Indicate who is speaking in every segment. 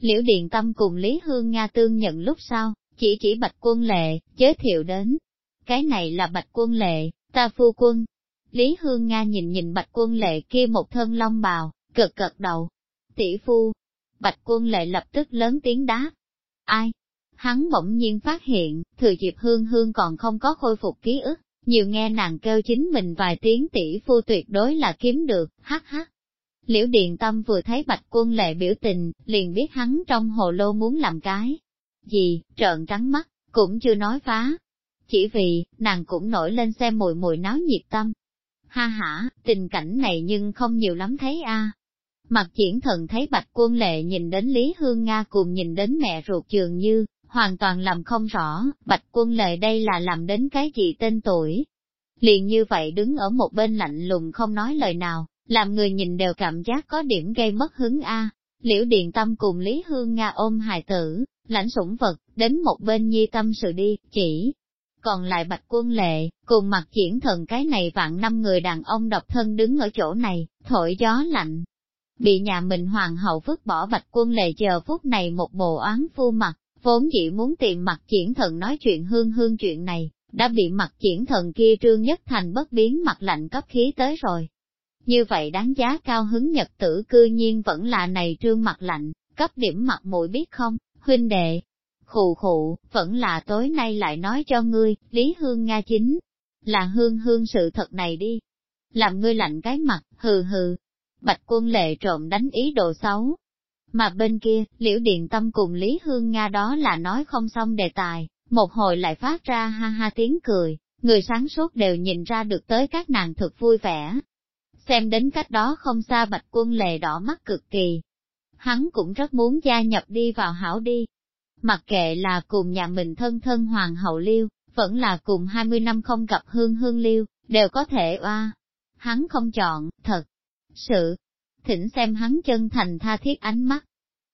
Speaker 1: Liễu Điện Tâm cùng Lý Hương Nga tương nhận lúc sau, chỉ chỉ Bạch Quân Lệ, giới thiệu đến. Cái này là Bạch Quân Lệ, ta phu quân. Lý Hương Nga nhìn nhìn Bạch Quân Lệ kia một thân long bào, cực cực đầu. Tỷ phu. Bạch Quân Lệ lập tức lớn tiếng đáp. Ai? Hắn bỗng nhiên phát hiện, thừa dịp Hương Hương còn không có khôi phục ký ức, nhiều nghe nàng kêu chính mình vài tiếng tỷ phu tuyệt đối là kiếm được, hắc hắc. Liễu Điện Tâm vừa thấy Bạch Quân Lệ biểu tình, liền biết hắn trong hồ lô muốn làm cái. Gì, trợn trắng mắt, cũng chưa nói phá. Chỉ vì, nàng cũng nổi lên xem mùi mùi náo nhiệt tâm. Ha ha, tình cảnh này nhưng không nhiều lắm thấy a. Mặt triển thần thấy Bạch Quân Lệ nhìn đến Lý Hương Nga cùng nhìn đến mẹ ruột trường như, hoàn toàn làm không rõ, Bạch Quân Lệ đây là làm đến cái gì tên tuổi. Liền như vậy đứng ở một bên lạnh lùng không nói lời nào, làm người nhìn đều cảm giác có điểm gây mất hứng a. Liễu Điện Tâm cùng Lý Hương Nga ôm hài tử, lãnh sủng vật, đến một bên nhi tâm sự đi, chỉ. Còn lại Bạch Quân Lệ, cùng mặt triển thần cái này vạn năm người đàn ông độc thân đứng ở chỗ này, thổi gió lạnh. Bị nhà mình hoàng hậu vứt bỏ Bạch Quân Lệ chờ phút này một bộ oán phu mặt, vốn dĩ muốn tìm mặt triển thần nói chuyện hương hương chuyện này, đã bị mặt triển thần kia trương nhất thành bất biến mặt lạnh cấp khí tới rồi. Như vậy đáng giá cao hứng nhật tử cư nhiên vẫn là này trương mặt lạnh, cấp điểm mặt mũi biết không, huynh đệ. Khụ khụ, vẫn là tối nay lại nói cho ngươi, Lý Hương Nga chính, là hương hương sự thật này đi. Làm ngươi lạnh cái mặt, hừ hừ. Bạch quân lệ trộm đánh ý đồ xấu, mà bên kia, Liễu Điện Tâm cùng Lý Hương Nga đó là nói không xong đề tài, một hồi lại phát ra ha ha tiếng cười, người sáng suốt đều nhìn ra được tới các nàng thực vui vẻ. Xem đến cách đó không xa bạch quân lệ đỏ mắt cực kỳ. Hắn cũng rất muốn gia nhập đi vào hảo đi. Mặc kệ là cùng nhà mình thân thân hoàng hậu liêu, vẫn là cùng 20 năm không gặp hương hương liêu, đều có thể oa. Hắn không chọn, thật. Sự, thỉnh xem hắn chân thành tha thiết ánh mắt.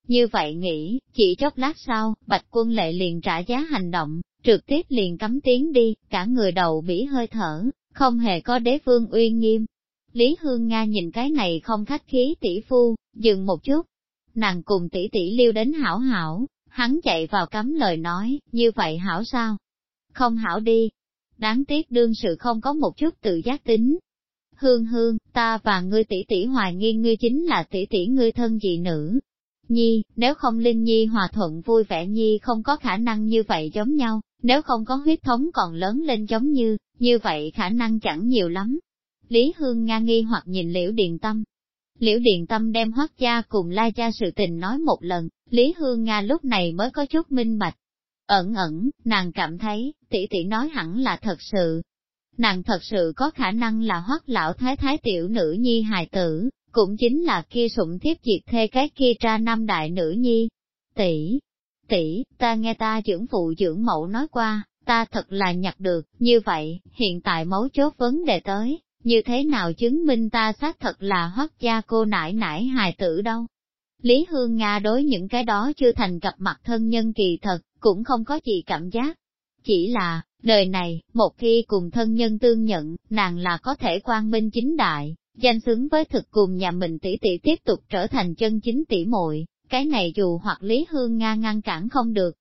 Speaker 1: Như vậy nghĩ, chỉ chốc lát sau, bạch quân lệ liền trả giá hành động, trực tiếp liền cấm tiếng đi, cả người đầu bỉ hơi thở, không hề có đế vương uy nghiêm. Lý Hương Nga nhìn cái này không khách khí tỷ phu, dừng một chút. Nàng cùng tỷ tỷ liêu đến hảo hảo, hắn chạy vào cấm lời nói, như vậy hảo sao? Không hảo đi. Đáng tiếc đương sự không có một chút tự giác tính, Hương hương, ta và ngươi tỷ tỷ hoài nghi ngươi chính là tỷ tỷ ngươi thân dị nữ. Nhi, nếu không Linh Nhi hòa thuận vui vẻ Nhi không có khả năng như vậy giống nhau, nếu không có huyết thống còn lớn lên giống như, như vậy khả năng chẳng nhiều lắm. Lý Hương Nga nghi hoặc nhìn Liễu Điền Tâm. Liễu Điền Tâm đem hoác gia cùng lai gia sự tình nói một lần, Lý Hương Nga lúc này mới có chút minh bạch. Ẩn ẩn, nàng cảm thấy, tỷ tỷ nói hẳn là thật sự, nàng thật sự có khả năng là hoắc lão thái thái tiểu nữ nhi hài tử, cũng chính là kia sụng thiếp diệt thê cái kia tra năm đại nữ nhi. Tỷ, tỷ, ta nghe ta trưởng phụ trưởng mẫu nói qua, ta thật là nhặt được, như vậy, hiện tại mấu chốt vấn đề tới, như thế nào chứng minh ta xác thật là hoác gia cô nải nải hài tử đâu. Lý Hương Nga đối những cái đó chưa thành gặp mặt thân nhân kỳ thật, cũng không có gì cảm giác. Chỉ là, Đời này, một khi cùng thân nhân tương nhận, nàng là có thể quang minh chính đại, danh xứng với thực cùng nhà mình tỷ tỷ tiếp tục trở thành chân chính tỷ muội cái này dù hoặc Lý Hương Nga ngăn cản không được.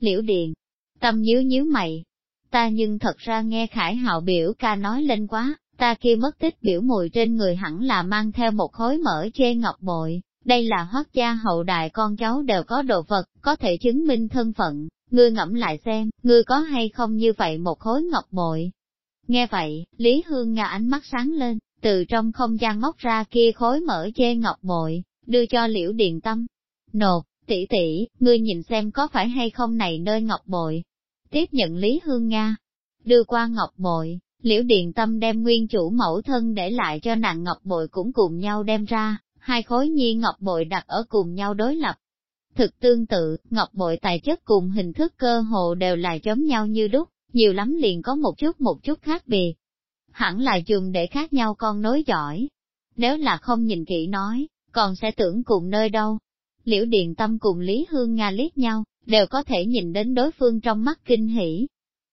Speaker 1: Liễu Điền, tâm nhíu nhíu mày, ta nhưng thật ra nghe Khải Hạo biểu ca nói lên quá, ta kia mất tích biểu mùi trên người hẳn là mang theo một khối mỡ chê ngọc bội, đây là hoác gia hậu đại con cháu đều có đồ vật, có thể chứng minh thân phận, ngươi ngẫm lại xem, ngươi có hay không như vậy một khối ngọc bội. Nghe vậy, Lý Hương Nga ánh mắt sáng lên, từ trong không gian móc ra kia khối mở chê ngọc bội, đưa cho Liễu Điền Tâm. Nột, tỷ tỷ, ngươi nhìn xem có phải hay không này nơi ngọc bội. Tiếp nhận Lý Hương Nga, đưa qua ngọc bội, Liễu Điền Tâm đem nguyên chủ mẫu thân để lại cho nàng ngọc bội cũng cùng nhau đem ra, hai khối nhi ngọc bội đặt ở cùng nhau đối lập, Thực tương tự, ngọc bội tài chất cùng hình thức cơ hồ đều là giống nhau như đúc, nhiều lắm liền có một chút một chút khác biệt. Hẳn là dùng để khác nhau con nối giỏi. Nếu là không nhìn kỹ nói, còn sẽ tưởng cùng nơi đâu. Liễu Điền Tâm cùng Lý Hương Nga liếc nhau, đều có thể nhìn đến đối phương trong mắt kinh hỉ.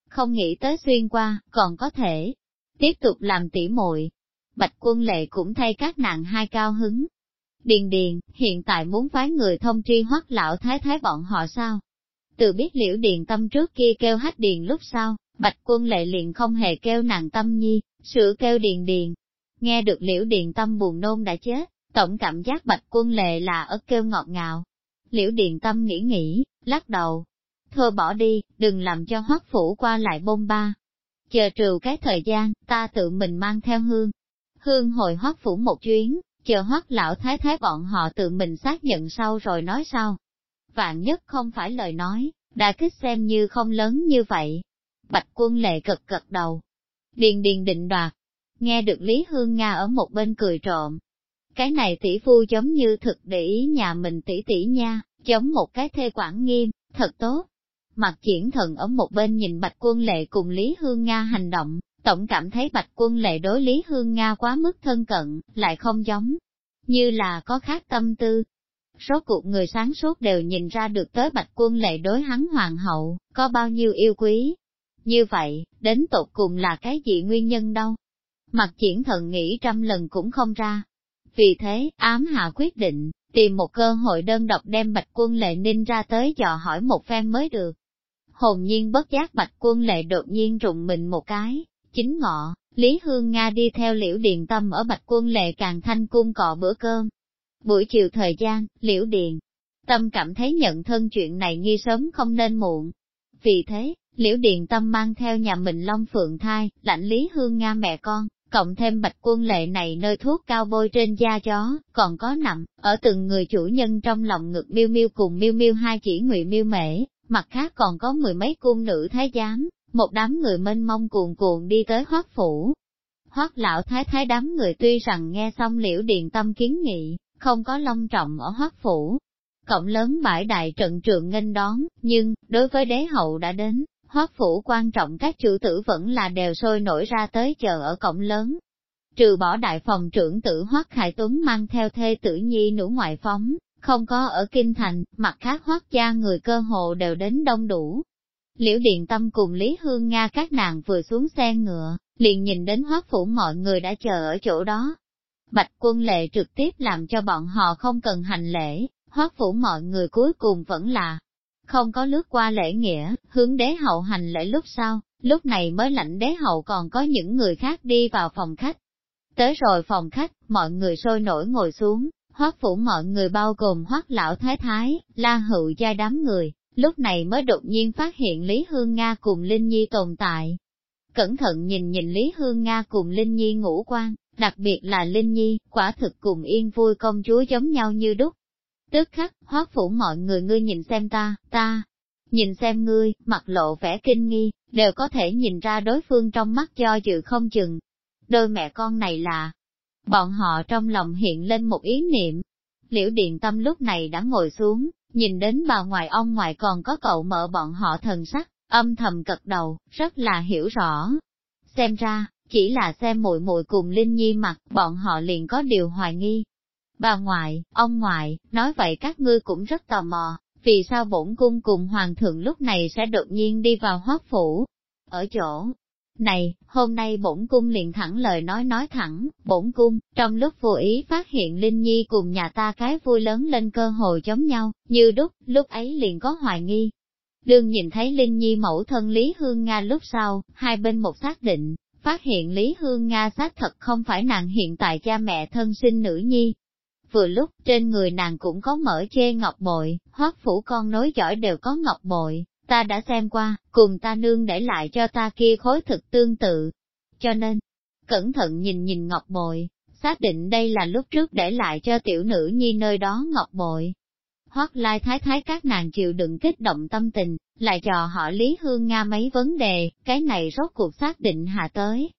Speaker 1: Không nghĩ tới xuyên qua, còn có thể tiếp tục làm tỉ muội. Bạch quân lệ cũng thay các nạn hai cao hứng. Điền điền, hiện tại muốn phái người thông tri hoắc lão thái thái bọn họ sao? Từ biết liễu điền tâm trước kia kêu hách điền lúc sau, bạch quân lệ liền không hề kêu nàng tâm nhi, sửa kêu điền điền. Nghe được liễu điền tâm buồn nôn đã chết, tổng cảm giác bạch quân lệ là ở kêu ngọt ngào. Liễu điền tâm nghĩ nghĩ, lắc đầu. Thôi bỏ đi, đừng làm cho hoắc phủ qua lại bông ba. Chờ trừ cái thời gian, ta tự mình mang theo hương. Hương hồi hoắc phủ một chuyến, chờ hoắc lão thái thái bọn họ tự mình xác nhận sau rồi nói sau. Vạn nhất không phải lời nói, đã kích xem như không lớn như vậy. Bạch quân lệ cực cực đầu. Điền điền định đoạt. Nghe được Lý Hương Nga ở một bên cười trộm. Cái này tỷ phu giống như thực để ý nhà mình tỷ tỷ nha, giống một cái thê quản nghiêm, thật tốt. Mặt triển thần ở một bên nhìn Bạch quân lệ cùng Lý Hương Nga hành động, tổng cảm thấy Bạch quân lệ đối Lý Hương Nga quá mức thân cận, lại không giống, như là có khác tâm tư. Số cuộc người sáng suốt đều nhìn ra được tới Bạch quân lệ đối hắn hoàng hậu, có bao nhiêu yêu quý. Như vậy, đến tột cùng là cái gì nguyên nhân đâu? Mặt triển thần nghĩ trăm lần cũng không ra. Vì thế, ám hạ quyết định, tìm một cơ hội đơn độc đem Bạch quân lệ ninh ra tới dò hỏi một phen mới được. Hồn nhiên bất giác Bạch quân lệ đột nhiên rụng mình một cái, chính ngọ, Lý Hương Nga đi theo liễu điện tâm ở Bạch Quân Lệ càng thanh cung cọ bữa cơm. Buổi chiều thời gian, liễu điện, tâm cảm thấy nhận thân chuyện này nghi sớm không nên muộn. Vì thế, liễu điện tâm mang theo nhà mình Long Phượng thai, lãnh Lý Hương Nga mẹ con, cộng thêm Bạch Quân Lệ này nơi thuốc cao bôi trên da chó, còn có nằm, ở từng người chủ nhân trong lòng ngực miêu miêu cùng miêu miêu hai chỉ ngụy miêu mễ, mặt khác còn có mười mấy cung nữ thái giám, một đám người mênh mông cuồn cuộn đi tới hoác phủ. Hoác lão thái thái đám người tuy rằng nghe xong liễu điện tâm kiến nghị, không có long trọng ở hoác phủ. Cộng lớn bãi đại trận trường nghênh đón, nhưng, đối với đế hậu đã đến, hoác phủ quan trọng các chủ tử vẫn là đều sôi nổi ra tới chờ ở cổng lớn. Trừ bỏ đại phòng trưởng tử hoác Khải Tuấn mang theo thê tử nhi nữ ngoại phóng, không có ở Kinh Thành, mặt khác hoác gia người cơ hồ đều đến đông đủ, Liễu Điện Tâm cùng Lý Hương Nga các nàng vừa xuống xe ngựa, liền nhìn đến hoác phủ mọi người đã chờ ở chỗ đó. Bạch quân lệ trực tiếp làm cho bọn họ không cần hành lễ, hoác phủ mọi người cuối cùng vẫn là không có lướt qua lễ nghĩa, hướng đế hậu hành lễ lúc sau, lúc này mới lãnh đế hậu còn có những người khác đi vào phòng khách. Tới rồi phòng khách, mọi người sôi nổi ngồi xuống, hoác phủ mọi người bao gồm hoác lão thái thái, la hữu gia đám người, lúc này mới đột nhiên phát hiện Lý Hương Nga cùng Linh Nhi tồn tại. Cẩn thận nhìn nhìn Lý Hương Nga cùng Linh Nhi ngũ quan, đặc biệt là Linh Nhi, quả thực cùng yên vui công chúa giống nhau như đúc. Tức khắc, hoác phủ mọi người ngươi nhìn xem ta, ta, nhìn xem ngươi, mặt lộ vẻ kinh nghi, đều có thể nhìn ra đối phương trong mắt do dự không chừng. Đôi mẹ con này là, bọn họ trong lòng hiện lên một ý niệm. Liễu Điện Tâm lúc này đã ngồi xuống, Nhìn đến bà ngoại ông ngoại còn có cậu mợ bọn họ thần sắc, âm thầm cật đầu, rất là hiểu rõ. Xem ra, chỉ là xem muội muội cùng Linh Nhi mặt, bọn họ liền có điều hoài nghi. Bà ngoại, ông ngoại, nói vậy các ngươi cũng rất tò mò, vì sao bổn cung cùng hoàng thượng lúc này sẽ đột nhiên đi vào hoác phủ? Ở chỗ này, hôm nay bổn cung liền thẳng lời nói nói thẳng, bổn cung, trong lúc vô ý phát hiện Linh Nhi cùng nhà ta cái vui lớn lên cơ hội giống nhau, như đúc, lúc ấy liền có hoài nghi. Đương nhìn thấy Linh Nhi mẫu thân Lý Hương Nga lúc sau, hai bên một xác định, phát hiện Lý Hương Nga xác thật không phải nàng hiện tại cha mẹ thân sinh nữ nhi. Vừa lúc, trên người nàng cũng có mở chê ngọc bội, hoác phủ con nối giỏi đều có ngọc bội, ta đã xem qua, cùng ta nương để lại cho ta kia khối thực tương tự. Cho nên, cẩn thận nhìn nhìn ngọc bội, xác định đây là lúc trước để lại cho tiểu nữ nhi nơi đó ngọc bội. Hoác lai thái thái các nàng chịu đựng kích động tâm tình, lại trò họ Lý Hương Nga mấy vấn đề, cái này rốt cuộc xác định hạ tới.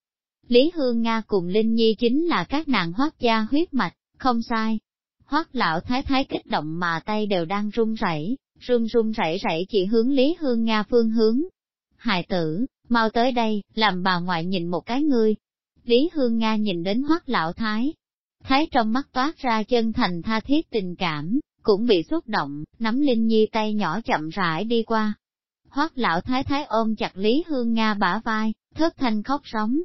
Speaker 1: Lý Hương Nga cùng Linh Nhi chính là các nàng hoác gia huyết mạch, không sai. Hoác lão thái thái kích động mà tay đều đang run rẩy, run run rẩy rẩy chỉ hướng Lý Hương Nga phương hướng. Hài tử, mau tới đây, làm bà ngoại nhìn một cái ngươi. Lý Hương Nga nhìn đến hoắc lão thái. Thái trong mắt toát ra chân thành tha thiết tình cảm, cũng bị xúc động, nắm Linh Nhi tay nhỏ chậm rãi đi qua. Hoắc lão thái thái ôm chặt Lý Hương Nga bả vai, thất thanh khóc sống.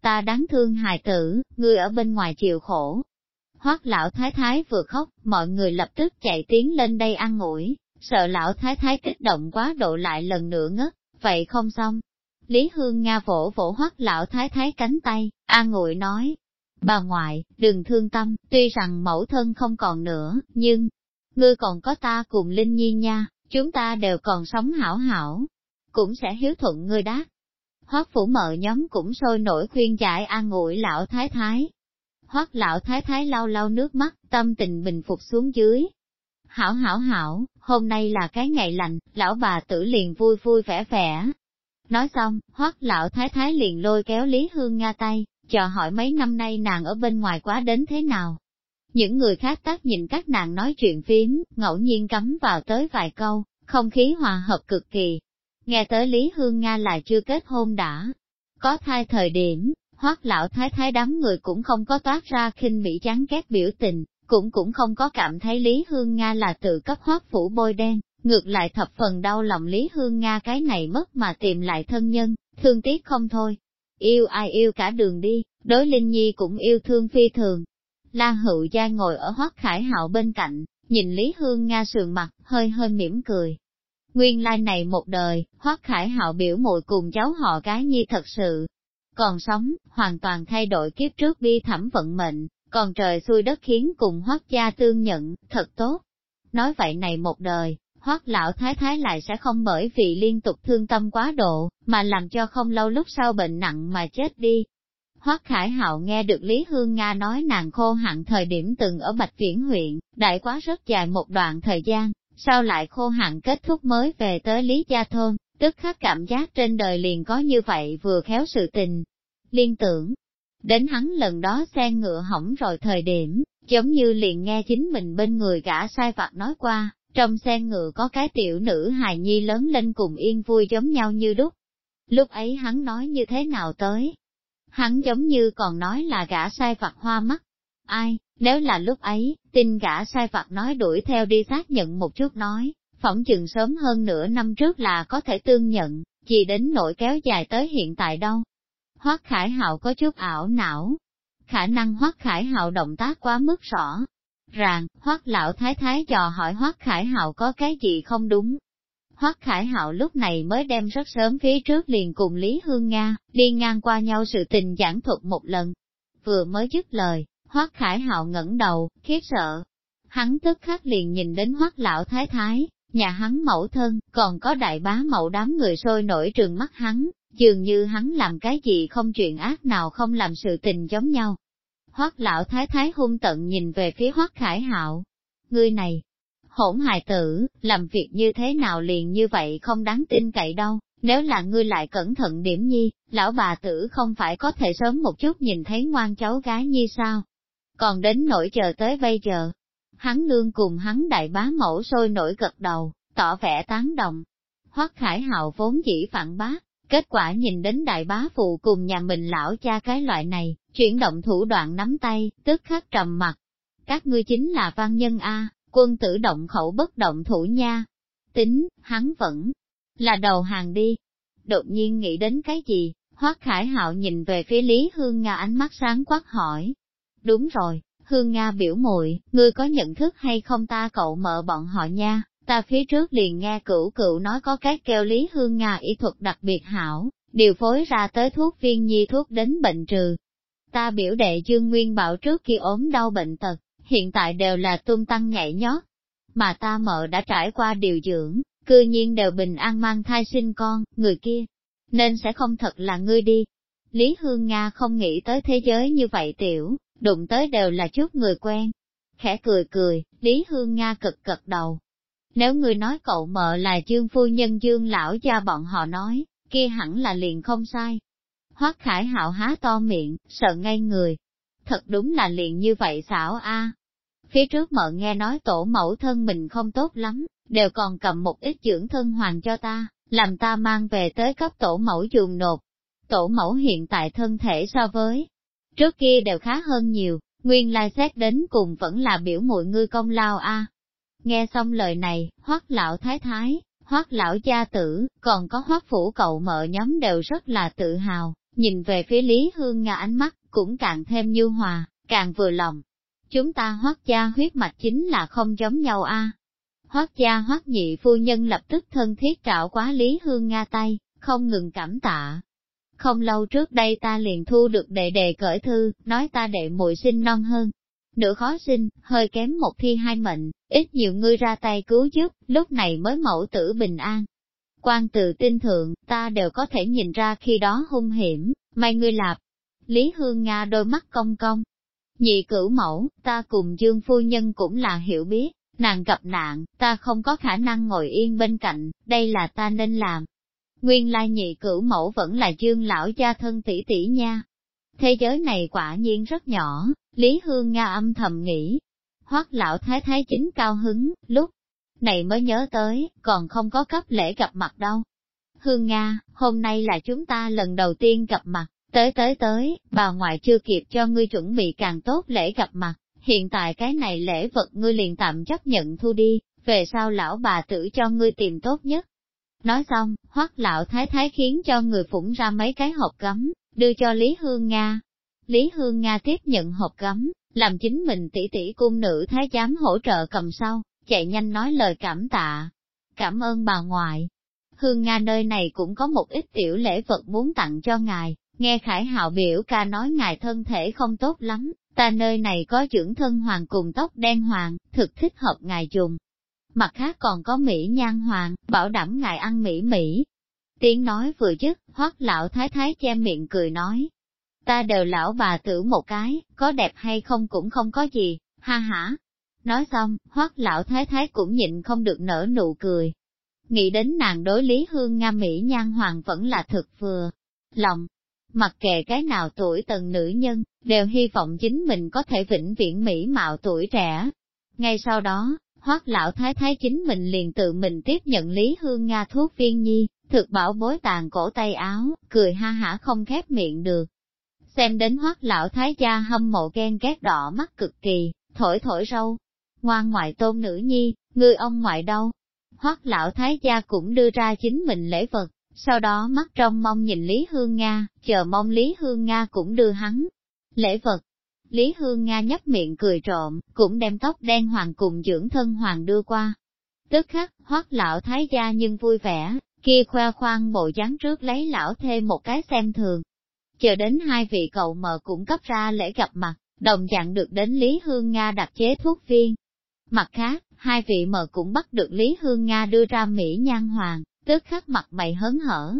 Speaker 1: Ta đáng thương hài tử, ngươi ở bên ngoài chịu khổ. Hoác lão thái thái vừa khóc, mọi người lập tức chạy tiến lên đây ăn ủi, sợ lão thái thái kích động quá độ lại lần nữa ngất, vậy không xong. Lý Hương Nga vỗ vỗ hoắc lão thái thái cánh tay, an ngụy nói, bà ngoại, đừng thương tâm, tuy rằng mẫu thân không còn nữa, nhưng, ngươi còn có ta cùng Linh Nhi nha, chúng ta đều còn sống hảo hảo, cũng sẽ hiếu thuận ngươi đáp. Hoác phủ mợ nhóm cũng sôi nổi khuyên giải an ngụy lão thái thái. Hoác lão thái thái lau lau nước mắt, tâm tình bình phục xuống dưới. Hảo hảo hảo, hôm nay là cái ngày lành, lão bà tử liền vui vui vẻ vẻ. Nói xong, hoắc lão thái thái liền lôi kéo Lý Hương Nga tay, chờ hỏi mấy năm nay nàng ở bên ngoài quá đến thế nào. Những người khác tác nhìn các nàng nói chuyện phím, ngẫu nhiên cắm vào tới vài câu, không khí hòa hợp cực kỳ. Nghe tới Lý Hương Nga là chưa kết hôn đã. Có thai thời điểm, hoắc lão thái thái đám người cũng không có toát ra khinh mỹ chán ghét biểu tình, cũng cũng không có cảm thấy Lý Hương Nga là tự cấp hoác phủ bôi đen, ngược lại thập phần đau lòng Lý Hương Nga cái này mất mà tìm lại thân nhân, thương tiếc không thôi. Yêu ai yêu cả đường đi, đối Linh Nhi cũng yêu thương phi thường. La Hữu Gia ngồi ở hoác khải hạo bên cạnh, nhìn Lý Hương Nga sườn mặt, hơi hơi mỉm cười. Nguyên lai này một đời, hoác khải hạo biểu muội cùng cháu họ gái nhi thật sự. Còn sống, hoàn toàn thay đổi kiếp trước bi thảm vận mệnh, còn trời xui đất khiến cùng hoác gia tương nhận, thật tốt. Nói vậy này một đời, hoác lão thái thái lại sẽ không bởi vì liên tục thương tâm quá độ, mà làm cho không lâu lúc sau bệnh nặng mà chết đi. Hoác Khải Hạo nghe được Lý Hương Nga nói nàng khô hạn thời điểm từng ở Bạch Viễn huyện, đại quá rất dài một đoạn thời gian, sau lại khô hạn kết thúc mới về tới Lý Gia Thôn, tức khắc cảm giác trên đời liền có như vậy vừa khéo sự tình. Liên tưởng, đến hắn lần đó xe ngựa hỏng rồi thời điểm, giống như liền nghe chính mình bên người gã sai vặt nói qua, trong xe ngựa có cái tiểu nữ hài nhi lớn lên cùng yên vui giống nhau như đúc. Lúc ấy hắn nói như thế nào tới? Hắn giống như còn nói là gã sai vặt hoa mắt. Ai, nếu là lúc ấy, tin gã sai vặt nói đuổi theo đi xác nhận một chút nói, phỏng chừng sớm hơn nửa năm trước là có thể tương nhận, chỉ đến nỗi kéo dài tới hiện tại đâu. Hoác Khải Hạo có chút ảo não. Khả năng Hoác Khải Hạo động tác quá mức rõ, ràng, hoắc lão thái thái dò hỏi hoắc khải hạo có cái gì không đúng. Hoắc Khải Hạo lúc này mới đem rất sớm phía trước liền cùng Lý Hương Nga, đi ngang qua nhau sự tình giảng thuật một lần. Vừa mới dứt lời, Hoắc Khải Hạo ngẩng đầu, khiếp sợ. Hắn tức khắc liền nhìn đến Hoắc lão thái thái, nhà hắn mẫu thân, còn có đại bá mẫu đám người sôi nổi trường mắt hắn, dường như hắn làm cái gì không chuyện ác nào không làm sự tình giống nhau, Hoắc lão thái thái hung tận nhìn về phía Hoắc Khải Hạo. Ngươi này, hỗn hài tử, làm việc như thế nào liền như vậy không đáng tin cậy đâu, nếu là ngươi lại cẩn thận điểm nhi, lão bà tử không phải có thể sớm một chút nhìn thấy ngoan cháu gái nhi sao? Còn đến nỗi chờ tới bây giờ, hắn nương cùng hắn đại bá mẫu sôi nổi gật đầu, tỏ vẻ tán đồng. Hoắc Khải Hạo vốn chỉ phản bác, Kết quả nhìn đến đại bá phụ cùng nhà mình lão cha cái loại này, chuyển động thủ đoạn nắm tay, tức khắc trầm mặt. Các ngươi chính là văn nhân A, quân tử động khẩu bất động thủ nha. Tính, hắn vẫn là đầu hàng đi. Đột nhiên nghĩ đến cái gì, Hoác Khải Hạo nhìn về phía Lý Hương Nga ánh mắt sáng quắc hỏi. Đúng rồi, Hương Nga biểu muội ngươi có nhận thức hay không ta cậu mợ bọn họ nha? Ta phía trước liền nghe cửu cửu nói có cái kêu lý hương Nga y thuật đặc biệt hảo, điều phối ra tới thuốc viên nhi thuốc đến bệnh trừ. Ta biểu đệ Dương Nguyên bảo trước khi ốm đau bệnh tật, hiện tại đều là tung tăng nhảy nhót. Mà ta mợ đã trải qua điều dưỡng, cư nhiên đều bình an mang thai sinh con, người kia. Nên sẽ không thật là ngươi đi. Lý Hương Nga không nghĩ tới thế giới như vậy tiểu, đụng tới đều là chút người quen. Khẽ cười cười, Lý Hương Nga cực cật đầu, nếu người nói cậu mợ là dương phu nhân dương lão gia bọn họ nói, kia hẳn là liền không sai. Hoác khải hạo há to miệng, sợ ngay người. Thật đúng là liền như vậy xảo a. Phía trước mợ nghe nói tổ mẫu thân mình không tốt lắm, đều còn cầm một ít dưỡng thân hoàng cho ta, làm ta mang về tới cấp tổ mẫu dùng nộp. Tổ mẫu hiện tại thân thể so với trước kia đều khá hơn nhiều, nguyên lai xét đến cùng vẫn là biểu muội ngươi công lao a. Nghe xong lời này, hoắc lão thái thái, hoắc lão gia tử, còn có hoắc phủ cậu mợ nhóm đều rất là tự hào, nhìn về phía Lý Hương Nga ánh mắt, cũng càng thêm như hòa, càng vừa lòng. chúng ta hoắc gia huyết mạch chính là không giống nhau a. Hoắc gia hoắc nhị phu nhân lập tức thân thiết trạo quá Lý Hương Nga tay, không ngừng cảm tạ. Không lâu trước đây ta liền thu được đệ đệ cởi thư, nói ta đệ muội sinh non hơn. Nửa khó sinh, hơi kém một thi hai mệnh, ít nhiều ngươi ra tay cứu giúp, lúc này mới mẫu tử bình an. Quan từ tin thượng, ta đều có thể nhìn ra khi đó hung hiểm, may ngươi lạp. Lý Hương Nga đôi mắt cong cong. Nhị cửu mẫu, ta cùng Dương Phu Nhân cũng là hiểu biết, nàng gặp nạn, ta không có khả năng ngồi yên bên cạnh, đây là ta nên làm. Nguyên lai nhị cửu mẫu vẫn là Dương lão gia thân tỷ tỷ nha. Thế giới này quả nhiên rất nhỏ, Lý Hương Nga âm thầm nghĩ. Hoắc lão thái thái chính cao hứng, lúc này mới nhớ tới, còn không có cấp lễ gặp mặt đâu. Hương Nga, hôm nay là chúng ta lần đầu tiên gặp mặt, tới tới tới, bà ngoại chưa kịp cho ngươi chuẩn bị càng tốt lễ gặp mặt, hiện tại cái này lễ vật ngươi liền tạm chấp nhận thu đi, về sau lão bà tử cho ngươi tìm tốt nhất. Nói xong, hoắc lão thái thái khiến cho người phủng ra mấy cái hộp cấm, đưa cho Lý Hương Nga. Lý Hương Nga tiếp nhận hộp gấm, làm chính mình tỷ tỷ cung nữ thái giám hỗ trợ cầm sau, chạy nhanh nói lời cảm tạ. Cảm ơn bà ngoại. Hương Nga nơi này cũng có một ít tiểu lễ vật muốn tặng cho ngài, nghe Khải Hạo biểu ca nói ngài thân thể không tốt lắm, ta nơi này có dưỡng thân hoàng cùng tóc đen hoàng, thực thích hợp ngài dùng. Mặt khác còn có Mỹ nhan hoàng, bảo đảm ngài ăn Mỹ Mỹ. Tiếng nói vừa dứt, hoắc lão thái thái che miệng cười nói. Ta đều lão bà tử một cái, có đẹp hay không cũng không có gì, ha ha, Nói xong, hoắc lão thái thái cũng nhịn không được nở nụ cười. Nghĩ đến nàng đối lý hương nga Mỹ nhan hoàng vẫn là thực vừa. Lòng, mặc kệ cái nào tuổi tần nữ nhân, đều hy vọng chính mình có thể vĩnh viễn Mỹ mạo tuổi trẻ. Ngay sau đó, hoắc lão thái thái chính mình liền tự mình tiếp nhận Lý Hương Nga thuốc viên nhi, thực bảo bối tàn cổ tay áo, cười ha hả không khép miệng được. Xem đến hoắc lão thái gia hâm mộ ghen ghét đỏ mắt cực kỳ, thổi thổi râu, ngoan ngoại tôn nữ nhi, người ông ngoại đâu? Hoắc lão thái gia cũng đưa ra chính mình lễ vật, sau đó mắt trong mong nhìn Lý Hương Nga, chờ mong Lý Hương Nga cũng đưa hắn lễ vật. Lý Hương Nga nhấp miệng cười trộm, cũng đem tóc đen hoàng cùng dưỡng thân hoàng đưa qua. Tức khắc, hoắc lão thái gia nhưng vui vẻ, kia khoe khoang bộ dáng trước lấy lão thê một cái xem thường. Chờ đến hai vị cậu mờ cũng cấp ra lễ gặp mặt, đồng dạng được đến Lý Hương Nga đặt chế thuốc viên, Mặt khác, hai vị mờ cũng bắt được Lý Hương Nga đưa ra Mỹ Nhan Hoàng, tức khắc mặt mày hớn hở.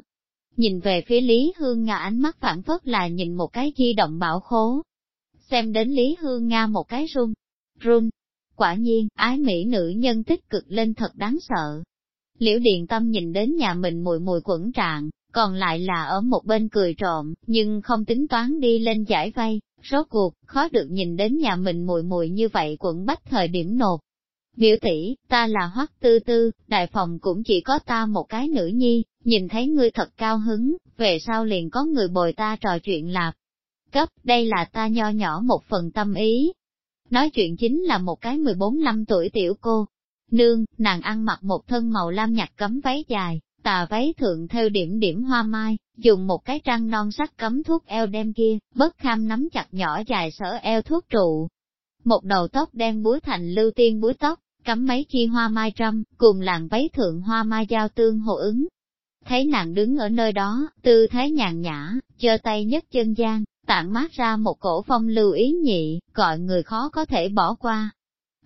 Speaker 1: Nhìn về phía Lý Hương Nga ánh mắt phản phất là nhìn một cái di động bảo khố. Xem đến Lý Hương Nga một cái run, run. Quả nhiên, ái Mỹ nữ nhân tích cực lên thật đáng sợ. Liễu Điền Tâm nhìn đến nhà mình mùi mùi quẩn trạng, còn lại là ở một bên cười trộm, nhưng không tính toán đi lên giải vay, Rốt cuộc, khó được nhìn đến nhà mình mùi mùi như vậy quận bách thời điểm nộp. Biểu tỷ, ta là hoắc tư tư, đại phòng cũng chỉ có ta một cái nữ nhi, nhìn thấy ngươi thật cao hứng, về sau liền có người bồi ta trò chuyện lạp. Cấp, đây là ta nho nhỏ một phần tâm ý. Nói chuyện chính là một cái 14 năm tuổi tiểu cô. Nương, nàng ăn mặc một thân màu lam nhạt cấm váy dài, tà váy thượng theo điểm điểm hoa mai, dùng một cái trăng non sắc cấm thuốc eo đem kia, bất kham nắm chặt nhỏ dài sở eo thuốc trụ. Một đầu tóc đen búi thành lưu tiên búi tóc, cắm mấy chi hoa mai trăm, cùng làng váy thượng hoa mai giao tương hộ ứng. Thấy nàng đứng ở nơi đó, tư thái nhàn nhã, chơ tay nhất chân gian, tản mát ra một cổ phong lưu ý nhị, gọi người khó có thể bỏ qua.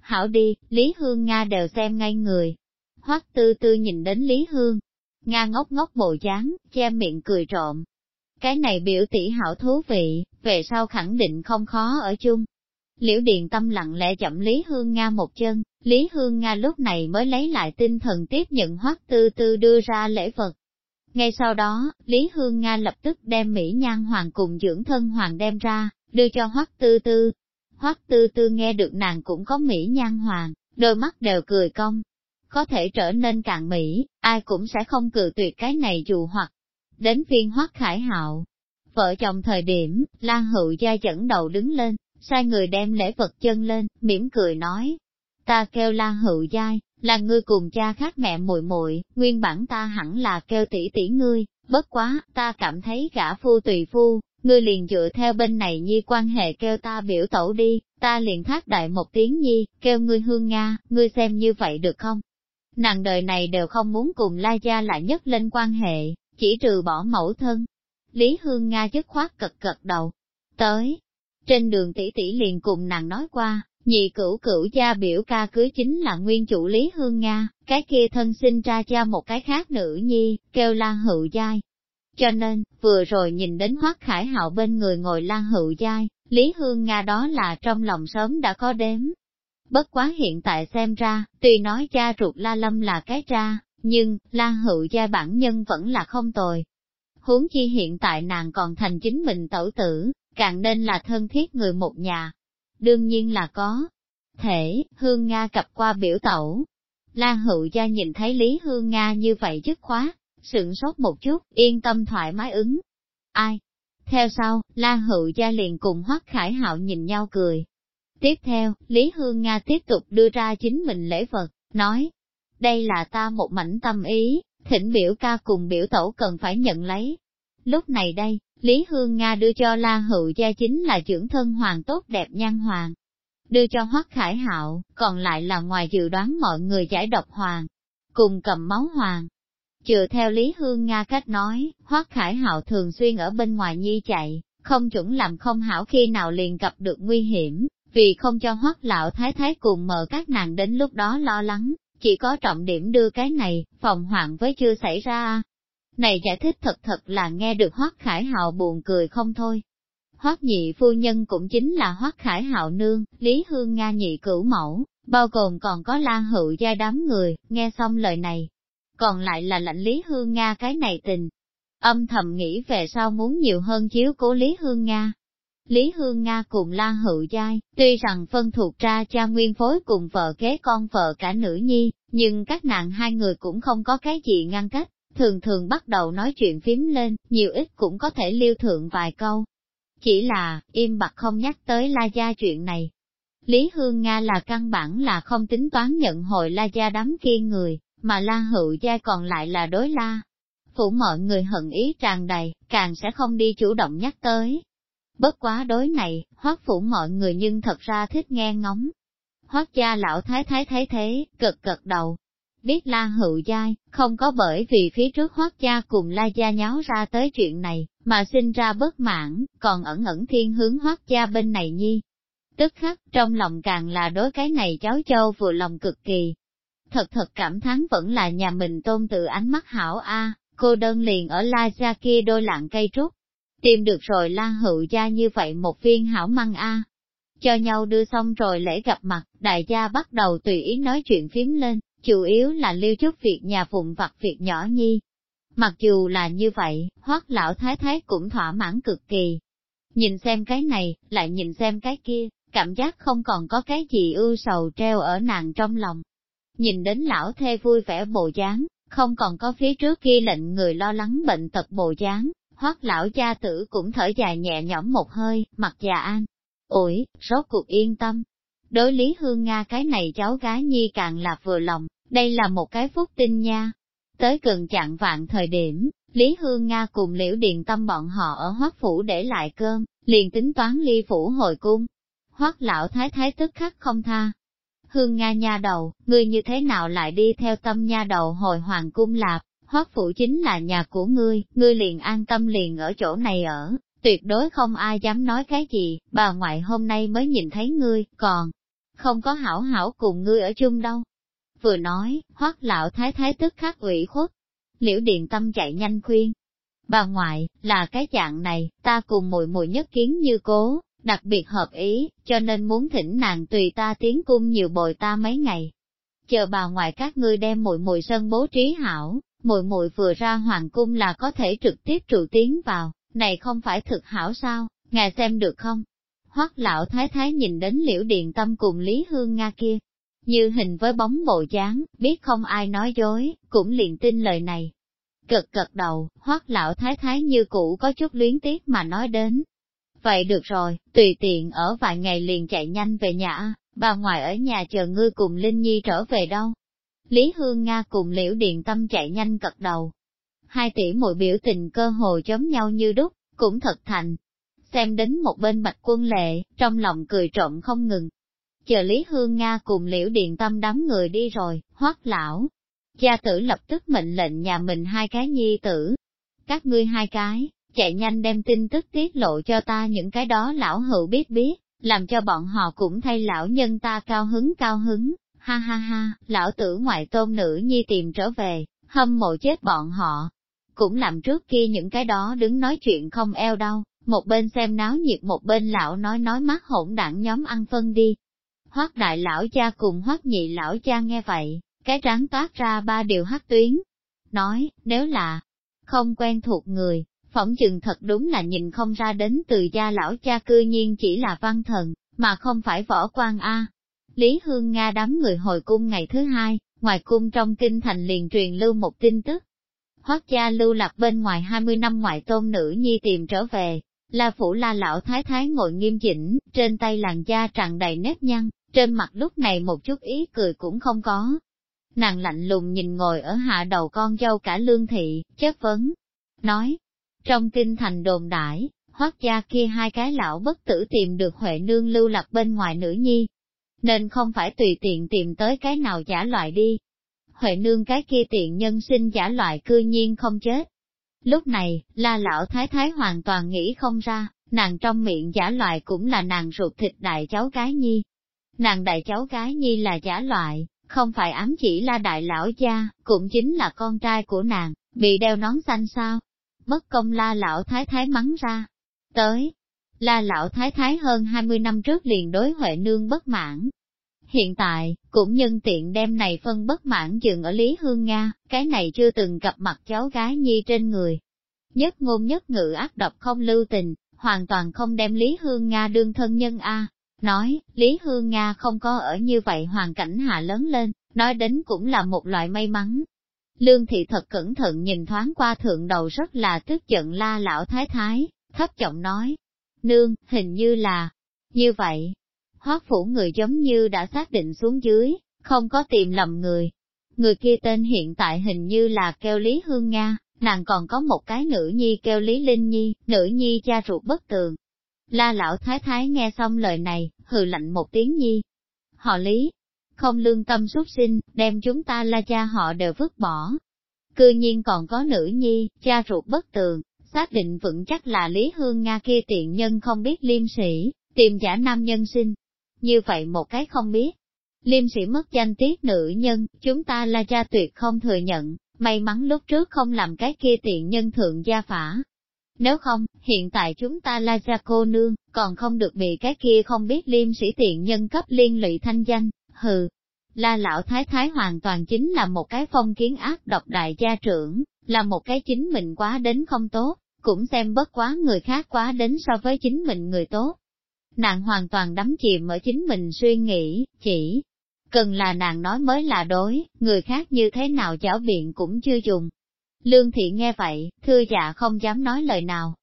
Speaker 1: Hảo đi, Lý Hương Nga đều xem ngay người. Hoắc tư tư nhìn đến Lý Hương, Nga ngốc ngốc bộ dáng, che miệng cười trộm. Cái này biểu tỷ hảo thú vị, về sau khẳng định không khó ở chung. Liễu Điện Tâm lặng lẽ chậm Lý Hương Nga một chân, Lý Hương Nga lúc này mới lấy lại tinh thần tiếp nhận hoắc tư tư đưa ra lễ vật. Ngay sau đó, Lý Hương Nga lập tức đem Mỹ Nhan Hoàng cùng dưỡng thân Hoàng đem ra, đưa cho hoắc tư tư. hoắc tư tư nghe được nàng cũng có Mỹ Nhan Hoàng, đôi mắt đều cười cong, có thể trở nên càng mỹ, ai cũng sẽ không cự tuyệt cái này dù hoặc. Đến phiên hoắc khải hạo, vợ chồng thời điểm, Lan Hữu Gia dẫn đầu đứng lên, sai người đem lễ vật chân lên, mỉm cười nói. Ta kêu Lan Hữu Giai, là ngươi cùng cha khác mẹ muội muội, nguyên bản ta hẳn là kêu tỷ tỷ ngươi, bất quá, ta cảm thấy gã phu tùy phu, ngươi liền dựa theo bên này nhi quan hệ kêu ta biểu tẩu đi, ta liền thác đại một tiếng nhi, kêu ngươi hương Nga, ngươi xem như vậy được không? Nàng đời này đều không muốn cùng La Gia lại nhất lên quan hệ, chỉ trừ bỏ mẫu thân. Lý Hương Nga dứt khoát cật cật đầu. Tới, trên đường tỷ tỷ liền cùng nàng nói qua, nhị cửu cửu gia biểu ca cưới chính là nguyên chủ Lý Hương Nga, cái kia thân sinh ra cha một cái khác nữ nhi, kêu Lan Hữu Giai. Cho nên, vừa rồi nhìn đến Hoác Khải Hạo bên người ngồi Lan Hữu Giai, Lý Hương Nga đó là trong lòng sớm đã có đếm. Bất quá hiện tại xem ra, tuy nói cha ruột La Lâm là cái cha, nhưng, La Hữu gia bản nhân vẫn là không tồi. Huống chi hiện tại nàng còn thành chính mình tẩu tử, càng nên là thân thiết người một nhà. Đương nhiên là có. Thể, Hương Nga cập qua biểu tẩu. La Hữu Gia nhìn thấy Lý Hương Nga như vậy dứt khóa, sửng sốt một chút, yên tâm thoải mái ứng. Ai? Theo sau, La Hữu Gia liền cùng Hoắc Khải Hạo nhìn nhau cười. Tiếp theo, Lý Hương Nga tiếp tục đưa ra chính mình lễ vật, nói, đây là ta một mảnh tâm ý, thỉnh biểu ca cùng biểu tẩu cần phải nhận lấy. Lúc này đây, Lý Hương Nga đưa cho La Hữu Gia chính là trưởng thân hoàng tốt đẹp nhan hoàng. Đưa cho Hoắc Khải Hạo, còn lại là ngoài dự đoán mọi người giải độc hoàng, cùng cầm máu hoàng. Chừa theo Lý Hương Nga cách nói, Hoắc Khải Hạo thường xuyên ở bên ngoài nhi chạy, không chuẩn làm không hảo khi nào liền gặp được nguy hiểm, vì không cho Hoắc lão thái thái cùng mở các nàng đến lúc đó lo lắng, chỉ có trọng điểm đưa cái này, phòng hoạn với chưa xảy ra. Này giải thích thật thật là nghe được Hoắc Khải Hạo buồn cười không thôi. Hoắc nhị phu nhân cũng chính là Hoắc Khải Hạo nương, Lý Hương Nga nhị cửu mẫu, bao gồm còn có la Hữu gia đám người, nghe xong lời này. Còn lại là lãnh Lý Hương Nga cái này tình. Âm thầm nghĩ về sau muốn nhiều hơn chiếu cố Lý Hương Nga, Lý Hương Nga cùng La Hữu Giai, tuy rằng phân thuộc ra cha nguyên phối cùng vợ kế con vợ cả nữ nhi, nhưng các nàng hai người cũng không có cái gì ngăn cách, thường thường bắt đầu nói chuyện phím lên, nhiều ít cũng có thể liêu thượng vài câu. Chỉ là, im bặt không nhắc tới La Gia chuyện này. Lý Hương Nga là căn bản là không tính toán nhận hội La Gia đám kia người, mà La Hữu Giai còn lại là đối La. Phủ mọi người hận ý tràn đầy, càng sẽ không đi chủ động nhắc tới. Bất quá đối này, hoác phủ mọi người nhưng thật ra thích nghe ngóng. Hoác gia lão thái thái thấy thế, cực cực đầu. Biết la hữu giai, không có bởi vì phía trước hoác gia cùng la gia nháo ra tới chuyện này, mà sinh ra bất mãn, còn ẩn ẩn thiên hướng hoác gia bên này nhi. Tức khắc, trong lòng càng là đối cái này cháu châu vừa lòng cực kỳ. Thật thật cảm thán vẫn là nhà mình tôn tự ánh mắt hảo a cô đơn liền ở la gia kia đôi lạng cây trúc, Tìm được rồi Lan Hữu gia như vậy một viên hảo măng a. Cho nhau đưa xong rồi lễ gặp mặt, đại gia bắt đầu tùy ý nói chuyện phím lên, chủ yếu là lưu chút việc nhà phụng vặt việc nhỏ nhi. Mặc dù là như vậy, hoắc lão thái thái cũng thỏa mãn cực kỳ. Nhìn xem cái này, lại nhìn xem cái kia, cảm giác không còn có cái gì ưu sầu treo ở nàng trong lòng. Nhìn đến lão thê vui vẻ bộ dáng, không còn có phía trước kia lệnh người lo lắng bệnh tật bộ dáng, hoắc lão gia tử cũng thở dài nhẹ nhõm một hơi, mặt già an. Ủi, rốt cuộc yên tâm. Đối Lý Hương Nga cái này cháu gái nhi càng là vừa lòng, đây là một cái phúc tinh nha. Tới gần chặn vạn thời điểm, Lý Hương Nga cùng Liễu Điền Tâm bọn họ ở Hoắc phủ để lại cơm, liền tính toán ly phủ hồi cung. Hoắc lão thái thái tức khắc không tha. Hương Nga nha đầu, ngươi như thế nào lại đi theo tâm nha đầu hồi hoàng cung lạp? Hoắc phụ chính là nhà của ngươi, ngươi liền an tâm liền ở chỗ này ở, tuyệt đối không ai dám nói cái gì, bà ngoại hôm nay mới nhìn thấy ngươi, còn không có hảo hảo cùng ngươi ở chung đâu. Vừa nói, hoắc lão thái thái tức khắc ủy khuất, liễu điện tâm chạy nhanh khuyên. Bà ngoại, là cái dạng này, ta cùng mùi mùi nhất kiến như cố, đặc biệt hợp ý, cho nên muốn thỉnh nàng tùy ta tiến cung nhiều bồi ta mấy ngày. Chờ bà ngoại các ngươi đem mùi mùi sân bố trí hảo, muội muội vừa ra hoàng cung là có thể trực tiếp trụ tiến vào, này không phải thực hảo sao, ngài xem được không? Hoắc lão thái thái nhìn đến liễu điện tâm cùng Lý Hương Nga kia, như hình với bóng bộ dáng, biết không ai nói dối, cũng liền tin lời này. Cực cực đầu, hoắc lão thái thái như cũ có chút luyến tiếc mà nói đến. Vậy được rồi, tùy tiện ở vài ngày liền chạy nhanh về nhà, bà ngoại ở nhà chờ ngươi cùng Linh Nhi trở về đâu. Lý Hương Nga cùng Liễu Điện Tâm chạy nhanh cật đầu. Hai tỷ muội biểu tình cơ hồ giống nhau như đúc, cũng thật thành. xem đến một bên bạch quân lệ, trong lòng cười trộm không ngừng. Chờ Lý Hương Nga cùng liễu điện tâm đám người đi rồi, hoắc lão. Gia tử lập tức mệnh lệnh nhà mình hai cái nhi tử. Các ngươi hai cái, chạy nhanh đem tin tức tiết lộ cho ta những cái đó lão hữu biết biết, làm cho bọn họ cũng thay lão nhân ta cao hứng cao hứng, ha ha ha, lão tử ngoại tôn nữ nhi tìm trở về, hâm mộ chết bọn họ. Cũng làm trước kia những cái đó đứng nói chuyện không eo đâu, một bên xem náo nhiệt một bên lão nói nói mắt hỗn đảng nhóm ăn phân đi. Hoác đại lão cha cùng hoác nhị lão cha nghe vậy, cái trán toát ra ba điều hắc tuyến. Nói, nếu là không quen thuộc người, phỏng chừng thật đúng là nhìn không ra đến từ gia lão cha cư nhiên chỉ là văn thần, mà không phải võ quan A. Lý Hương Nga đám người hồi cung ngày thứ hai, ngoài cung trong kinh thành liền truyền lưu một tin tức. Hoác gia lưu lạc bên ngoài 20 năm ngoại tôn nữ nhi tìm trở về, La phủ la lão thái thái ngồi nghiêm chỉnh, trên tay làn da tràn đầy nếp nhăn, trên mặt lúc này một chút ý cười cũng không có. Nàng lạnh lùng nhìn ngồi ở hạ đầu con dâu cả lương thị, chất vấn, nói, trong kinh thành đồn đãi, hoác gia kia hai cái lão bất tử tìm được Huệ nương lưu lạc bên ngoài nữ nhi, nên không phải tùy tiện tìm tới cái nào giả loại đi. Huệ nương cái kia tiện nhân sinh giả loại cư nhiên không chết, Lúc này, la lão thái thái hoàn toàn nghĩ không ra, nàng trong miệng giả loại cũng là nàng ruột thịt đại cháu gái nhi. Nàng đại cháu gái nhi là giả loại, không phải ám chỉ là đại lão gia, cũng chính là con trai của nàng, bị đeo nón xanh sao. Bất công la lão thái thái mắng ra. Tới, la lão thái thái hơn 20 năm trước liền đối Huệ Nương bất mãn, Hiện tại, cũng nhân tiện đem này phân bất mãn dừng ở Lý Hương Nga, cái này chưa từng gặp mặt cháu gái nhi trên người. Nhất ngôn nhất ngữ ác độc không lưu tình, hoàn toàn không đem Lý Hương Nga đương thân nhân A. Nói, Lý Hương Nga không có ở như vậy hoàn cảnh hạ lớn lên, nói đến cũng là một loại may mắn. Lương thị thật cẩn thận nhìn thoáng qua thượng đầu rất là tức giận la lão thái thái, thấp giọng nói. Nương, hình như là, như vậy, hoác phủ người giống như đã xác định xuống dưới, không có tìm lầm người. Người kia tên hiện tại hình như là kêu Lý Hương Nga, nàng còn có một cái nữ nhi kêu Lý Linh Nhi, nữ nhi cha ruột bất tường. La lão thái thái nghe xong lời này, hừ lạnh một tiếng nhi. Họ Lý, không lương tâm xuất sinh, đem chúng ta la cha họ đều vứt bỏ. Cư nhiên còn có nữ nhi, cha ruột bất tường, xác định vững chắc là Lý Hương Nga kia tiện nhân không biết liêm sĩ, tìm giả nam nhân sinh, như vậy một cái không biết. Liêm sĩ mất danh tiết nữ nhân, chúng ta là cha tuyệt không thừa nhận, may mắn lúc trước không làm cái kia tiện nhân thượng gia phả. Nếu không, hiện tại chúng ta là cha cô nương, còn không được bị cái kia không biết liêm sĩ tiện nhân cấp liên lụy thanh danh, hừ. La lão thái thái hoàn toàn chính là một cái phong kiến ác độc đại gia trưởng, là một cái chính mình quá đến không tốt, cũng xem bất quá người khác quá đến so với chính mình người tốt nàng hoàn toàn đắm chìm ở chính mình suy nghĩ, chỉ cần là nàng nói mới là đối, người khác như thế nào chảo biện cũng chưa dùng. Lương thị nghe vậy, thưa dạ không dám nói lời nào.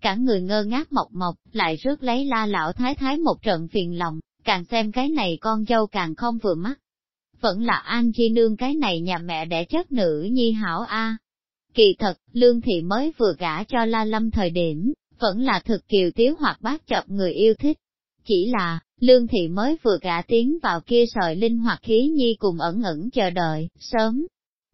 Speaker 1: Cả người ngơ ngác mộc mộc, lại rước lấy la lão thái thái một trận phiền lòng, càng xem cái này con dâu càng không vừa mắt. Vẫn là An Chi Nương cái này nhà mẹ đẻ chất nữ nhi hảo A. Kỳ thật, Lương Thị mới vừa gả cho La Lâm thời điểm, vẫn là thực kiều tiếu hoặc bác chọc người yêu thích. Chỉ là, lương thị mới vừa gả tiến vào kia sợi linh hoạt khí nhi cùng ẩn ẩn chờ đợi, sớm.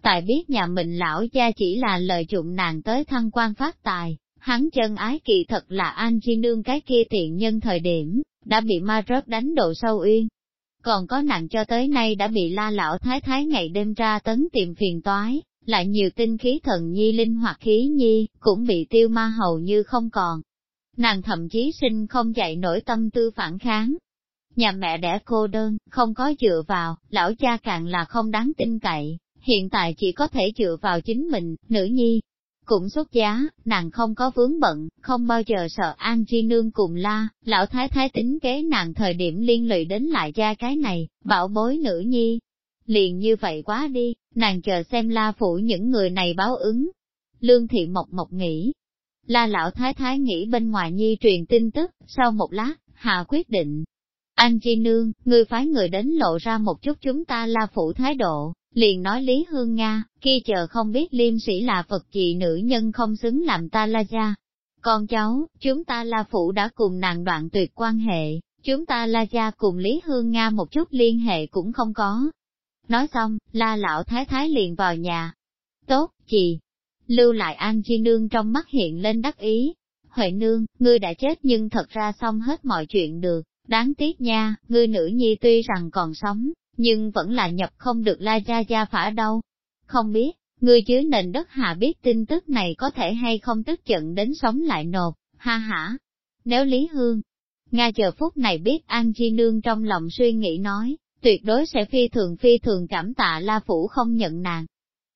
Speaker 1: Tại biết nhà mình lão cha chỉ là lời trụng nàng tới thăng quan phát tài, hắn chân ái kỳ thật là an chi nương cái kia tiện nhân thời điểm, đã bị ma rớt đánh độ sâu uyên. Còn có nàng cho tới nay đã bị la lão thái thái ngày đêm ra tấn tìm phiền toái, lại nhiều tinh khí thần nhi linh hoạt khí nhi, cũng bị tiêu ma hầu như không còn. Nàng thậm chí sinh không dậy nổi tâm tư phản kháng. Nhà mẹ đẻ cô đơn, không có dựa vào, lão cha càng là không đáng tin cậy, hiện tại chỉ có thể dựa vào chính mình, nữ nhi. Cũng xuất giá, nàng không có vướng bận, không bao giờ sợ An Chi Nương cùng la, lão thái thái tính kế nàng thời điểm liên lụy đến lại gia cái này, bảo bối nữ nhi, liền như vậy quá đi, nàng chờ xem la phủ những người này báo ứng. Lương thị mộc mộc nghĩ, la lão thái thái nghĩ bên ngoài nhi truyền tin tức, sau một lát, hạ quyết định. Anh Chi Nương, người phái người đến lộ ra một chút chúng ta la phủ thái độ, liền nói Lý Hương Nga, kia chờ không biết liêm sĩ là Phật gì nữ nhân không xứng làm ta la gia. Con cháu, chúng ta La Phủ đã cùng nàng đoạn tuyệt quan hệ, chúng ta La Gia cùng Lý Hương Nga một chút liên hệ cũng không có. Nói xong, La Lão Thái Thái liền vào nhà. Tốt, chị. Lưu lại An Chi Nương trong mắt hiện lên đắc ý. Huệ Nương, ngươi đã chết nhưng thật ra xong hết mọi chuyện được, đáng tiếc nha, ngươi nữ nhi tuy rằng còn sống, nhưng vẫn là nhập không được La Gia Gia phả đâu. Không biết, ngươi dưới nền đất hạ biết tin tức này có thể hay không tức giận đến sống lại nộp, ha hả. Nếu Lý Hương, Nga chờ phút này biết An Chi Nương trong lòng suy nghĩ nói, tuyệt đối sẽ phi thường phi thường cảm tạ La Phủ không nhận nàng.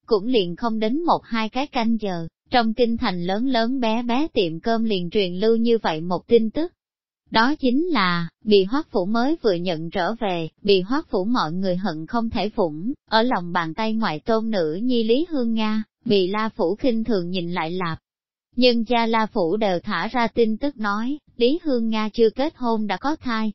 Speaker 1: Cũng liền không đến một hai cái canh giờ, trong kinh thành lớn lớn bé bé tiệm cơm liền truyền lưu như vậy một tin tức. Đó chính là, bị hoác phủ mới vừa nhận trở về, bị hoác phủ mọi người hận không thể phủng, ở lòng bàn tay ngoại tôn nữ nhi Lý Hương Nga, bị la phủ khinh thường nhìn lại lạp. Nhưng cha la phủ đều thả ra tin tức nói, Lý Hương Nga chưa kết hôn đã có thai.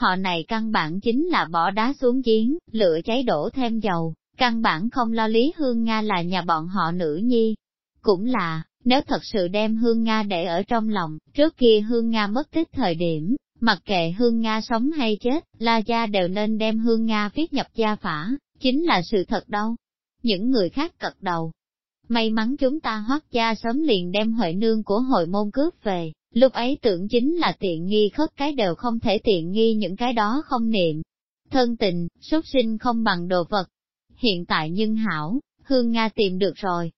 Speaker 1: Họ này căn bản chính là bỏ đá xuống giếng, lửa cháy đổ thêm dầu, căn bản không lo Lý Hương Nga là nhà bọn họ nữ nhi. Cũng là, nếu thật sự đem Hương Nga để ở trong lòng, trước kia Hương Nga mất tích thời điểm, mặc kệ Hương Nga sống hay chết, La Gia đều nên đem Hương Nga viết nhập gia phả, chính là sự thật đâu. Những người khác cật đầu. May mắn chúng ta hoác gia sớm liền đem huệ nương của hội môn cướp về, lúc ấy tưởng chính là tiện nghi khất cái đều không thể tiện nghi những cái đó không niệm. Thân tình, xuất sinh không bằng đồ vật. Hiện tại nhưng hảo, Hương Nga tìm được rồi,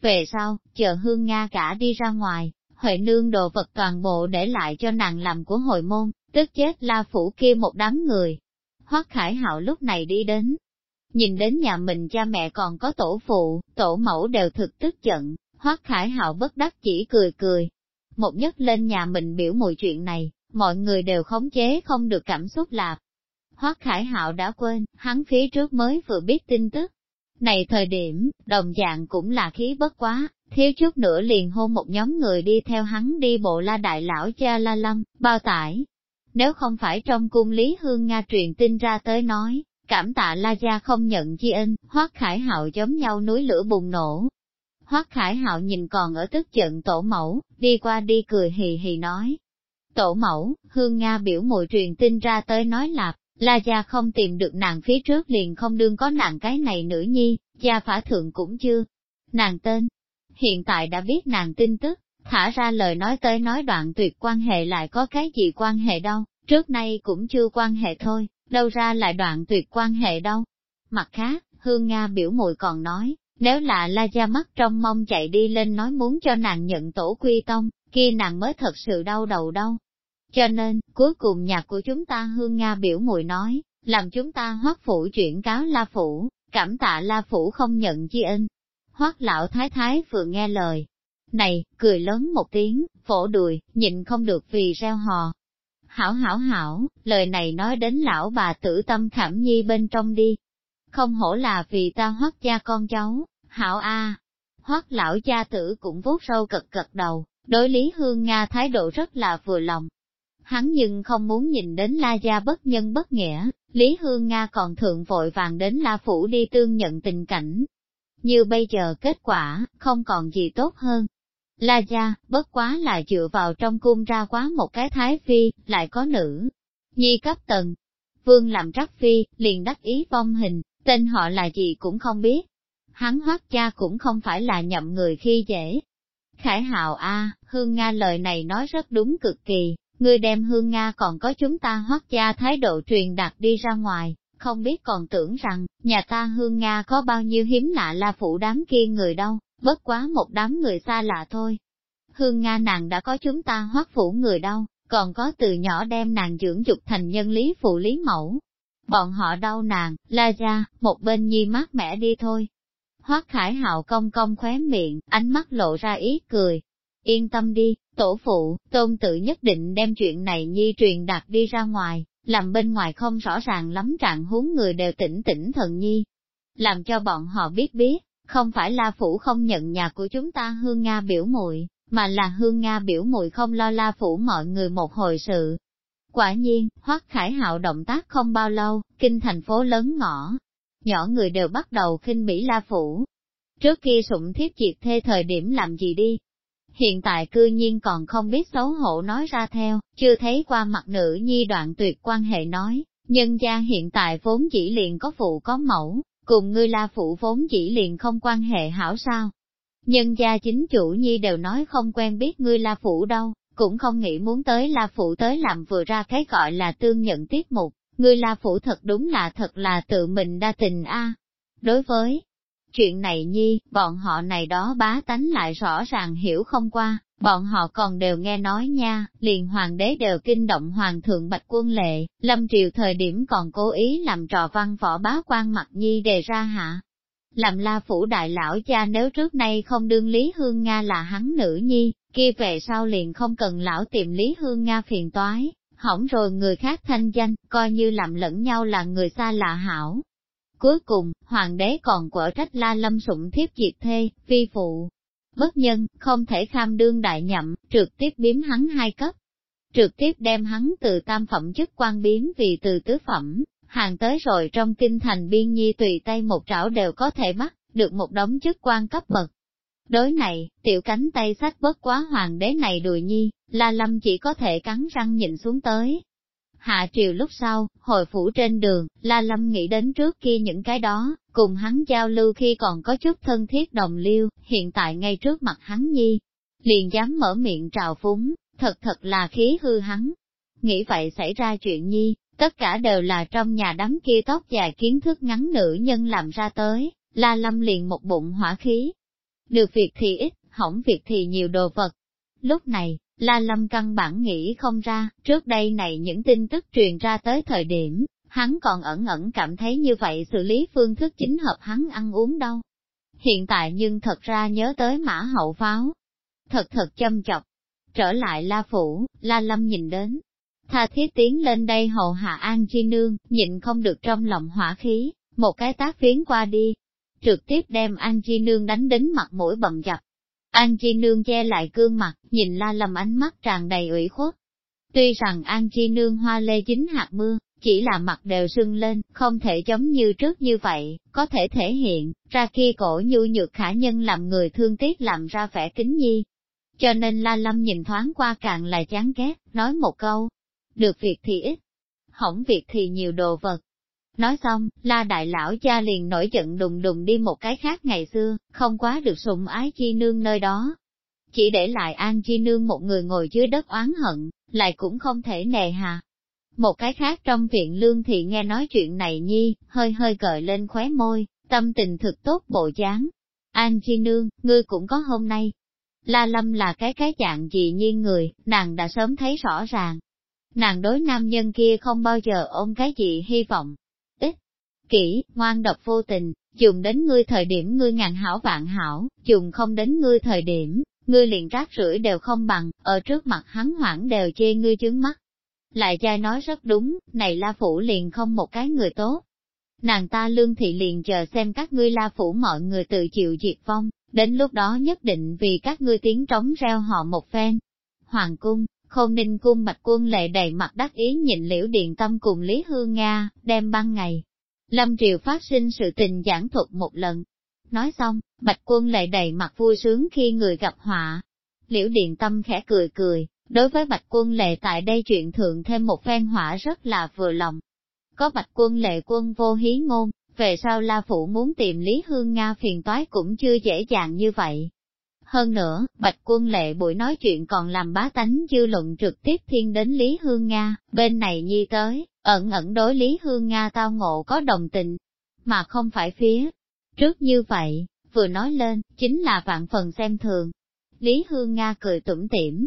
Speaker 1: về sau, chờ hương Nga cả đi ra ngoài, Huệ nương đồ vật toàn bộ để lại cho nàng làm của hội môn, tức chết la phủ kia một đám người. Hoác Khải Hạo lúc này đi đến, nhìn đến nhà mình cha mẹ còn có tổ phụ, tổ mẫu đều thực tức giận, Hoác Khải Hạo bất đắc chỉ cười cười. Một nhất lên nhà mình biểu mùi chuyện này, mọi người đều khống chế không được cảm xúc lạp. Hoác Khải Hạo đã quên, hắn phía trước mới vừa biết tin tức, này thời điểm, đồng dạng cũng là khí bất quá, thiếu chút nữa liền hôn một nhóm người đi theo hắn đi bộ la đại lão cha la lâm, bao tải. Nếu không phải trong cung Lý Hương Nga truyền tin ra tới nói, cảm tạ la gia không nhận chi ân, hoác khải hạo giống nhau núi lửa bùng nổ. Hoác khải hạo nhìn còn ở tức giận tổ mẫu, đi qua đi cười hì hì nói. Tổ mẫu, Hương Nga biểu mùi truyền tin ra tới nói lạp, La gia không tìm được nàng phía trước liền không đương có nàng cái này nữ nhi, gia phả thượng cũng chưa. Nàng tên, hiện tại đã biết nàng tin tức, thả ra lời nói tới nói đoạn tuyệt quan hệ lại có cái gì quan hệ đâu, trước nay cũng chưa quan hệ thôi, đâu ra lại đoạn tuyệt quan hệ đâu. Mặt khác, Hương Nga biểu mùi còn nói, nếu là La Gia mắt trong mong chạy đi lên nói muốn cho nàng nhận tổ quy tông, kia nàng mới thật sự đau đầu đâu. Cho nên, cuối cùng nhạc của chúng ta Hương Nga biểu mùi nói, làm chúng ta hoác phủ chuyển cáo La Phủ, cảm tạ La Phủ không nhận chi ân. Hoác lão thái thái vừa nghe lời. Này, cười lớn một tiếng, phổ đùi, nhịn không được vì reo hò. Hảo hảo hảo, lời này nói đến lão bà tử tâm khảm nhi bên trong đi. Không hổ là vì ta hoác cha con cháu, hảo a. Hoác lão cha tử cũng vuốt sâu cật cật đầu, đối lý hương Nga thái độ rất là vừa lòng, hắn nhưng không muốn nhìn đến La Gia bất nhân bất nghĩa, Lý Hương Nga còn thượng vội vàng đến La Phủ đi tương nhận tình cảnh. Như bây giờ kết quả, không còn gì tốt hơn. La Gia, bất quá là dựa vào trong cung ra quá một cái thái phi, lại có nữ. Nhi cấp tần. Vương làm trắc phi, liền đắc ý vong hình, tên họ là gì cũng không biết. Hắn hoác cha cũng không phải là nhậm người khi dễ. Khải hào a Hương Nga lời này nói rất đúng cực kỳ, Ngươi đem hương Nga còn có chúng ta hoác gia thái độ truyền đạt đi ra ngoài, không biết còn tưởng rằng, nhà ta hương Nga có bao nhiêu hiếm lạ la phụ đám kia người đâu, bất quá một đám người xa lạ thôi. Hương Nga nàng đã có chúng ta hoác phủ người đâu, còn có từ nhỏ đem nàng dưỡng dục thành nhân lý phụ lý mẫu. Bọn họ đau nàng, la ra, một bên nhi mát mẻ đi thôi. Hoác khải hạo công công khóe miệng, ánh mắt lộ ra ý cười, Yên tâm đi, tổ phụ, tôn tự nhất định đem chuyện này nhi truyền đạt đi ra ngoài, làm bên ngoài không rõ ràng lắm trạng huống người đều tỉnh tỉnh thần nhi. Làm cho bọn họ biết biết, không phải La Phủ không nhận nhà của chúng ta Hương Nga biểu muội mà là Hương Nga biểu muội không lo La Phủ mọi người một hồi sự. Quả nhiên, Hoắc Khải Hạo động tác không bao lâu, kinh thành phố lớn ngõ, nhỏ người đều bắt đầu khinh bỉ La Phủ. Trước kia sụng thiết diệt thê thời điểm làm gì đi, hiện tại cư nhiên còn không biết xấu hổ nói ra theo, chưa thấy qua mặt nữ nhi đoạn tuyệt quan hệ nói, nhân gia hiện tại vốn chỉ liền có phụ có mẫu, cùng ngươi la phụ vốn chỉ liền không quan hệ hảo sao. Nhân gia chính chủ nhi đều nói không quen biết ngươi la phụ đâu, cũng không nghĩ muốn tới la phủ tới làm vừa ra cái gọi là tương nhận tiết mục, ngươi la phủ thật đúng là thật là tự mình đa tình a. Đối với chuyện này nhi, bọn họ này đó bá tánh lại rõ ràng hiểu không qua, bọn họ còn đều nghe nói nha, liền hoàng đế đều kinh động hoàng thượng bạch quân lệ, lâm triều thời điểm còn cố ý làm trò văn võ bá quan mặt nhi đề ra hạ. Làm la phủ đại lão cha nếu trước nay không đương Lý Hương Nga là hắn nữ nhi, kia về sau liền không cần lão tìm Lý Hương Nga phiền toái, hỏng rồi người khác thanh danh, coi như làm lẫn nhau là người xa lạ hảo. Cuối cùng, hoàng đế còn quở trách la lâm sụng thiếp diệt thê, vi phụ. Bất nhân, không thể kham đương đại nhậm, trực tiếp biếm hắn hai cấp. Trực tiếp đem hắn từ tam phẩm chức quan biếm vì từ tứ phẩm, hàng tới rồi trong kinh thành biên nhi tùy tay một trảo đều có thể bắt, được một đống chức quan cấp bậc. Đối này, tiểu cánh tay sách bớt quá hoàng đế này đùi nhi, la lâm chỉ có thể cắn răng nhìn xuống tới. Hạ triều lúc sau, hồi phủ trên đường, la lâm nghĩ đến trước kia những cái đó, cùng hắn giao lưu khi còn có chút thân thiết đồng liêu, hiện tại ngay trước mặt hắn nhi. Liền dám mở miệng trào phúng, thật thật là khí hư hắn. Nghĩ vậy xảy ra chuyện nhi, tất cả đều là trong nhà đám kia tóc dài kiến thức ngắn nữ nhân làm ra tới, la lâm liền một bụng hỏa khí, được việc thì ít, hỏng việc thì nhiều đồ vật. Lúc này, La Lâm căn bản nghĩ không ra, trước đây này những tin tức truyền ra tới thời điểm, hắn còn ẩn ẩn cảm thấy như vậy xử lý phương thức chính hợp hắn ăn uống đâu. Hiện tại nhưng thật ra nhớ tới mã hậu pháo. Thật thật châm chọc. Trở lại La Phủ, La Lâm nhìn đến. Tha thiết tiến lên đây hầu hạ An Chi Nương, nhịn không được trong lòng hỏa khí, một cái tác phiến qua đi, trực tiếp đem An Chi Nương đánh đến mặt mũi bầm dập. An Chi Nương che lại gương mặt, nhìn la lầm ánh mắt tràn đầy ủy khuất. Tuy rằng An Chi Nương hoa lê chính hạt mưa, chỉ là mặt đều sưng lên, không thể giống như trước như vậy, có thể thể hiện, ra kia cổ nhu nhược khả nhân làm người thương tiếc làm ra vẻ kính nhi. Cho nên La Lâm nhìn thoáng qua càng là chán ghét, nói một câu, được việc thì ít, hỏng việc thì nhiều đồ vật, Nói xong, la đại lão cha liền nổi giận đùng đùng đi một cái khác ngày xưa, không quá được sùng ái chi nương nơi đó. Chỉ để lại an chi nương một người ngồi dưới đất oán hận, lại cũng không thể nề hà. Một cái khác trong viện lương thị nghe nói chuyện này nhi, hơi hơi gợi lên khóe môi, tâm tình thực tốt bộ dáng. An chi nương, ngươi cũng có hôm nay. La lâm là cái cái dạng gì nhiên người, nàng đã sớm thấy rõ ràng. Nàng đối nam nhân kia không bao giờ ôm cái gì hy vọng, kỹ, ngoan độc vô tình, dùng đến ngươi thời điểm ngươi ngàn hảo vạn hảo, dùng không đến ngươi thời điểm, ngươi liền rác rưởi đều không bằng, ở trước mặt hắn hoảng đều chê ngươi chướng mắt. Lại trai nói rất đúng, này la phủ liền không một cái người tốt. Nàng ta lương thị liền chờ xem các ngươi la phủ mọi người tự chịu diệt vong, đến lúc đó nhất định vì các ngươi tiếng trống reo họ một phen. Hoàng cung, khôn ninh cung bạch quân lệ đầy mặt đắc ý nhìn liễu điện tâm cùng Lý Hương Nga, đem ban ngày, Lâm Triều phát sinh sự tình giảng thuật một lần. Nói xong, Bạch Quân lệ đầy mặt vui sướng khi người gặp họa. Liễu Điện Tâm khẽ cười cười, đối với Bạch Quân Lệ tại đây chuyện thượng thêm một phen họa rất là vừa lòng. Có Bạch Quân Lệ quân vô hí ngôn, về sau La Phụ muốn tìm Lý Hương Nga phiền toái cũng chưa dễ dàng như vậy. Hơn nữa, Bạch Quân Lệ buổi nói chuyện còn làm bá tánh dư luận trực tiếp thiên đến Lý Hương Nga, bên này nhi tới, ẩn ẩn đối Lý Hương Nga tao ngộ có đồng tình, mà không phải phía trước như vậy, vừa nói lên, chính là vạn phần xem thường. Lý Hương Nga cười tủm tỉm.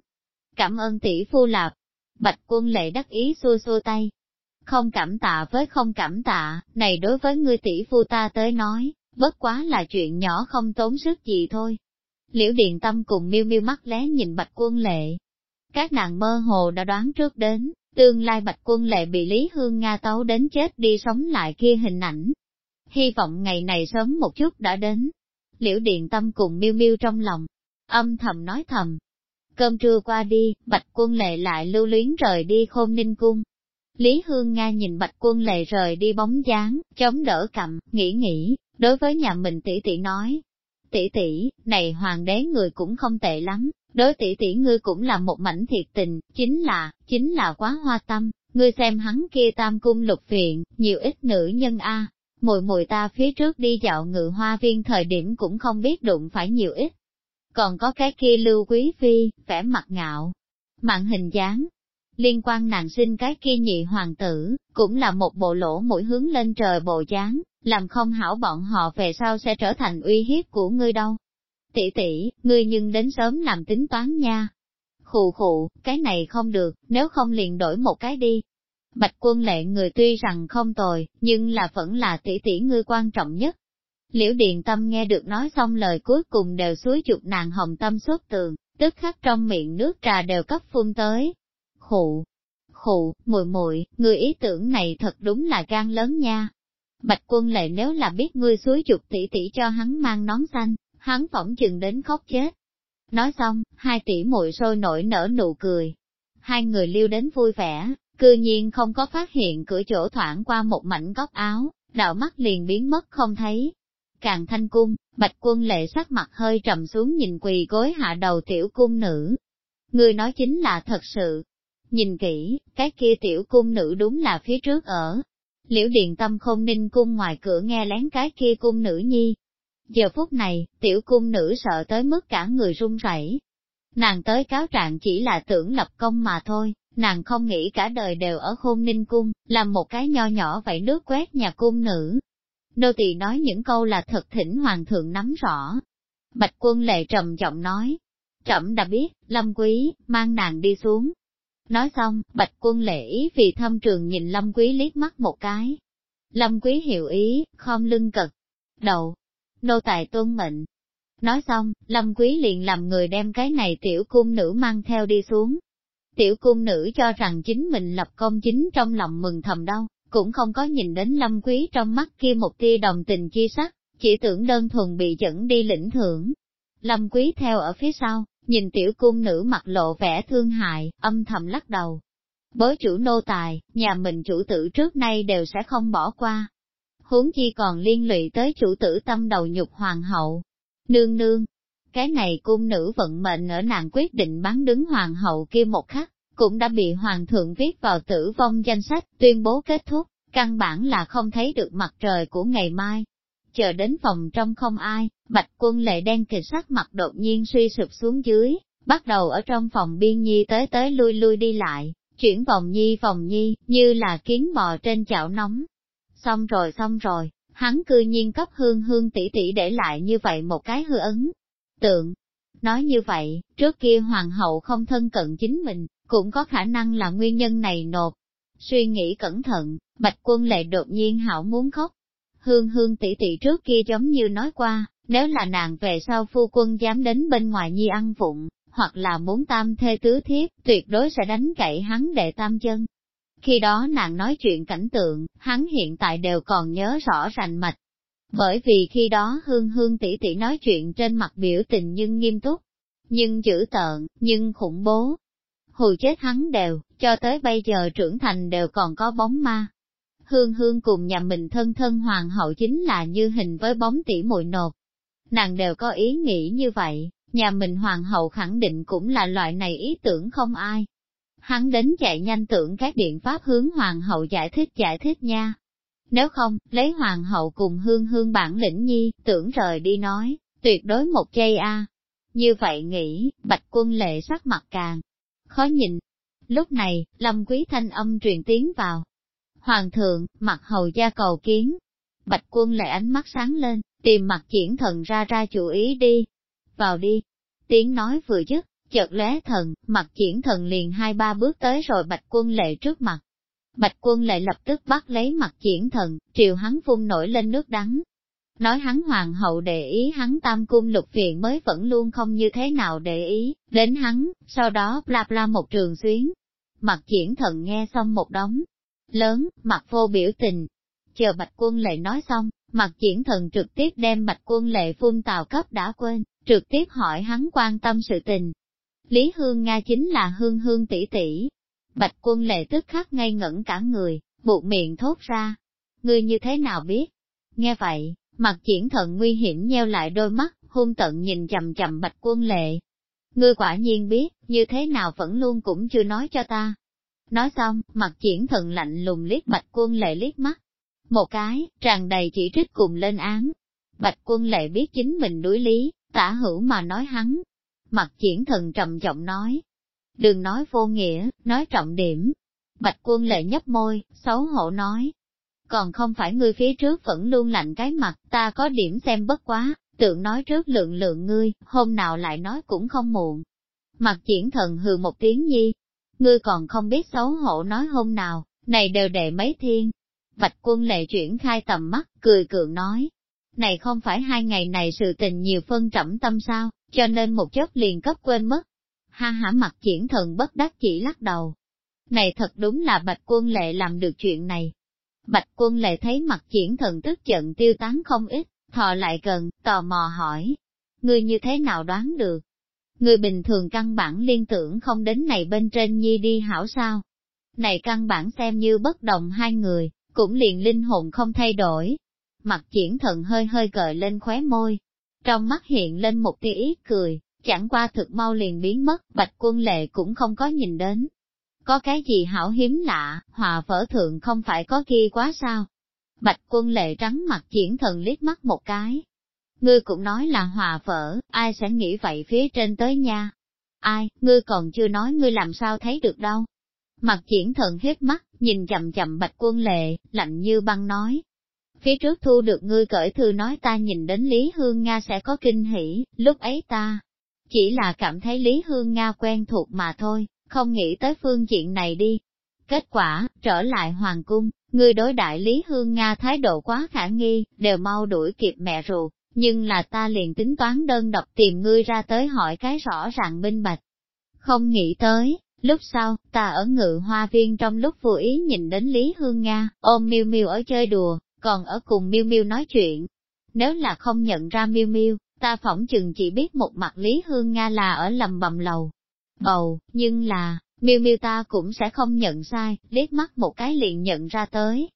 Speaker 1: Cảm ơn tỷ phu lạp. Bạch quân lệ đắc ý xua xua tay. Không cảm tạ với không cảm tạ, này đối với ngươi tỷ phu ta tới nói, bất quá là chuyện nhỏ không tốn sức gì thôi. Liễu Điện Tâm cùng miêu miêu mắt lé nhìn Bạch Quân Lệ. Các nàng mơ hồ đã đoán trước đến, tương lai Bạch Quân Lệ bị Lý Hương Nga tấu đến chết đi sống lại kia hình ảnh. Hy vọng ngày này sớm một chút đã đến. Liễu Điện Tâm cùng miêu miêu trong lòng, âm thầm nói thầm. Cơm trưa qua đi, Bạch Quân Lệ lại lưu luyến rời đi khôn ninh cung. Lý Hương Nga nhìn Bạch Quân Lệ rời đi bóng dáng, chống đỡ cầm, nghĩ nghĩ, đối với nhà mình tỷ tỷ nói, tỷ tỷ, này hoàng đế người cũng không tệ lắm, Đối tỷ tỷ ngươi cũng là một mảnh thiệt tình, chính là, chính là quá hoa tâm, ngươi xem hắn kia tam cung lục viện, nhiều ít nữ nhân a, mùi mùi ta phía trước đi dạo ngự hoa viên thời điểm cũng không biết đụng phải nhiều ít. Còn có cái kia lưu quý phi, vẻ mặt ngạo, mạng hình dáng. Liên quan nàng sinh cái kia nhị hoàng tử, cũng là một bộ lỗ mũi hướng lên trời bộ dáng, làm không hảo bọn họ về sau sẽ trở thành uy hiếp của ngươi đâu. Tỷ tỷ, ngươi nhưng đến sớm làm tính toán nha. Khụ khụ, cái này không được, nếu không liền đổi một cái đi. Bạch quân lệ người tuy rằng không tồi, nhưng là vẫn là tỷ tỷ ngươi quan trọng nhất. Liễu Điện Tâm nghe được nói xong lời cuối cùng đều suối chụp nàng hồng tâm xuất tường, tức khắc trong miệng nước trà đều cấp phun tới. Khụ, khụ, muội muội, người ý tưởng này thật đúng là gan lớn nha. Bạch quân lệ nếu là biết ngươi suối chụp tỷ tỷ cho hắn mang nón xanh, hắn phỏng chừng đến khóc chết. Nói xong, hai tỷ muội sôi nổi nở nụ cười. Hai người lưu đến vui vẻ, cư nhiên không có phát hiện cửa chỗ thoảng qua một mảnh góc áo, đạo mắt liền biến mất không thấy. Càng thanh cung, bạch quân lệ sắc mặt hơi trầm xuống nhìn quỳ gối hạ đầu tiểu cung nữ. Người nói chính là thật sự. Nhìn kỹ, cái kia tiểu cung nữ đúng là phía trước ở. Liễu điện tâm không ninh cung ngoài cửa nghe lén cái kia cung nữ nhi, Giờ phút này, tiểu cung nữ sợ tới mức cả người run rẩy. Nàng tới cáo trạng chỉ là tưởng lập công mà thôi, nàng không nghĩ cả đời đều ở khôn ninh cung, làm một cái nho nhỏ vậy nước quét nhà cung nữ. Nô tỳ nói những câu là thật thỉnh hoàng thượng nắm rõ. Bạch quân lệ trầm giọng nói, trẫm đã biết, lâm quý, mang nàng đi xuống. Nói xong, bạch quân lễ ý vì thâm trường nhìn lâm quý liếc mắt một cái. Lâm quý hiểu ý, khom lưng cật. Đầu, nô tài tuân mệnh. Nói xong, Lâm Quý liền làm người đem cái này tiểu cung nữ mang theo đi xuống. Tiểu cung nữ cho rằng chính mình lập công chính trong lòng mừng thầm đâu, cũng không có nhìn đến Lâm Quý trong mắt kia một tia đồng tình chi sắc, chỉ tưởng đơn thuần bị dẫn đi lĩnh thưởng. Lâm Quý theo ở phía sau, nhìn tiểu cung nữ mặt lộ vẻ thương hại, âm thầm lắc đầu. Bối chủ nô tài, nhà mình chủ tử trước nay đều sẽ không bỏ qua, huống chi còn liên lụy tới chủ tử tâm đầu nhục hoàng hậu. Nương nương, cái này cung nữ vận mệnh ở nàng quyết định bán đứng hoàng hậu kia một khắc, cũng đã bị hoàng thượng viết vào tử vong danh sách, tuyên bố kết thúc, căn bản là không thấy được mặt trời của ngày mai. Chờ đến phòng trong không ai, bạch quân lệ đen kịch sắc mặt đột nhiên suy sụp xuống dưới, bắt đầu ở trong phòng biên nhi tới tới lui lui đi lại, chuyển vòng nhi vòng nhi, như là kiến bò trên chảo nóng, Xong rồi xong rồi, hắn cư nhiên cấp hương hương tỷ tỷ để lại như vậy một cái hư ấn. Tượng, nói như vậy, trước kia hoàng hậu không thân cận chính mình, cũng có khả năng là nguyên nhân này nộp. Suy nghĩ cẩn thận, bạch quân lệ đột nhiên hảo muốn khóc. Hương hương tỷ tỷ trước kia giống như nói qua, nếu là nàng về sau phu quân dám đến bên ngoài nhi ăn vụng, hoặc là muốn tam thê tứ thiếp, tuyệt đối sẽ đánh cậy hắn đệ tam chân, khi đó nàng nói chuyện cảnh tượng, hắn hiện tại đều còn nhớ rõ rành mạch. Bởi vì khi đó hương hương tỷ tỷ nói chuyện trên mặt biểu tình nhưng nghiêm túc, nhưng dữ tợn, nhưng khủng bố. Hù chết hắn đều, cho tới bây giờ trưởng thành đều còn có bóng ma. Hương hương cùng nhà mình thân thân hoàng hậu chính là như hình với bóng tỷ muội nột. Nàng đều có ý nghĩ như vậy, nhà mình hoàng hậu khẳng định cũng là loại này ý tưởng không ai, Hắn đến chạy nhanh tưởng các biện pháp hướng hoàng hậu giải thích giải thích nha. Nếu không, lấy hoàng hậu cùng hương hương bản lĩnh nhi, tưởng rời đi nói, tuyệt đối một giây a. Như vậy nghĩ, bạch quân lệ sắc mặt càng khó nhìn. Lúc này, lâm quý thanh âm truyền tiếng vào. Hoàng thượng, mặt hầu gia cầu kiến. Bạch quân lại ánh mắt sáng lên, tìm mặt triển thần ra ra chủ ý đi. Vào đi. Tiếng nói vừa dứt, chợt lóe thần, mặt triển thần liền hai ba bước tới rồi bạch quân lệ trước mặt. Bạch quân lệ lập tức bắt lấy mặt triển thần, triều hắn phun nổi lên nước đắng. Nói hắn hoàng hậu để ý hắn tam cung lục viện mới vẫn luôn không như thế nào để ý, đến hắn, sau đó bla bla một trường xuyến. Mặt triển thần nghe xong một đống, lớn, mặt vô biểu tình. Chờ bạch quân lệ nói xong, mặt triển thần trực tiếp đem bạch quân lệ phun tào cấp đã quên, trực tiếp hỏi hắn quan tâm sự tình, Lý Hương Nga chính là Hương Hương tỷ tỷ. Bạch quân lệ tức khắc ngây ngẩn cả người, buộc miệng thốt ra. Ngươi như thế nào biết? Nghe vậy, mặt triển thận nguy hiểm nheo lại đôi mắt, hung tận nhìn chầm chầm bạch quân lệ. Ngươi quả nhiên biết, như thế nào vẫn luôn cũng chưa nói cho ta. Nói xong, mặt triển thần lạnh lùng liếc bạch quân lệ liếc mắt. Một cái, tràn đầy chỉ trích cùng lên án. Bạch quân lệ biết chính mình đối lý, tả hữu mà nói hắn. Mặt triển thần trầm giọng nói. Đừng nói vô nghĩa, nói trọng điểm. Bạch quân lệ nhấp môi, xấu hổ nói. Còn không phải ngươi phía trước vẫn luôn lạnh cái mặt, ta có điểm xem bất quá, tượng nói trước lượng lượng ngươi, hôm nào lại nói cũng không muộn. Mặt triển thần hừ một tiếng nhi, ngươi còn không biết xấu hổ nói hôm nào, này đều đệ mấy thiên. Bạch quân lệ chuyển khai tầm mắt, cười cường nói, này không phải hai ngày này sự tình nhiều phân trẫm tâm sao, cho nên một chớp liền cấp quên mất. Ha hả mặt triển thần bất đắc chỉ lắc đầu. Này thật đúng là bạch quân lệ làm được chuyện này. Bạch quân lệ thấy mặt triển thần tức giận tiêu tán không ít, thò lại gần, tò mò hỏi. Ngươi như thế nào đoán được? Người bình thường căn bản liên tưởng không đến này bên trên nhi đi hảo sao. Này căn bản xem như bất đồng hai người, cũng liền linh hồn không thay đổi. Mặt triển thần hơi hơi gợi lên khóe môi. Trong mắt hiện lên một tia ý cười, chẳng qua thực mau liền biến mất, bạch quân lệ cũng không có nhìn đến. Có cái gì hảo hiếm lạ, hòa vỡ thượng không phải có kia quá sao? Bạch quân lệ trắng mặt triển thần liếc mắt một cái, Ngươi cũng nói là hòa vỡ, ai sẽ nghĩ vậy phía trên tới nha? Ai, ngươi còn chưa nói ngươi làm sao thấy được đâu? Mặt triển thần hết mắt, nhìn chậm chậm bạch quân lệ, lạnh như băng nói. Phía trước thu được ngươi cởi thư nói ta nhìn đến Lý Hương Nga sẽ có kinh hỉ, lúc ấy ta chỉ là cảm thấy Lý Hương Nga quen thuộc mà thôi, không nghĩ tới phương diện này đi. Kết quả, trở lại hoàng cung, ngươi đối đại Lý Hương Nga thái độ quá khả nghi, đều mau đuổi kịp mẹ ruột, nhưng là ta liền tính toán đơn độc tìm ngươi ra tới hỏi cái rõ ràng minh bạch. Không nghĩ tới, lúc sau, ta ở ngự hoa viên trong lúc vô ý nhìn đến Lý Hương Nga, ôm miu miu ở chơi đùa, còn ở cùng miu miu nói chuyện. Nếu là không nhận ra miu miu ta phỏng chừng chỉ biết một mặt Lý Hương Nga là ở lầm bầm lầu. Bầu, nhưng là, miu miu ta cũng sẽ không nhận sai, liếc mắt một cái liền nhận ra tới.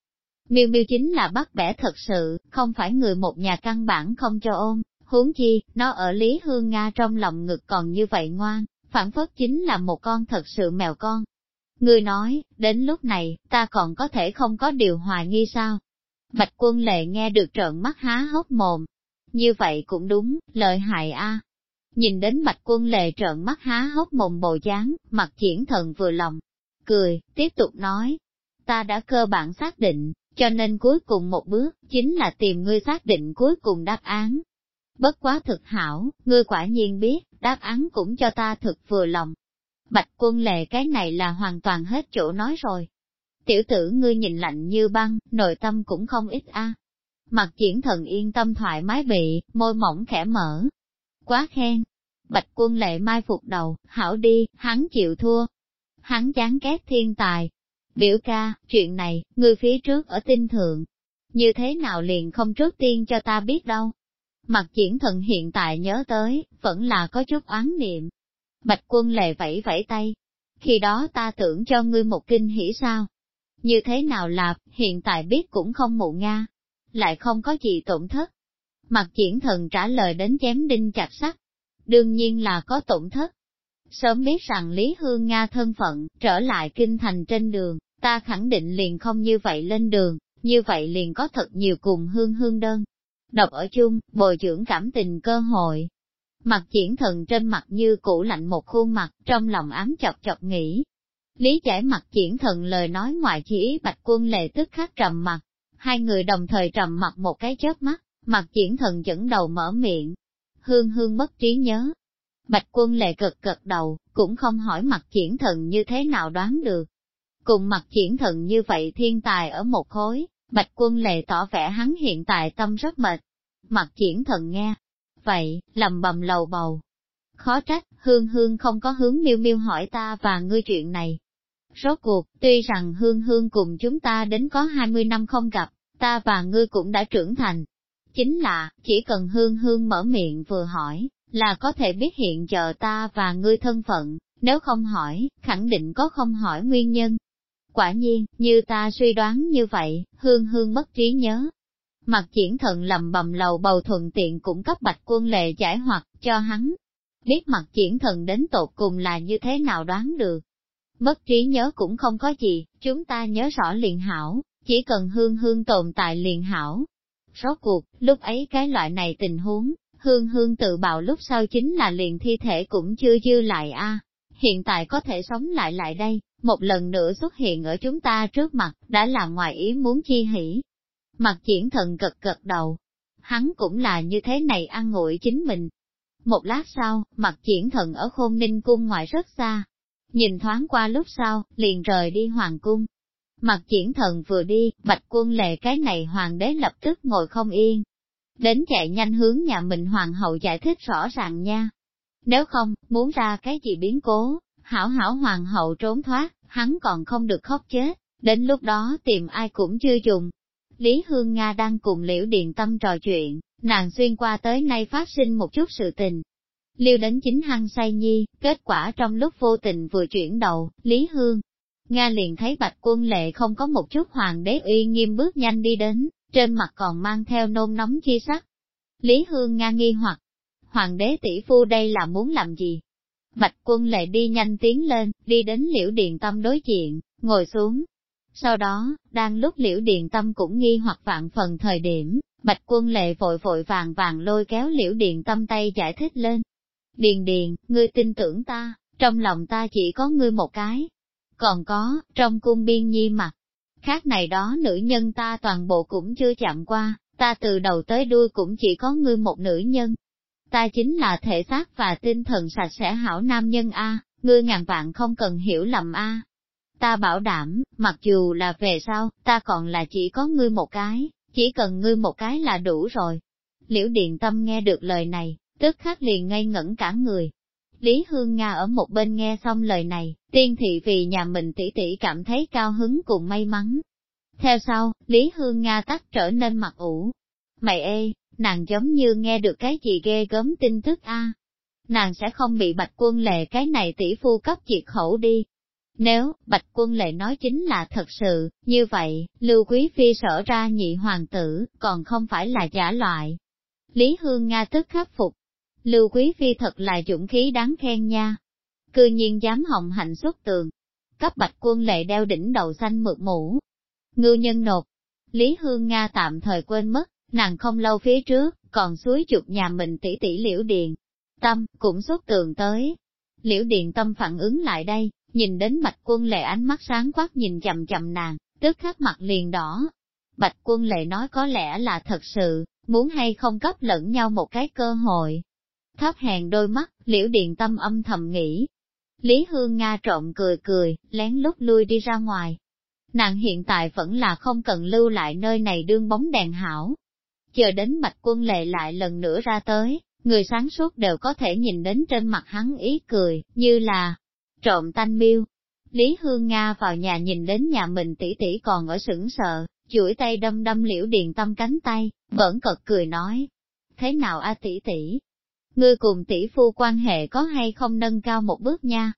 Speaker 1: Miêu miêu chính là bắt bẻ thật sự, không phải người một nhà căn bản không cho ôm, huống chi, nó ở Lý Hương Nga trong lòng ngực còn như vậy ngoan, phản phất chính là một con thật sự mèo con. Người nói, đến lúc này, ta còn có thể không có điều hoài nghi sao? Bạch quân lệ nghe được trợn mắt há hốc mồm. Như vậy cũng đúng, lợi hại a. Nhìn đến bạch quân lệ trợn mắt há hốc mồm bồ dáng, mặt triển thần vừa lòng. Cười, tiếp tục nói. Ta đã cơ bản xác định, cho nên cuối cùng một bước, chính là tìm ngươi xác định cuối cùng đáp án. Bất quá thực hảo, ngươi quả nhiên biết, đáp án cũng cho ta thực vừa lòng. Bạch quân lệ cái này là hoàn toàn hết chỗ nói rồi. Tiểu tử ngươi nhìn lạnh như băng, nội tâm cũng không ít a. Mặt triển thần yên tâm thoải mái bị, môi mỏng khẽ mở. Quá khen. Bạch quân lệ mai phục đầu, hảo đi, hắn chịu thua. Hắn chán ghét thiên tài, Biểu ca, chuyện này, người phía trước ở tinh thượng, như thế nào liền không trước tiên cho ta biết đâu. Mặt triển thần hiện tại nhớ tới, vẫn là có chút oán niệm. Bạch quân lệ vẫy vẫy tay. Khi đó ta tưởng cho ngươi một kinh hỉ sao? Như thế nào lạp, hiện tại biết cũng không mụ Nga. Lại không có gì tổn thất. Mặt triển thần trả lời đến chém đinh chặt sắt. Đương nhiên là có tổn thất. Sớm biết rằng Lý Hương Nga thân phận, trở lại kinh thành trên đường, ta khẳng định liền không như vậy lên đường, như vậy liền có thật nhiều cùng hương hương đơn. Đọc ở chung, bồi dưỡng cảm tình cơ hội. Mặt triển thần trên mặt như cũ lạnh một khuôn mặt, trong lòng ám chọc chọc nghĩ. Lý giải mặt triển thần lời nói ngoại chỉ ý bạch quân lệ tức khắc trầm mặt. Hai người đồng thời trầm mặt một cái chớp mắt, mặt triển thần dẫn đầu mở miệng. Hương hương bất trí nhớ. Bạch quân lệ cực cực đầu, cũng không hỏi mặt triển thần như thế nào đoán được. Cùng mặt triển thần như vậy thiên tài ở một khối, bạch quân lệ tỏ vẻ hắn hiện tại tâm rất mệt. Mặt triển thần nghe, vậy, lầm bầm lầu bầu. Khó trách, hương hương không có hướng miêu miêu hỏi ta và ngươi chuyện này. Rốt cuộc, tuy rằng hương hương cùng chúng ta đến có 20 năm không gặp, ta và ngươi cũng đã trưởng thành. Chính là, chỉ cần hương hương mở miệng vừa hỏi, là có thể biết hiện giờ ta và ngươi thân phận, nếu không hỏi, khẳng định có không hỏi nguyên nhân. Quả nhiên, như ta suy đoán như vậy, hương hương mất trí nhớ. Mặt triển thận lầm bầm lầu bầu thuận tiện cũng cấp bạch quân lệ giải hoặc cho hắn. biết mặt triển thần đến tột cùng là như thế nào đoán được. Mất trí nhớ cũng không có gì, chúng ta nhớ rõ liền hảo, chỉ cần hương hương tồn tại liền hảo. Rốt cuộc, lúc ấy cái loại này tình huống, hương hương tự bạo lúc sau chính là liền thi thể cũng chưa dư lại a Hiện tại có thể sống lại lại đây, một lần nữa xuất hiện ở chúng ta trước mặt, đã là ngoài ý muốn chi hỉ. Mặt triển thần gật gật đầu, hắn cũng là như thế này ăn nguội chính mình. Một lát sau, mặt triển thần ở khôn ninh cung ngoài rất xa, nhìn thoáng qua lúc sau, liền rời đi hoàng cung. Mặt triển thần vừa đi, bạch quân lệ cái này hoàng đế lập tức ngồi không yên. Đến chạy nhanh hướng nhà mình hoàng hậu giải thích rõ ràng nha. Nếu không, muốn ra cái gì biến cố, hảo hảo hoàng hậu trốn thoát, hắn còn không được khóc chết, đến lúc đó tìm ai cũng chưa dùng. Lý Hương Nga đang cùng Liễu Điện Tâm trò chuyện, nàng xuyên qua tới nay phát sinh một chút sự tình. Liêu đến chính hăng say nhi, kết quả trong lúc vô tình vừa chuyển đầu, Lý Hương. Nga liền thấy bạch quân lệ không có một chút hoàng đế uy nghiêm bước nhanh đi đến, trên mặt còn mang theo nôn nóng chi sắc. Lý Hương Nga nghi hoặc, hoàng đế tỷ phu đây là muốn làm gì? Bạch quân lệ đi nhanh tiến lên, đi đến liễu điện tâm đối diện, ngồi xuống. Sau đó, đang lúc liễu điện tâm cũng nghi hoặc vạn phần thời điểm, bạch quân lệ vội vội vàng vàng lôi kéo liễu điện tâm tay giải thích lên. Điền điền, ngươi tin tưởng ta, trong lòng ta chỉ có ngươi một cái. Còn có, trong cung biên nhi mặt, khác này đó nữ nhân ta toàn bộ cũng chưa chạm qua, ta từ đầu tới đuôi cũng chỉ có ngươi một nữ nhân ta chính là thể xác và tinh thần sạch sẽ hảo nam nhân A, ngươi ngàn vạn không cần hiểu lầm A. Ta bảo đảm, mặc dù là về sau, ta còn là chỉ có ngươi một cái, chỉ cần ngươi một cái là đủ rồi. Liễu Điện Tâm nghe được lời này, tức khắc liền ngây ngẩn cả người. Lý Hương Nga ở một bên nghe xong lời này, tiên thị vì nhà mình tỷ tỷ cảm thấy cao hứng cùng may mắn. Theo sau, Lý Hương Nga tắt trở nên mặt ủ. Mày ê, nàng giống như nghe được cái gì ghê gớm tin tức a. Nàng sẽ không bị bạch quân lệ cái này tỷ phu cấp diệt khẩu đi. Nếu, bạch quân lệ nói chính là thật sự, như vậy, Lưu Quý Phi sở ra nhị hoàng tử, còn không phải là giả loại. Lý Hương Nga tức khắc phục. Lưu Quý Phi thật là dũng khí đáng khen nha. Cư nhiên dám hồng hạnh xuất tường. Cấp bạch quân lệ đeo đỉnh đầu xanh mượt mũ. Ngư nhân nộp. Lý Hương Nga tạm thời quên mất, Nàng không lâu phía trước, còn suối chụp nhà mình tỷ tỷ liễu điền. Tâm, cũng xuất tường tới. Liễu điền tâm phản ứng lại đây, nhìn đến bạch quân lệ ánh mắt sáng quắc nhìn chầm chầm nàng, tức khắc mặt liền đỏ. Bạch quân lệ nói có lẽ là thật sự, muốn hay không cấp lẫn nhau một cái cơ hội. Thấp hèn đôi mắt, liễu điện tâm âm thầm nghĩ. Lý Hương Nga trộn cười cười, lén lút lui đi ra ngoài. Nàng hiện tại vẫn là không cần lưu lại nơi này đương bóng đèn hảo, chờ đến bạch quân lệ lại lần nữa ra tới, người sáng suốt đều có thể nhìn đến trên mặt hắn ý cười, như là trộm tanh miêu. Lý Hương Nga vào nhà nhìn đến nhà mình tỷ tỷ còn ở sững sờ, chuỗi tay đâm đâm liễu điền tâm cánh tay, vẫn cật cười nói. Thế nào a tỷ tỷ? Ngươi cùng tỷ phu quan hệ có hay không nâng cao một bước nha?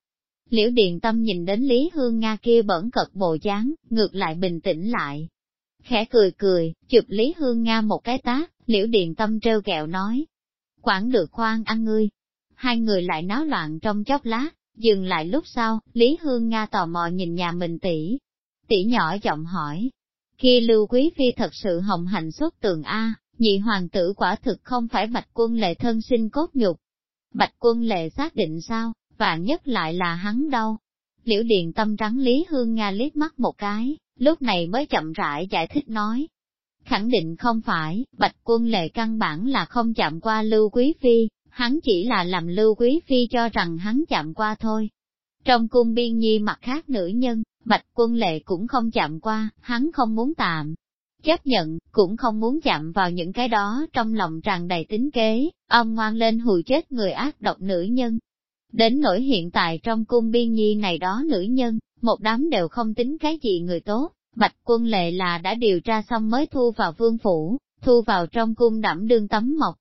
Speaker 1: Liễu Điền Tâm nhìn đến Lý Hương Nga kia bẩn cật bộ dáng, ngược lại bình tĩnh lại, khẽ cười cười, chụp Lý Hương Nga một cái tát. liễu điện tâm trêu kẹo nói. Quản được khoan ăn ngươi. Hai người lại náo loạn trong chốc lát, dừng lại lúc sau, Lý Hương Nga tò mò nhìn nhà mình tỷ. Tỷ nhỏ giọng hỏi, khi Lưu Quý Phi thật sự hồng hạnh xuất tường A, nhị hoàng tử quả thực không phải bạch quân lệ thân sinh cốt nhục. Bạch quân lệ xác định sao, vạn nhất lại là hắn đâu. Liễu Điền tâm trắng Lý Hương Nga liếc mắt một cái, lúc này mới chậm rãi giải thích nói. Khẳng định không phải, bạch quân lệ căn bản là không chạm qua Lưu Quý Phi, hắn chỉ là làm Lưu Quý Phi cho rằng hắn chạm qua thôi. Trong cung biên nhi mặt khác nữ nhân, bạch quân lệ cũng không chạm qua, hắn không muốn tạm. Chấp nhận, cũng không muốn chạm vào những cái đó trong lòng tràn đầy tính kế, ông ngoan lên hù chết người ác độc nữ nhân. Đến nỗi hiện tại trong cung biên nhi này đó nữ nhân, một đám đều không tính cái gì người tốt, bạch quân lệ là đã điều tra xong mới thu vào vương phủ, thu vào trong cung đảm đương tấm mộc.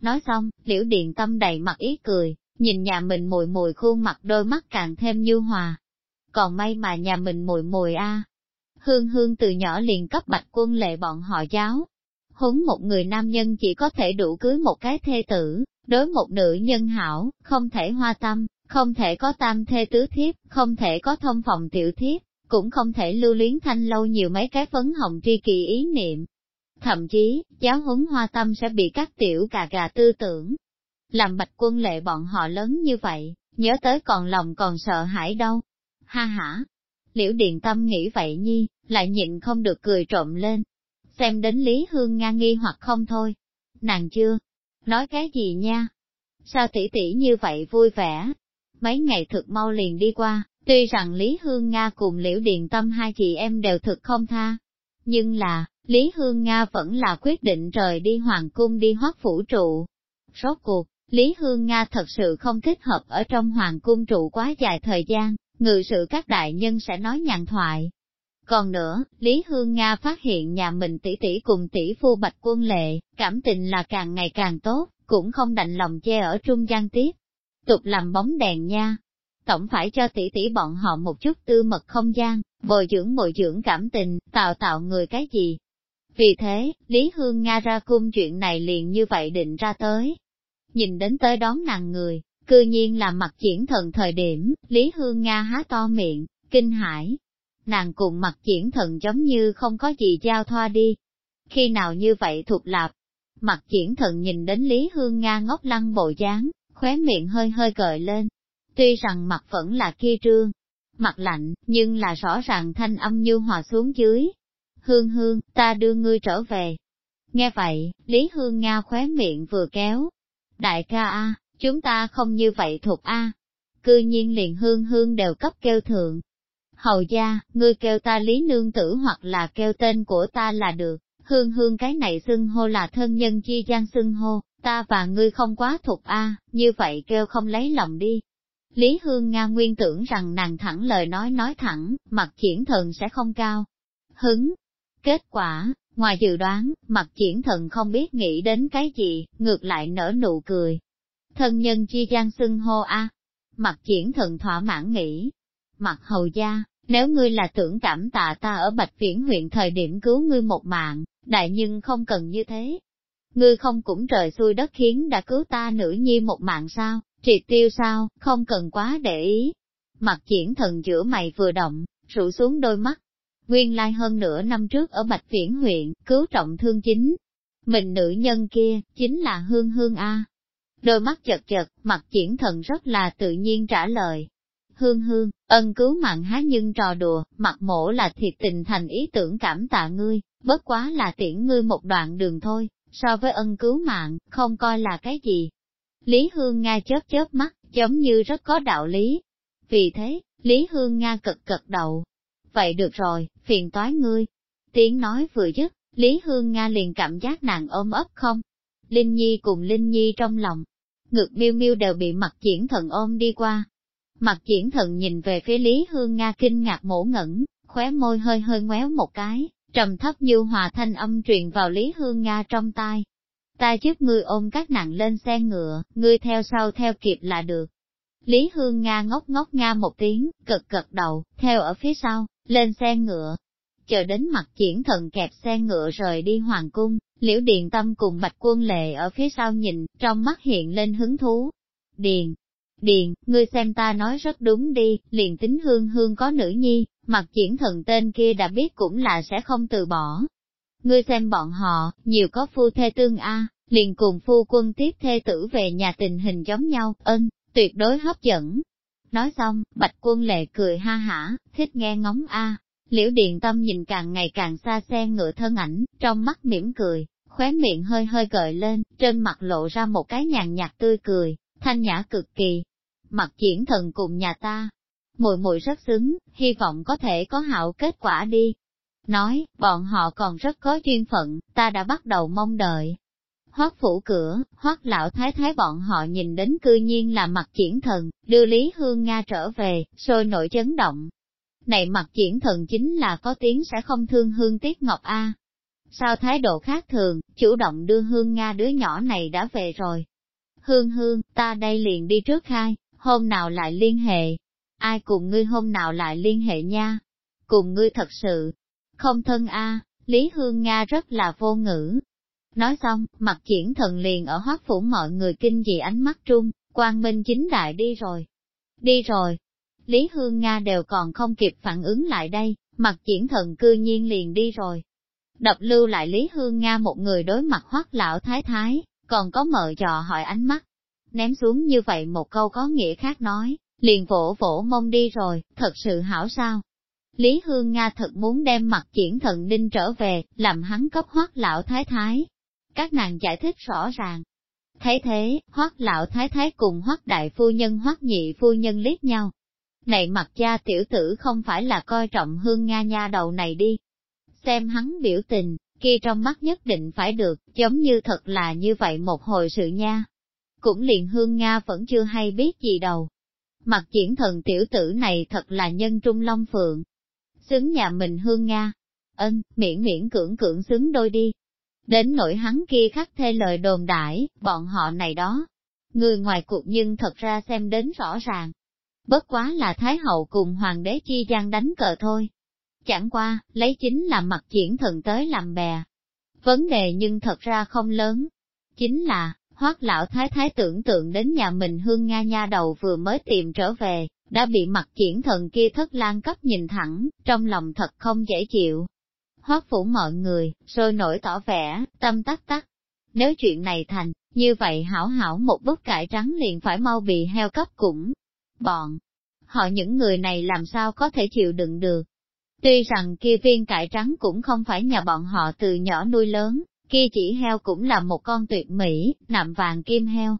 Speaker 1: Nói xong, liễu điện tâm đầy mặt ý cười, nhìn nhà mình mùi mùi khuôn mặt đôi mắt càng thêm như hòa. Còn may mà nhà mình mùi mùi a Hương hương từ nhỏ liền cấp bạch quân lệ bọn họ giáo. Huấn một người nam nhân chỉ có thể đủ cưới một cái thê tử, Đối một nữ nhân hảo, không thể hoa tâm, không thể có tam thê tứ thiếp, không thể có thông phòng tiểu thiếp, cũng không thể lưu luyến thanh lâu nhiều mấy cái phấn hồng tri kỳ ý niệm. Thậm chí, giáo huấn hoa tâm sẽ bị các tiểu cà gà tư tưởng. Làm bạch quân lệ bọn họ lớn như vậy, nhớ tới còn lòng còn sợ hãi đâu. Ha ha! Liễu điện tâm nghĩ vậy nhi, lại nhịn không được cười trộm lên. Xem đến Lý Hương Nga nghi hoặc không thôi. Nàng chưa? Nói cái gì nha? Sao tỷ tỷ như vậy vui vẻ? Mấy ngày thực mau liền đi qua, tuy rằng Lý Hương Nga cùng Liễu Điện Tâm hai chị em đều thực không tha. Nhưng là, Lý Hương Nga vẫn là quyết định rời đi Hoàng Cung đi hoác phủ trụ. Rốt cuộc, Lý Hương Nga thật sự không thích hợp ở trong Hoàng Cung trụ quá dài thời gian, ngự sự các đại nhân sẽ nói nhàn thoại. Còn nữa, Lý Hương Nga phát hiện nhà mình tỷ tỷ cùng tỷ phu Bạch Quân Lệ, cảm tình là càng ngày càng tốt, cũng không đành lòng che ở trung gian tiếp. Tục làm bóng đèn nha. Tổng phải cho tỷ tỷ bọn họ một chút tư mật không gian, bồi dưỡng bồi dưỡng cảm tình, tạo tạo người cái gì. Vì thế, Lý Hương Nga ra cung chuyện này liền như vậy định ra tới. Nhìn đến tới đón nàng người, cư nhiên là mặt triển thần thời điểm, Lý Hương Nga há to miệng, kinh hãi. Nàng cùng mặt triển thần giống như không có gì giao thoa đi. Khi nào như vậy thuộc lạp, mặt triển thần nhìn đến Lý Hương Nga ngốc lăng bộ dáng, khóe miệng hơi hơi gợi lên. Tuy rằng mặt vẫn là kia trương, mặt lạnh, nhưng là rõ ràng thanh âm như hòa xuống dưới. Hương hương, ta đưa ngươi trở về. Nghe vậy, Lý Hương Nga khóe miệng vừa kéo. Đại ca a, chúng ta không như vậy thuộc a. Cư nhiên liền hương hương đều cấp kêu thượng. Hầu gia, ngươi kêu ta Lý Nương Tử hoặc là kêu tên của ta là được, hương hương cái này xưng hô là thân nhân chi gian xưng hô, ta và ngươi không quá thuộc a, như vậy kêu không lấy lòng đi. Lý Hương Nga nguyên tưởng rằng nàng thẳng lời nói nói thẳng, mặt triển thần sẽ không cao. Hứng. Kết quả, ngoài dự đoán, mặt triển thần không biết nghĩ đến cái gì, ngược lại nở nụ cười. Thân nhân chi gian xưng hô a, mặt triển thần thỏa mãn nghĩ. Mặt hầu gia, nếu ngươi là tưởng cảm tạ ta ở Bạch Viễn huyện thời điểm cứu ngươi một mạng, đại nhưng không cần như thế. Ngươi không cũng trời xui đất khiến đã cứu ta nữ nhi một mạng sao, triệt tiêu sao, không cần quá để ý. Mặt triển thần giữa mày vừa động, rủ xuống đôi mắt. Nguyên lai hơn nửa năm trước ở Bạch Viễn huyện, cứu trọng thương chính. Mình nữ nhân kia, chính là Hương Hương A. Đôi mắt chật chật, mặt triển thần rất là tự nhiên trả lời, hương hương, ân cứu mạng há nhưng trò đùa, mặt mổ là thiệt tình thành ý tưởng cảm tạ ngươi, bất quá là tiễn ngươi một đoạn đường thôi, so với ân cứu mạng, không coi là cái gì. Lý Hương Nga chớp chớp mắt, giống như rất có đạo lý. Vì thế, Lý Hương Nga cực cực đầu. Vậy được rồi, phiền toái ngươi. Tiếng nói vừa dứt, Lý Hương Nga liền cảm giác nàng ôm ấp không. Linh Nhi cùng Linh Nhi trong lòng, ngực miêu miêu đều bị mặt triển thần ôm đi qua, Mặt triển thần nhìn về phía Lý Hương Nga kinh ngạc mổ ngẩn, khóe môi hơi hơi ngoéo một cái, trầm thấp như hòa thanh âm truyền vào Lý Hương Nga trong tai. Ta giúp ngươi ôm các nặng lên xe ngựa, ngươi theo sau theo kịp là được. Lý Hương Nga ngốc ngốc Nga một tiếng, cực cực đầu, theo ở phía sau, lên xe ngựa. Chờ đến mặt triển thần kẹp xe ngựa rời đi hoàng cung, liễu điền tâm cùng bạch quân lệ ở phía sau nhìn, trong mắt hiện lên hứng thú. Điền, Điền, ngươi xem ta nói rất đúng đi, liền tính hương hương có nữ nhi, mặt triển thần tên kia đã biết cũng là sẽ không từ bỏ. Ngươi xem bọn họ, nhiều có phu thê tương A, liền cùng phu quân tiếp thê tử về nhà tình hình giống nhau, ân, tuyệt đối hấp dẫn. Nói xong, bạch quân lệ cười ha hả, thích nghe ngóng A. Liễu Điện Tâm nhìn càng ngày càng xa xe ngựa thân ảnh, trong mắt mỉm cười, khóe miệng hơi hơi gợi lên, trên mặt lộ ra một cái nhàn nhạt tươi cười, thanh nhã cực kỳ, mặt triển thần cùng nhà ta. Mùi mùi rất xứng, hy vọng có thể có hảo kết quả đi. Nói, bọn họ còn rất có duyên phận, ta đã bắt đầu mong đợi. Hoác phủ cửa, hoác lão thái thái bọn họ nhìn đến cư nhiên là mặt triển thần, đưa Lý Hương Nga trở về, sôi nổi chấn động. Này mặt triển thần chính là có tiếng sẽ không thương Hương Tiết Ngọc A. Sao thái độ khác thường, chủ động đưa Hương Nga đứa nhỏ này đã về rồi. Hương Hương, ta đây liền đi trước hai, hôm nào lại liên hệ. Ai cùng ngươi hôm nào lại liên hệ nha? Cùng ngươi thật sự. Không thân a Lý Hương Nga rất là vô ngữ. Nói xong, mặt triển thần liền ở hoác phủ mọi người kinh dị ánh mắt trung, quang minh chính đại đi rồi. Đi rồi. Lý Hương Nga đều còn không kịp phản ứng lại đây, mặt triển thần cư nhiên liền đi rồi. Đập lưu lại Lý Hương Nga một người đối mặt hoắc lão thái thái, còn có mợ trò hỏi ánh mắt. Ném xuống như vậy một câu có nghĩa khác nói, liền vỗ vỗ mông đi rồi, thật sự hảo sao. Lý Hương Nga thật muốn đem mặt triển thần đinh trở về, làm hắn cấp hoắc lão thái thái. Các nàng giải thích rõ ràng. Thấy thế, hoắc lão thái thái cùng hoắc đại phu nhân hoắc nhị phu nhân liếc nhau. Này mặt cha tiểu tử không phải là coi trọng hương Nga nha đầu này đi. Xem hắn biểu tình, kia trong mắt nhất định phải được, giống như thật là như vậy một hồi sự nha. Cũng liền hương Nga vẫn chưa hay biết gì đâu. Mặt triển thần tiểu tử này thật là nhân trung long phượng. Xứng nhà mình hương Nga. Ân, miễn miễn cưỡng cưỡng xứng đôi đi. Đến nỗi hắn kia khắc thê lời đồn đãi, bọn họ này đó. Người ngoài cuộc nhưng thật ra xem đến rõ ràng. Bất quá là Thái Hậu cùng Hoàng đế chi gian đánh cờ thôi. Chẳng qua, lấy chính là mặt triển thần tới làm bè. Vấn đề nhưng thật ra không lớn. Chính là, hoác lão thái thái tưởng tượng đến nhà mình hương Nga nha đầu vừa mới tìm trở về, đã bị mặt triển thần kia thất lan cấp nhìn thẳng, trong lòng thật không dễ chịu. Hoác phủ mọi người, rồi nổi tỏ vẻ, tâm tắc tắc. Nếu chuyện này thành, như vậy hảo hảo một bức cải trắng liền phải mau bị heo cấp cũng. Bọn, họ những người này làm sao có thể chịu đựng được. Tuy rằng kia viên cải trắng cũng không phải nhà bọn họ từ nhỏ nuôi lớn, kia chỉ heo cũng là một con tuyệt mỹ, nạm vàng kim heo.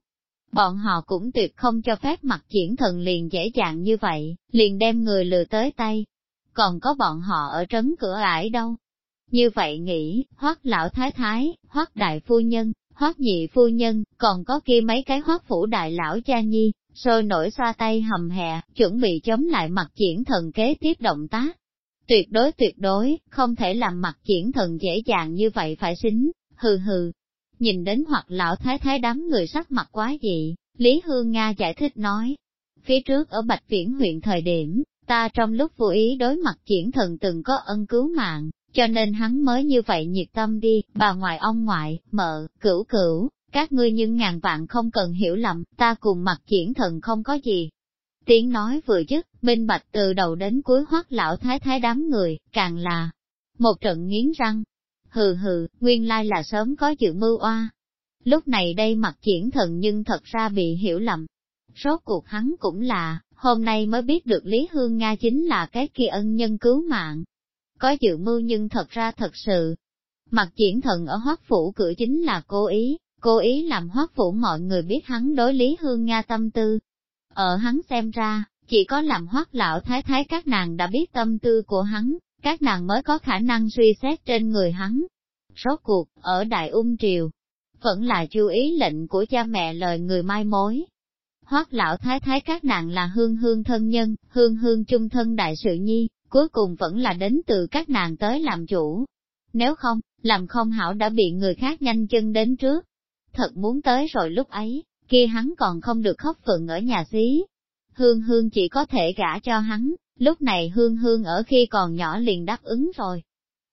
Speaker 1: Bọn họ cũng tuyệt không cho phép mặt triển thần liền dễ dàng như vậy, liền đem người lừa tới tay. Còn có bọn họ ở trấn cửa ải đâu. Như vậy nghĩ, hoắc lão thái thái, hoắc đại phu nhân, hoắc nhị phu nhân, còn có kia mấy cái hoắc phủ đại lão cha nhi, sôi nổi xoa tay hầm hè, chuẩn bị chống lại mặt triển thần kế tiếp động tác. Tuyệt đối tuyệt đối, không thể làm mặt triển thần dễ dàng như vậy phải xính, hừ hừ. Nhìn đến hoặc lão thái thái đám người sắc mặt quá dị, Lý Hương Nga giải thích nói. Phía trước ở Bạch Viễn huyện thời điểm, ta trong lúc vô ý đối mặt triển thần từng có ân cứu mạng, cho nên hắn mới như vậy nhiệt tâm đi, bà ngoại ông ngoại, mợ, cửu cửu, các ngươi nhưng ngàn vạn không cần hiểu lầm, ta cùng mặt triển thần không có gì. Tiếng nói vừa dứt, minh bạch từ đầu đến cuối hoắc lão thái thái đám người, càng là một trận nghiến răng, hừ hừ, nguyên lai là sớm có dự mưu oa. Lúc này đây mặt triển thần nhưng thật ra bị hiểu lầm. Rốt cuộc hắn cũng là, hôm nay mới biết được Lý Hương Nga chính là cái kia ân nhân cứu mạng. Có dự mưu nhưng thật ra thật sự. Mặt triển thần ở hoắc phủ cửa chính là cố ý, cố ý làm hoác phủ mọi người biết hắn đối Lý Hương Nga tâm tư. Ở hắn xem ra, chỉ có làm hoác lão thái thái các nàng đã biết tâm tư của hắn, các nàng mới có khả năng suy xét trên người hắn. Rốt cuộc, ở Đại Ung Triều, vẫn là chú ý lệnh của cha mẹ lời người mai mối. Hoác lão thái thái các nàng là hương hương thân nhân, hương hương trung thân đại sự nhi, cuối cùng vẫn là đến từ các nàng tới làm chủ. Nếu không, làm không hảo đã bị người khác nhanh chân đến trước. Thật muốn tới rồi lúc ấy, kia hắn còn không được khóc phượng ở nhà xí. Hương hương chỉ có thể gả cho hắn, Lúc này hương hương ở khi còn nhỏ liền đáp ứng rồi.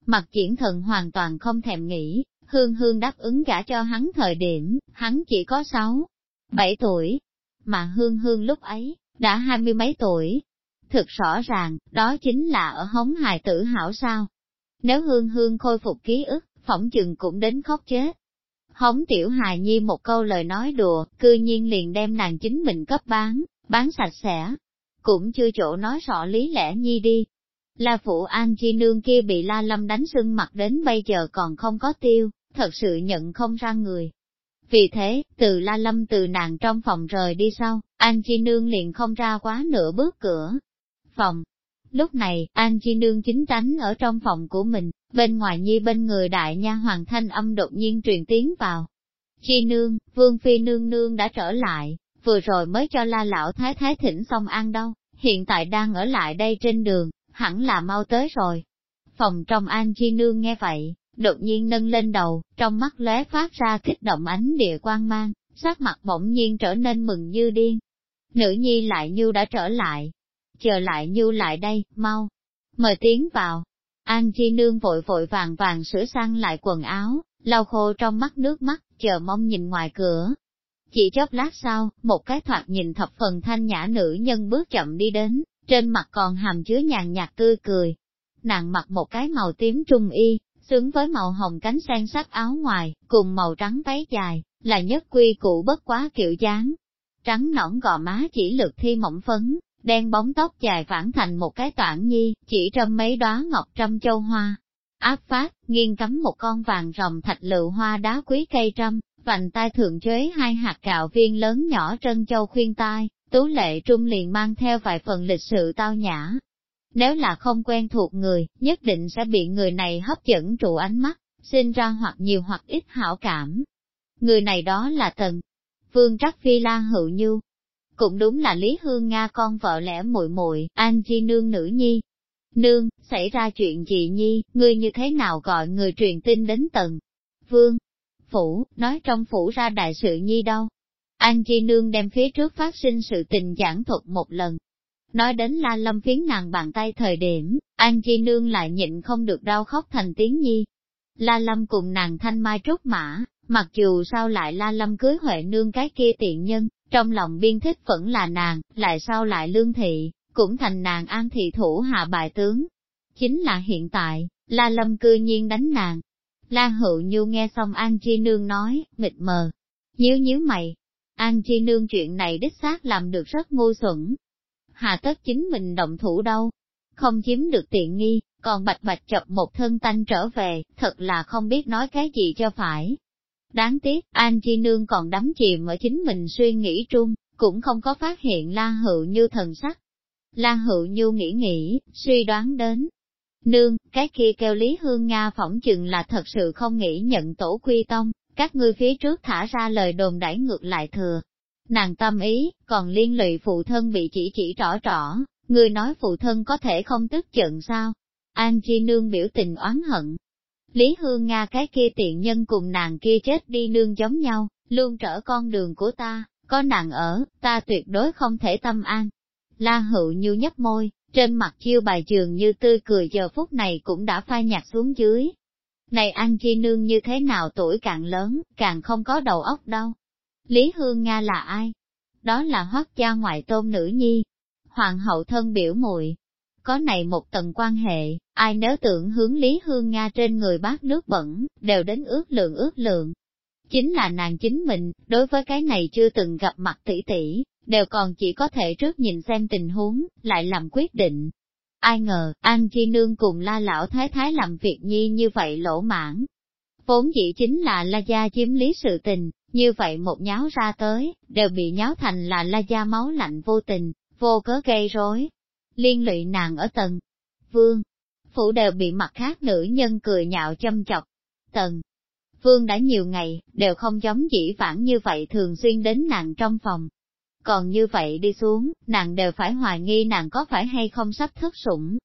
Speaker 1: Mặt triển thần hoàn toàn không thèm nghĩ, hương hương đáp ứng gả cho hắn thời điểm, hắn chỉ có 6, 7 tuổi, mà hương hương lúc ấy, đã hai mươi mấy tuổi. Thực rõ ràng, đó chính là ở hống hài tử hảo sao. Nếu hương hương khôi phục ký ức, phỏng chừng cũng đến khóc chết. Hống tiểu hài nhi một câu lời nói đùa, cư nhiên liền đem nàng chính mình cấp bán, bán sạch sẽ, cũng chưa chỗ nói rõ lý lẽ nhi đi. La Phụ An Chi Nương kia bị La Lâm đánh sưng mặt đến bây giờ còn không có tiêu, thật sự nhận không ra người. Vì thế, từ La Lâm từ nàng trong phòng rời đi sau, An Chi Nương liền không ra quá nửa bước cửa. Phòng. Lúc này, An Chi Nương chính tránh ở trong phòng của mình, bên ngoài nhi bên người đại nha hoàng thanh âm đột nhiên truyền tiếng vào. Chi Nương, Vương Phi Nương Nương đã trở lại, vừa rồi mới cho la lão thái thái thỉnh xong ăn đâu, hiện tại đang ở lại đây trên đường, hẳn là mau tới rồi. Phòng trong An Chi Nương nghe vậy, đột nhiên nâng lên đầu, trong mắt lóe phát ra kích động ánh địa quang mang, sắc mặt bỗng nhiên trở nên mừng như điên. Nữ nhi lại như đã trở lại, chờ lại như lại đây, mau, mời tiến vào. An Chi Nương vội vội vàng vàng sửa sang lại quần áo, lau khô trong mắt nước mắt, chờ mong nhìn ngoài cửa. Chỉ chốc lát sau, một cái thoạt nhìn thập phần thanh nhã nữ nhân bước chậm đi đến, trên mặt còn hàm chứa nhàn nhạt tươi cười. Nàng mặc một cái màu tím trung y, xứng với màu hồng cánh sen sắc áo ngoài, cùng màu trắng váy dài, là nhất quy cũ bất quá kiểu dáng. Trắng nõn gò má chỉ lược thi mỏng phấn, đen bóng tóc dài phản thành một cái toản nhi, chỉ trâm mấy đóa ngọc trăm châu hoa. Áp phát, nghiêng cắm một con vàng rồng thạch lựu hoa đá quý cây trăm vành tai thượng chế hai hạt gạo viên lớn nhỏ trân châu khuyên tai, tú lệ trung liền mang theo vài phần lịch sự tao nhã. Nếu là không quen thuộc người, nhất định sẽ bị người này hấp dẫn trụ ánh mắt, sinh ra hoặc nhiều hoặc ít hảo cảm. Người này đó là Tần, Vương Trắc Phi la Hữu Nhu, cũng đúng là Lý Hương Nga con vợ lẽ muội muội, anh Chi nương nữ nhi. Nương, xảy ra chuyện gì nhi, ngươi như thế nào gọi người truyền tin đến tầng? Vương, phủ, nói trong phủ ra đại sự nhi đâu? An Chi nương đem phía trước phát sinh sự tình giảng thuật một lần. Nói đến La Lâm phiến nàng bàn tay thời điểm, An Chi nương lại nhịn không được đau khóc thành tiếng nhi. La Lâm cùng nàng thanh mai trúc mã, mặc dù sao lại La Lâm cưới Huệ nương cái kia tiện nhân, trong lòng biên thích vẫn là nàng, lại sau lại lương thị, cũng thành nàng an thị thủ hạ bài tướng. Chính là hiện tại, La Lâm cư nhiên đánh nàng. la Hữu Nhu nghe xong An Chi Nương nói, mịt mờ, nhíu nhíu mày. An Chi Nương chuyện này đích xác làm được rất ngu xuẩn. Hà tất chính mình động thủ đâu, không chiếm được tiện nghi, còn bạch bạch chập một thân tanh trở về, thật là không biết nói cái gì cho phải. Đáng tiếc, An Chi Nương còn đắm chìm ở chính mình suy nghĩ trung, cũng không có phát hiện La Hữu Như thần sắc. La Hữu Như nghĩ nghĩ, suy đoán đến. Nương, cái kia kêu Lý Hương Nga phỏng chừng là thật sự không nghĩ nhận tổ quy tông, các ngươi phía trước thả ra lời đồn đẩy ngược lại thừa. Nàng tâm ý, còn liên lụy phụ thân bị chỉ chỉ rõ rõ, người nói phụ thân có thể không tức giận sao? An Chi Nương biểu tình oán hận, Lý Hương Nga cái kia tiện nhân cùng nàng kia chết đi nương giống nhau, luôn trở con đường của ta, có nàng ở, ta tuyệt đối không thể tâm an. La hữu như nhấp môi, trên mặt chiêu bài trường như tươi cười giờ phút này cũng đã phai nhạt xuống dưới. Này An Chi Nương như thế nào tuổi càng lớn, càng không có đầu óc đâu. Lý Hương Nga là ai? Đó là hoác gia ngoại tôn nữ nhi, hoàng hậu thân biểu muội có này một tầng quan hệ, ai nếu tưởng hướng Lý Hương Nga trên người bát nước bẩn, đều đến ước lượng ước lượng. Chính là nàng chính mình, đối với cái này chưa từng gặp mặt tỷ tỷ, đều còn chỉ có thể trước nhìn xem tình huống, lại làm quyết định. Ai ngờ, An Chi Nương cùng la lão thái thái làm việc nhi như vậy lỗ mãn. Vốn dĩ chính là la gia chiếm lý sự tình, như vậy một nháo ra tới, đều bị nháo thành là la gia máu lạnh vô tình, vô cớ gây rối liên lụy nàng ở tầng. Vương, phủ đều bị mặt khác nữ nhân cười nhạo châm chọc. Tần, Vương đã nhiều ngày, đều không giống dĩ vãng như vậy thường xuyên đến nàng trong phòng. Còn như vậy đi xuống, nàng đều phải hoài nghi nàng có phải hay không sắp thất sủng.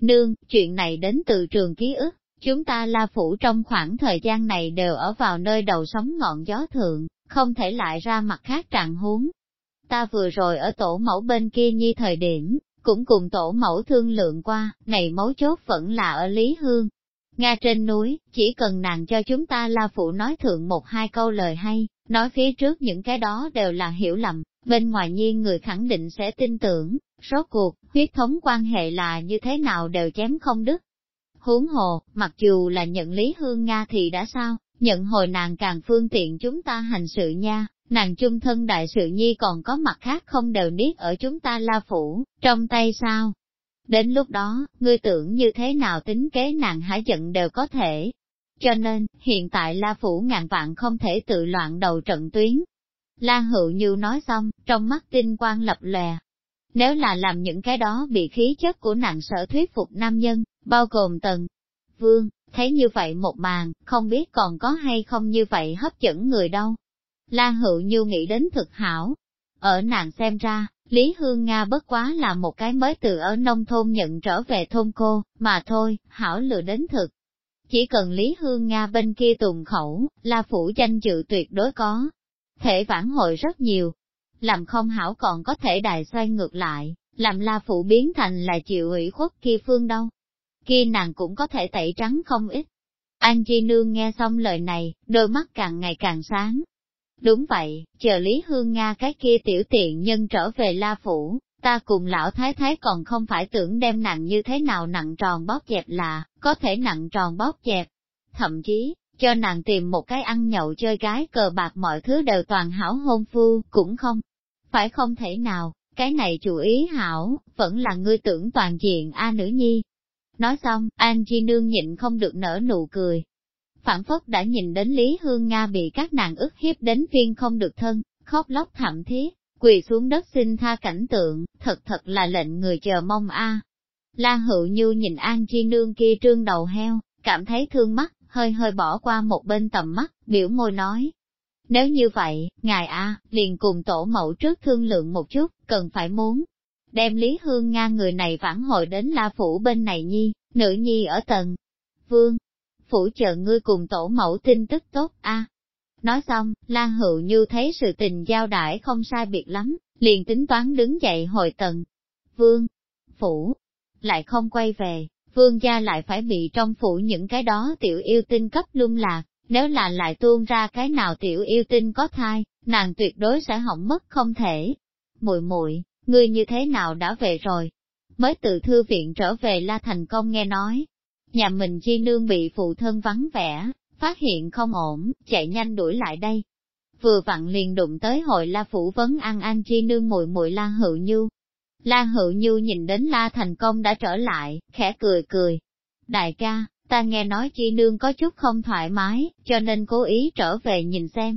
Speaker 1: Nương, chuyện này đến từ trường ký ức, chúng ta la phủ trong khoảng thời gian này đều ở vào nơi đầu sóng ngọn gió thượng, không thể lại ra mặt khác trạng huống. Ta vừa rồi ở tổ mẫu bên kia nhi thời điểm, cũng cùng tổ mẫu thương lượng qua, này mấu chốt vẫn là ở Lý Hương. Nga trên núi, chỉ cần nàng cho chúng ta la phụ nói thượng một hai câu lời hay, nói phía trước những cái đó đều là hiểu lầm, bên ngoài nhiên người khẳng định sẽ tin tưởng, rốt cuộc, huyết thống quan hệ là như thế nào đều chém không đứt. Huống hồ, mặc dù là nhận Lý Hương Nga thì đã sao, nhận hồi nàng càng phương tiện chúng ta hành sự nha, nàng chung thân đại sự nhi còn có mặt khác không đều niết ở chúng ta la phủ, trong tay sao? Đến lúc đó, ngươi tưởng như thế nào tính kế nàng hải giận đều có thể. Cho nên, hiện tại la phủ ngàn vạn không thể tự loạn đầu trận tuyến. La hữu như nói xong, trong mắt tinh quang lập lè. Nếu là làm những cái đó bị khí chất của nàng sở thuyết phục nam nhân, bao gồm tần, vương, thấy như vậy một màn, không biết còn có hay không như vậy hấp dẫn người đâu. Lan Hữu Như nghĩ đến thực hảo. Ở nàng xem ra, Lý Hương Nga bất quá là một cái mới từ ở nông thôn nhận trở về thôn cô, mà thôi, hảo lừa đến thực. Chỉ cần Lý Hương Nga bên kia tùng khẩu, là phủ danh dự tuyệt đối có. Thể vãn hồi rất nhiều. Làm không hảo còn có thể đài xoay ngược lại, làm la phụ biến thành là chịu ủy khuất kia phương đâu. Kia nàng cũng có thể tẩy trắng không ít. An Chi Nương nghe xong lời này, đôi mắt càng ngày càng sáng. Đúng vậy, chờ Lý Hương Nga cái kia tiểu tiện nhân trở về La Phủ, ta cùng lão thái thái còn không phải tưởng đem nặng như thế nào nặng tròn bóp dẹp là, có thể nặng tròn bóp dẹp. Thậm chí, cho nàng tìm một cái ăn nhậu chơi gái cờ bạc mọi thứ đều toàn hảo hôn phu, cũng không. Phải không thể nào, cái này chủ ý hảo, vẫn là ngươi tưởng toàn diện A nữ nhi. Nói xong, An Chi Nương nhịn không được nở nụ cười. Phản phất đã nhìn đến Lý Hương Nga bị các nàng ức hiếp đến phiên không được thân, khóc lóc thảm thiết, quỳ xuống đất xin tha cảnh tượng, thật thật là lệnh người chờ mong a. La Hữu Như nhìn An Chi Nương kia trương đầu heo, cảm thấy thương mắt, hơi hơi bỏ qua một bên tầm mắt, biểu môi nói. Nếu như vậy, ngài a liền cùng tổ mẫu trước thương lượng một chút, cần phải muốn. Đem Lý Hương Nga người này vãn hồi đến La Phủ bên này nhi, nữ nhi ở tầng. Vương, Phủ chờ ngươi cùng tổ mẫu tin tức tốt a Nói xong, La Hữu Như thấy sự tình giao đãi không sai biệt lắm, liền tính toán đứng dậy hồi tận. Vương, Phủ, lại không quay về, vương gia lại phải bị trong phủ những cái đó tiểu yêu tinh cấp lung lạc, nếu là lại tuôn ra cái nào tiểu yêu tinh có thai, nàng tuyệt đối sẽ hỏng mất không thể. Muội muội, ngươi như thế nào đã về rồi? Mới từ thư viện trở về La Thành Công nghe nói, nhà mình chi nương bị phụ thân vắng vẻ, phát hiện không ổn, chạy nhanh đuổi lại đây. Vừa vặn liền đụng tới hội La Phủ vấn ăn an chi nương muội muội La Hữu Như, la Hữu Như nhìn đến La Thành Công đã trở lại, khẽ cười cười. Đại ca, ta nghe nói chi nương có chút không thoải mái, cho nên cố ý trở về nhìn xem.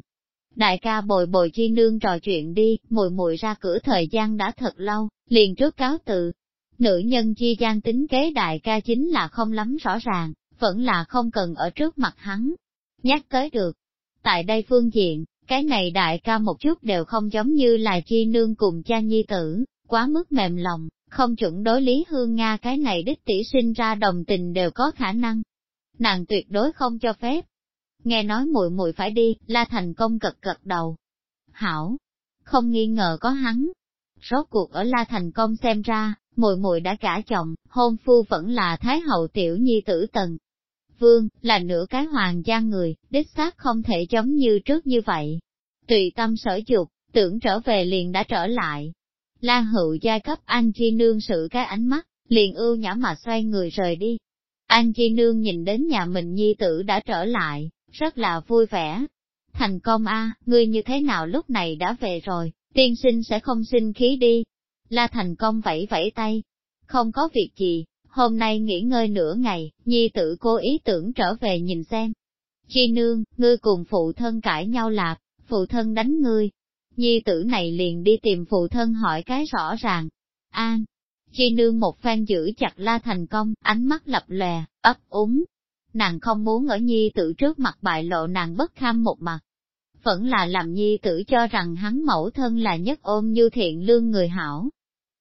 Speaker 1: Đại ca bồi bồi chi nương trò chuyện đi, mùi mùi ra cửa thời gian đã thật lâu, liền trước cáo tự. Nữ nhân chi gian tính kế đại ca chính là không lắm rõ ràng, vẫn là không cần ở trước mặt hắn. Nhắc tới được. Tại đây phương diện, cái này đại ca một chút đều không giống như là chi nương cùng cha nhi tử, quá mức mềm lòng, không chuẩn đối lý hương Nga cái này đích tỷ sinh ra đồng tình đều có khả năng. Nàng tuyệt đối không cho phép. Nghe nói muội muội phải đi, la thành công cật cật đầu. Hảo, không nghi ngờ có hắn. Rốt cuộc ở la thành công xem ra, muội muội đã cả chồng, hôn phu vẫn là thái hậu tiểu nhi tử tần. Vương, là nửa cái hoàng gia người, đích xác không thể giống như trước như vậy. Tùy tâm sở dục, tưởng trở về liền đã trở lại, La hữu giai cấp An Chi Nương sự cái ánh mắt, liền ưu nhã mà xoay người rời đi. An Chi Nương nhìn đến nhà mình nhi tử đã trở lại, rất là vui vẻ. Thành công a, ngươi như thế nào lúc này đã về rồi, tiên sinh sẽ không sinh khí đi. La thành công vẫy vẫy tay. Không có việc gì, hôm nay nghỉ ngơi nửa ngày, nhi tử cô ý tưởng trở về nhìn xem. Chi nương, ngươi cùng phụ thân cãi nhau lạp, phụ thân đánh ngươi, nhi tử này liền đi tìm phụ thân hỏi cái rõ ràng. An, chi nương một phen giữ chặt la thành công, ánh mắt lập lè, ấp úng. Nàng không muốn ở nhi tử trước mặt bại lộ nàng bất kham một mặt. Vẫn là làm nhi tử cho rằng hắn mẫu thân là nhất ôm như thiện lương người hảo.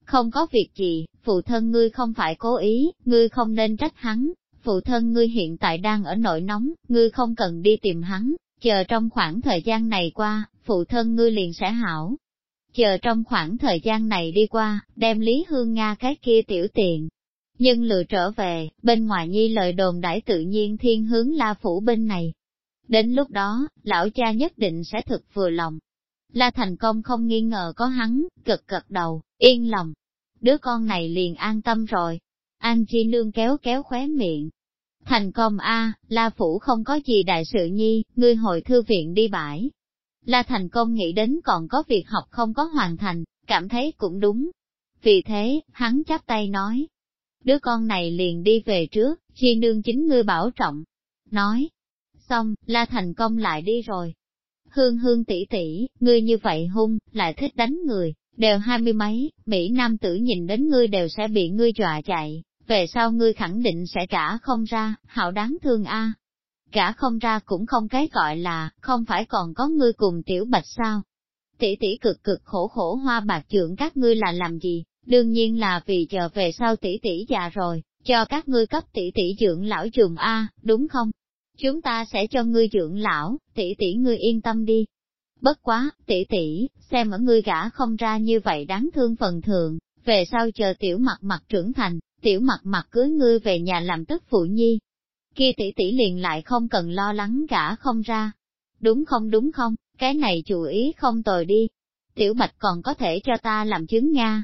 Speaker 1: Không có việc gì, phụ thân ngươi không phải cố ý, ngươi không nên trách hắn, phụ thân ngươi hiện tại đang ở nội nóng, ngươi không cần đi tìm hắn, chờ trong khoảng thời gian này qua, phụ thân ngươi liền sẽ hảo. Chờ trong khoảng thời gian này đi qua, đem Lý Hương Nga cái kia tiểu tiện Nhưng lựa trở về, bên ngoài nhi lời đồn đãi tự nhiên thiên hướng la phủ bên này. Đến lúc đó, lão cha nhất định sẽ thực vừa lòng. La thành công không nghi ngờ có hắn, cực cực đầu, yên lòng. Đứa con này liền an tâm rồi. An Chi Nương kéo kéo khóe miệng, Thành công a, La Phủ không có gì đại sự nhi, ngươi hồi thư viện đi bãi. La Thành công nghĩ đến còn có việc học không có hoàn thành, cảm thấy cũng đúng. Vì thế, hắn chắp tay nói. Đứa con này liền đi về trước, chi nương chính ngươi bảo trọng. Nói. Xong, La Thành công lại đi rồi. Hương hương tỷ tỷ, ngươi như vậy hung, lại thích đánh người, đều hai mươi mấy, Mỹ Nam tử nhìn đến ngươi đều sẽ bị ngươi dọa chạy, về sau ngươi khẳng định sẽ trả không ra, hảo đáng thương a. Cả không ra cũng không cái gọi là, không phải còn có ngươi cùng tiểu bạch sao. Tỷ tỷ cực cực khổ khổ hoa bạc trưởng các ngươi là làm gì, đương nhiên là vì chờ về sau tỷ tỷ già rồi, cho các ngươi cấp tỷ tỷ dưỡng lão dùng a, đúng không? Chúng ta sẽ cho ngươi dưỡng lão, tỷ tỷ ngươi yên tâm đi. Bất quá, tỷ tỷ, xem ở ngươi gã không ra như vậy đáng thương phần thường, về sau chờ tiểu mặt mặt trưởng thành, tiểu mặt mặt cưới ngươi về nhà làm tức phụ nhi. kia tỷ tỷ liền lại không cần lo lắng gã không ra. Đúng không đúng không, cái này chủ ý không tồi đi. Tiểu Bạch còn có thể cho ta làm chứng Nga.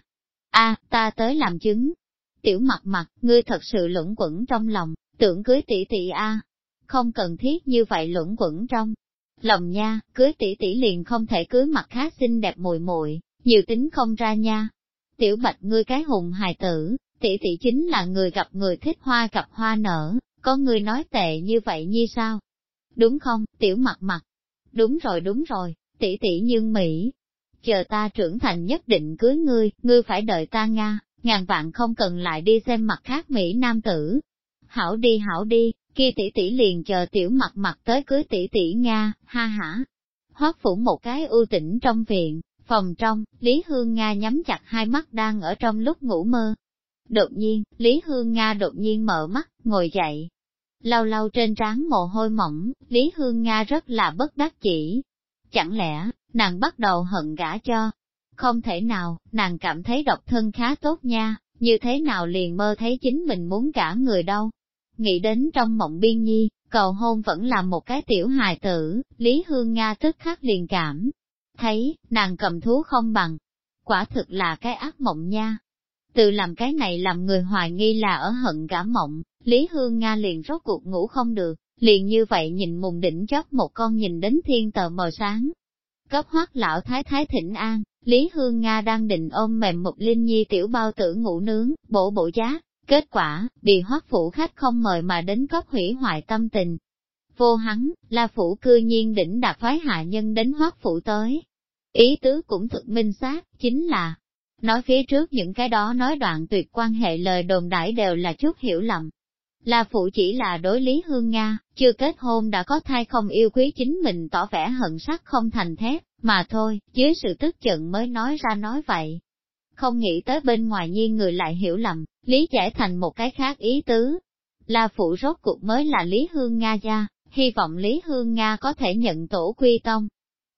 Speaker 1: a ta tới làm chứng. Tiểu mặt mặt, ngươi thật sự luẩn quẩn trong lòng, tưởng cưới tỷ tỷ a không cần thiết như vậy luẩn quẩn trong lòng nha, cưới tỷ tỷ liền không thể cưới mặt khác xinh đẹp mùi muội nhiều tính không ra nha. Tiểu Bạch ngươi cái hùng hài tử, tỷ tỷ chính là người gặp người thích hoa gặp hoa nở, có người nói tệ như vậy như sao? Đúng không, tiểu mặt mặt? Đúng rồi đúng rồi, tỷ tỷ nhưng Mỹ. Chờ ta trưởng thành nhất định cưới ngươi, ngươi phải đợi ta Nga, ngàn vạn không cần lại đi xem mặt khác Mỹ nam tử. Hảo đi hảo đi, kia tỷ tỷ liền chờ tiểu mặt mặt tới cưới tỷ tỷ Nga, ha hả. Hoác phủ một cái ưu tĩnh trong viện, phòng trong, Lý Hương Nga nhắm chặt hai mắt đang ở trong lúc ngủ mơ, Đột nhiên, Lý Hương Nga đột nhiên mở mắt, ngồi dậy. Lau lau trên trán mồ hôi mỏng, Lý Hương Nga rất là bất đắc chỉ. Chẳng lẽ, nàng bắt đầu hận gã cho? Không thể nào, nàng cảm thấy độc thân khá tốt nha, như thế nào liền mơ thấy chính mình muốn cả người đâu. Nghĩ đến trong mộng biên nhi, cầu hôn vẫn là một cái tiểu hài tử, Lý Hương Nga tức khắc liền cảm. Thấy, nàng cầm thú không bằng. Quả thực là cái ác mộng nha, từ làm cái này làm người hoài nghi là ở hận cả mộng, Lý Hương Nga liền rốt cuộc ngủ không được, liền như vậy nhìn mùng đỉnh chóp một con nhìn đến thiên tờ mờ sáng. Cấp hoác lão thái thái thịnh an, Lý Hương Nga đang định ôm mềm một linh nhi tiểu bao tử ngủ nướng, bổ bộ giá, kết quả, bị hoắc phủ khách không mời mà đến cóp hủy hoại tâm tình. Vô hắn, là phủ cư nhiên đỉnh đạt phái hạ nhân đến hoắc phủ tới. Ý tứ cũng thực minh xác, chính là, Nói phía trước những cái đó nói đoạn tuyệt quan hệ lời đồn đãi đều là chút hiểu lầm. là Phụ chỉ là đối lý hương Nga, chưa kết hôn đã có thai không yêu quý chính mình tỏ vẻ hận sắc không thành thép, mà thôi, dưới sự tức giận mới nói ra nói vậy. Không nghĩ tới bên ngoài nhiên người lại hiểu lầm, lý giải thành một cái khác ý tứ. La Phụ rốt cuộc mới là Lý Hương Nga gia, hy vọng Lý Hương Nga có thể nhận tổ quy tông,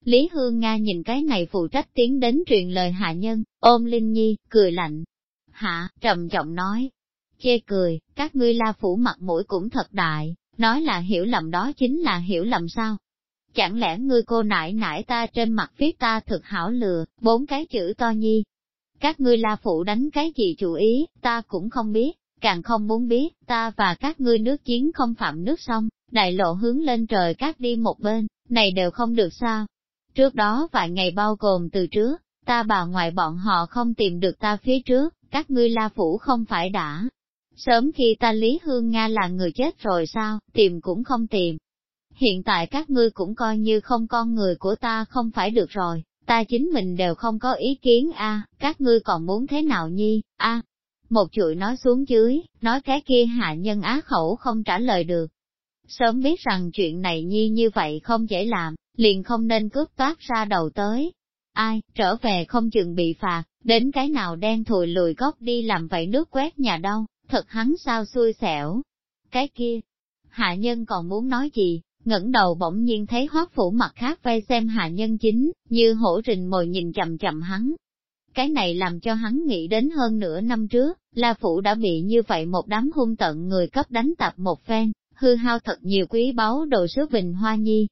Speaker 1: Lý Hương Nga nhìn cái này phụ trách tiến đến truyền lời hạ nhân, ôm Linh Nhi, cười lạnh. Hạ, trầm giọng nói. Chê cười, các ngươi la phủ mặt mũi cũng thật đại, nói là hiểu lầm đó chính là hiểu lầm sao. Chẳng lẽ ngươi cô nại nại ta trên mặt viết ta thực hảo lừa, bốn cái chữ to nhi. Các ngươi la phủ đánh cái gì chủ ý, ta cũng không biết, càng không muốn biết, ta và các ngươi nước chiến không phạm nước sông, đại lộ hướng lên trời các đi một bên, này đều không được sao. Trước đó vài ngày bao gồm từ trước, ta bà ngoại bọn họ không tìm được ta phía trước, các ngươi la phủ không phải đã. Sớm khi ta Lý Hương Nga là người chết rồi sao, tìm cũng không tìm. Hiện tại các ngươi cũng coi như không con người của ta không phải được rồi, ta chính mình đều không có ý kiến a, các ngươi còn muốn thế nào nhi, a. Một chuỗi nói xuống dưới, nói cái kia hạ nhân á khẩu không trả lời được. Sớm biết rằng chuyện này nhi như vậy không dễ làm, liền không nên cướp toát ra đầu tới. Ai, trở về không chừng bị phạt, đến cái nào đen thùi lùi góc đi làm vậy nước quét nhà đâu, thật hắn sao xui xẻo. Cái kia, hạ nhân còn muốn nói gì, ngẩng đầu bỗng nhiên thấy hoác phủ mặt khác vây xem hạ nhân chính, như hổ rình mồi nhìn chậm chậm hắn. Cái này làm cho hắn nghĩ đến hơn nửa năm trước, La Phủ đã bị như vậy một đám hung tận người cấp đánh tạp một phen, hư hao thật nhiều quý báu đồ sứ bình hoa nhi,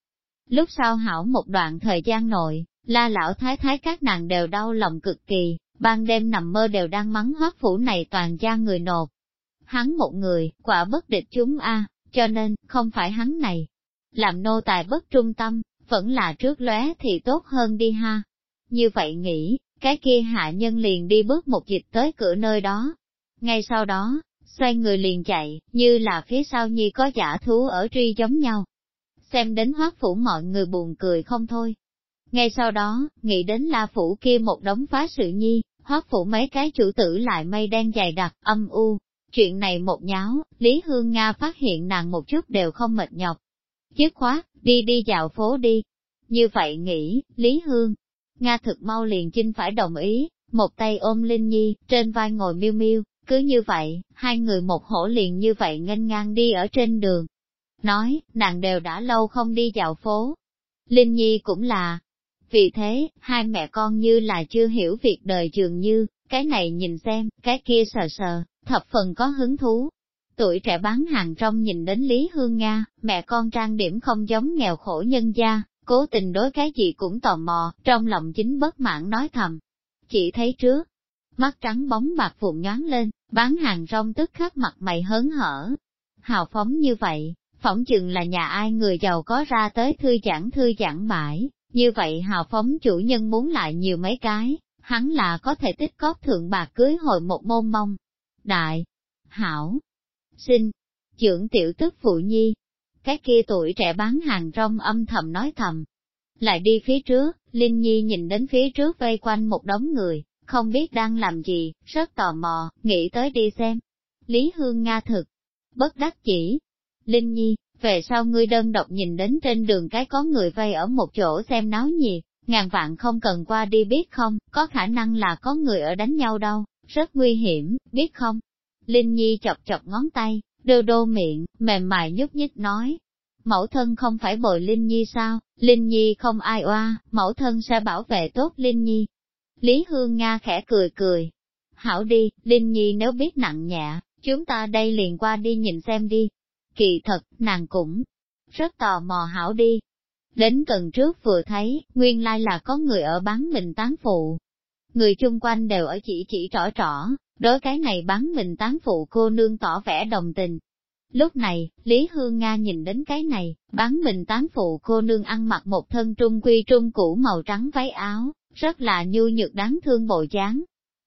Speaker 1: Lúc sau hảo một đoạn thời gian nội, la lão thái thái các nàng đều đau lòng cực kỳ, ban đêm nằm mơ đều đang mắng hoác phủ này toàn gia người nộp. Hắn một người, quả bất địch chúng a, cho nên, không phải hắn này. Làm nô tài bất trung tâm, vẫn là trước lóe thì tốt hơn đi ha. Như vậy nghĩ, cái kia hạ nhân liền đi bước một dịch tới cửa nơi đó. Ngay sau đó, xoay người liền chạy, như là phía sau nhi có giả thú ở truy giống nhau xem đến hoác phủ mọi người buồn cười không thôi. Ngay sau đó, nghĩ đến la phủ kia một đống phá sự nhi, hoác phủ mấy cái chủ tử lại mây đen dày đặc, âm u. Chuyện này một nháo, Lý Hương Nga phát hiện nàng một chút đều không mệt nhọc. Dứt khóa đi đi dạo phố đi. Như vậy nghĩ, Lý Hương, Nga thực mau liền chinh phải đồng ý, một tay ôm Linh Nhi, trên vai ngồi miêu miêu, cứ như vậy, hai người một hổ liền như vậy nghênh ngang đi ở trên đường, nói, nàng đều đã lâu không đi dạo phố. Linh Nhi cũng là. Vì thế, hai mẹ con như là chưa hiểu việc đời trường như, cái này nhìn xem, cái kia sờ sờ, thập phần có hứng thú tuổi trẻ bán hàng rong nhìn đến Lý Hương Nga, mẹ con trang điểm không giống nghèo khổ nhân gia, cố tình đối cái gì cũng tò mò, trong lòng chính bất mãn nói thầm. Chỉ thấy trước, mắt trắng bóng bạc vụn nhoáng lên, bán hàng rong tức khắc mặt mày hớn hở. Hào phóng như vậy, phỏng chừng là nhà ai người giàu có ra tới thư giãn thư giãn bãi, như vậy hào phóng chủ nhân muốn lại nhiều mấy cái, hắn là có thể tích cóp thượng bạc cưới hồi một môn mông. Đại, hảo, xin, trưởng tiểu tức phụ nhi, cái kia tuổi trẻ bán hàng rong âm thầm nói thầm. Lại đi phía trước, Linh Nhi nhìn đến phía trước vây quanh một đống người, không biết đang làm gì, rất tò mò, nghĩ tới đi xem. Lý Hương Nga thực, bất đắc chỉ. Linh Nhi, về sau ngươi đơn độc nhìn đến trên đường cái có người vây ở một chỗ xem náo nhiệt, ngàn vạn không cần qua đi biết không, có khả năng là có người ở đánh nhau đâu, rất nguy hiểm, biết không? Linh Nhi chọc chọc ngón tay, đô đô miệng, mềm mại nhúc nhích nói. Mẫu thân không phải bồi Linh Nhi sao, Linh Nhi không ai oa, mẫu thân sẽ bảo vệ tốt Linh Nhi. Lý Hương Nga khẽ cười cười. Hảo đi, Linh Nhi nếu biết nặng nhẹ, chúng ta đây liền qua đi nhìn xem đi. Kỳ thật, nàng cũng rất tò mò hảo đi. Đến gần trước vừa thấy, nguyên lai là có người ở bán mình tán phụ. Người chung quanh đều ở chỉ chỉ trỏ trỏ, đối cái này bán mình tán phụ cô nương tỏ vẻ đồng tình. Lúc này, Lý Hương Nga nhìn đến cái này, bán mình tán phụ cô nương ăn mặc một thân trung quy trung cũ màu trắng váy áo, rất là nhu nhược đáng thương bộ dáng.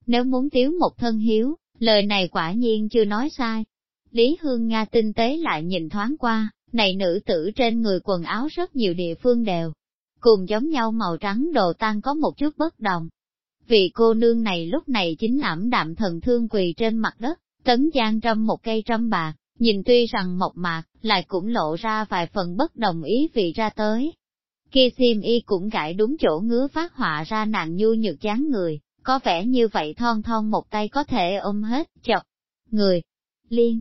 Speaker 1: Nếu muốn tiếu một thân hiếu, lời này quả nhiên chưa nói sai. Lý Hương Nga tinh tế lại nhìn thoáng qua, này nữ tử trên người quần áo rất nhiều địa phương đều, cùng giống nhau màu trắng đồ tan có một chút bất đồng, Vị cô nương này lúc này chính ảm đạm thần thương quỳ trên mặt đất, tấn gian trăm một cây trăm bạc, nhìn tuy rằng mộc mạc, lại cũng lộ ra vài phần bất đồng ý vị ra tới. Kia xiêm y cũng gãi đúng chỗ ngứa phát họa ra nàng nhu nhược dáng người, có vẻ như vậy thon thon một tay có thể ôm hết, chọc, người, liên,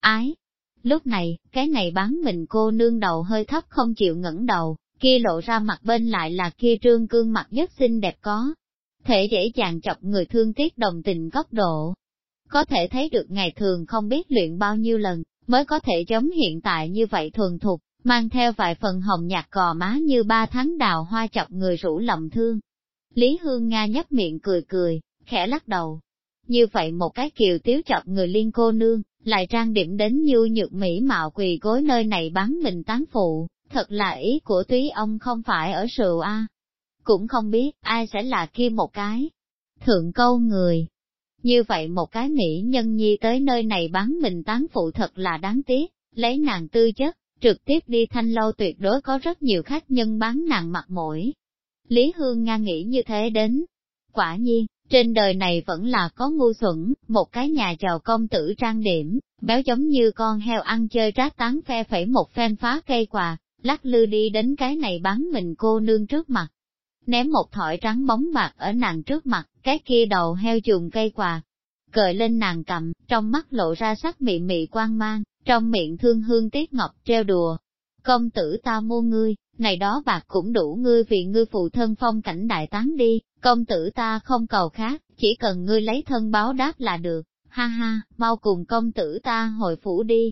Speaker 1: ái. Lúc này, cái này bán mình cô nương đầu hơi thấp không chịu ngẩng đầu, kia lộ ra mặt bên lại là kia trương cương mặt nhất xinh đẹp có, thể dễ dàng chọc người thương tiếc đồng tình góc độ. Có thể thấy được ngày thường không biết luyện bao nhiêu lần, mới có thể giống hiện tại như vậy thuần thục, mang theo vài phần hồng nhạt cò má như ba tháng đào hoa chọc người rủ lòng thương. Lý Hương Nga nhấp miệng cười cười, khẽ lắc đầu. Như vậy một cái kiều tiếu chọc người liên cô nương, lại trang điểm đến như nhược mỹ mạo quỳ gối nơi này bán mình tán phụ, thật là ý của túy ông không phải ở sườn a cũng không biết ai sẽ là kia một cái. Thượng câu người. Như vậy một cái mỹ nhân nhi tới nơi này bán mình tán phụ thật là đáng tiếc, lấy nàng tư chất, trực tiếp đi thanh lâu tuyệt đối có rất nhiều khách nhân bán nàng mặt mũi. Lý Hương Nga nghĩ như thế đến. Quả nhiên, trên đời này vẫn là có ngu xuẩn, một cái nhà giàu công tử trang điểm, béo giống như con heo ăn chơi rác tán phe phẩy một phen phá cây quà, lắc lư đi đến cái này bán mình cô nương trước mặt ném một thỏi trắng bóng bạc ở nàng trước mặt, cái kia đầu heo dùng cây quạt, cởi lên nàng cầm, trong mắt lộ ra sắc mị mị quan mang, trong miệng thương hương tiết ngọc treo đùa. Công tử ta mua ngươi, này đó bạc cũng đủ ngươi vì ngươi phụ thân phong cảnh đại tán đi, công tử ta không cầu khác, chỉ cần ngươi lấy thân báo đáp là được, ha ha, mau cùng công tử ta hồi phủ đi,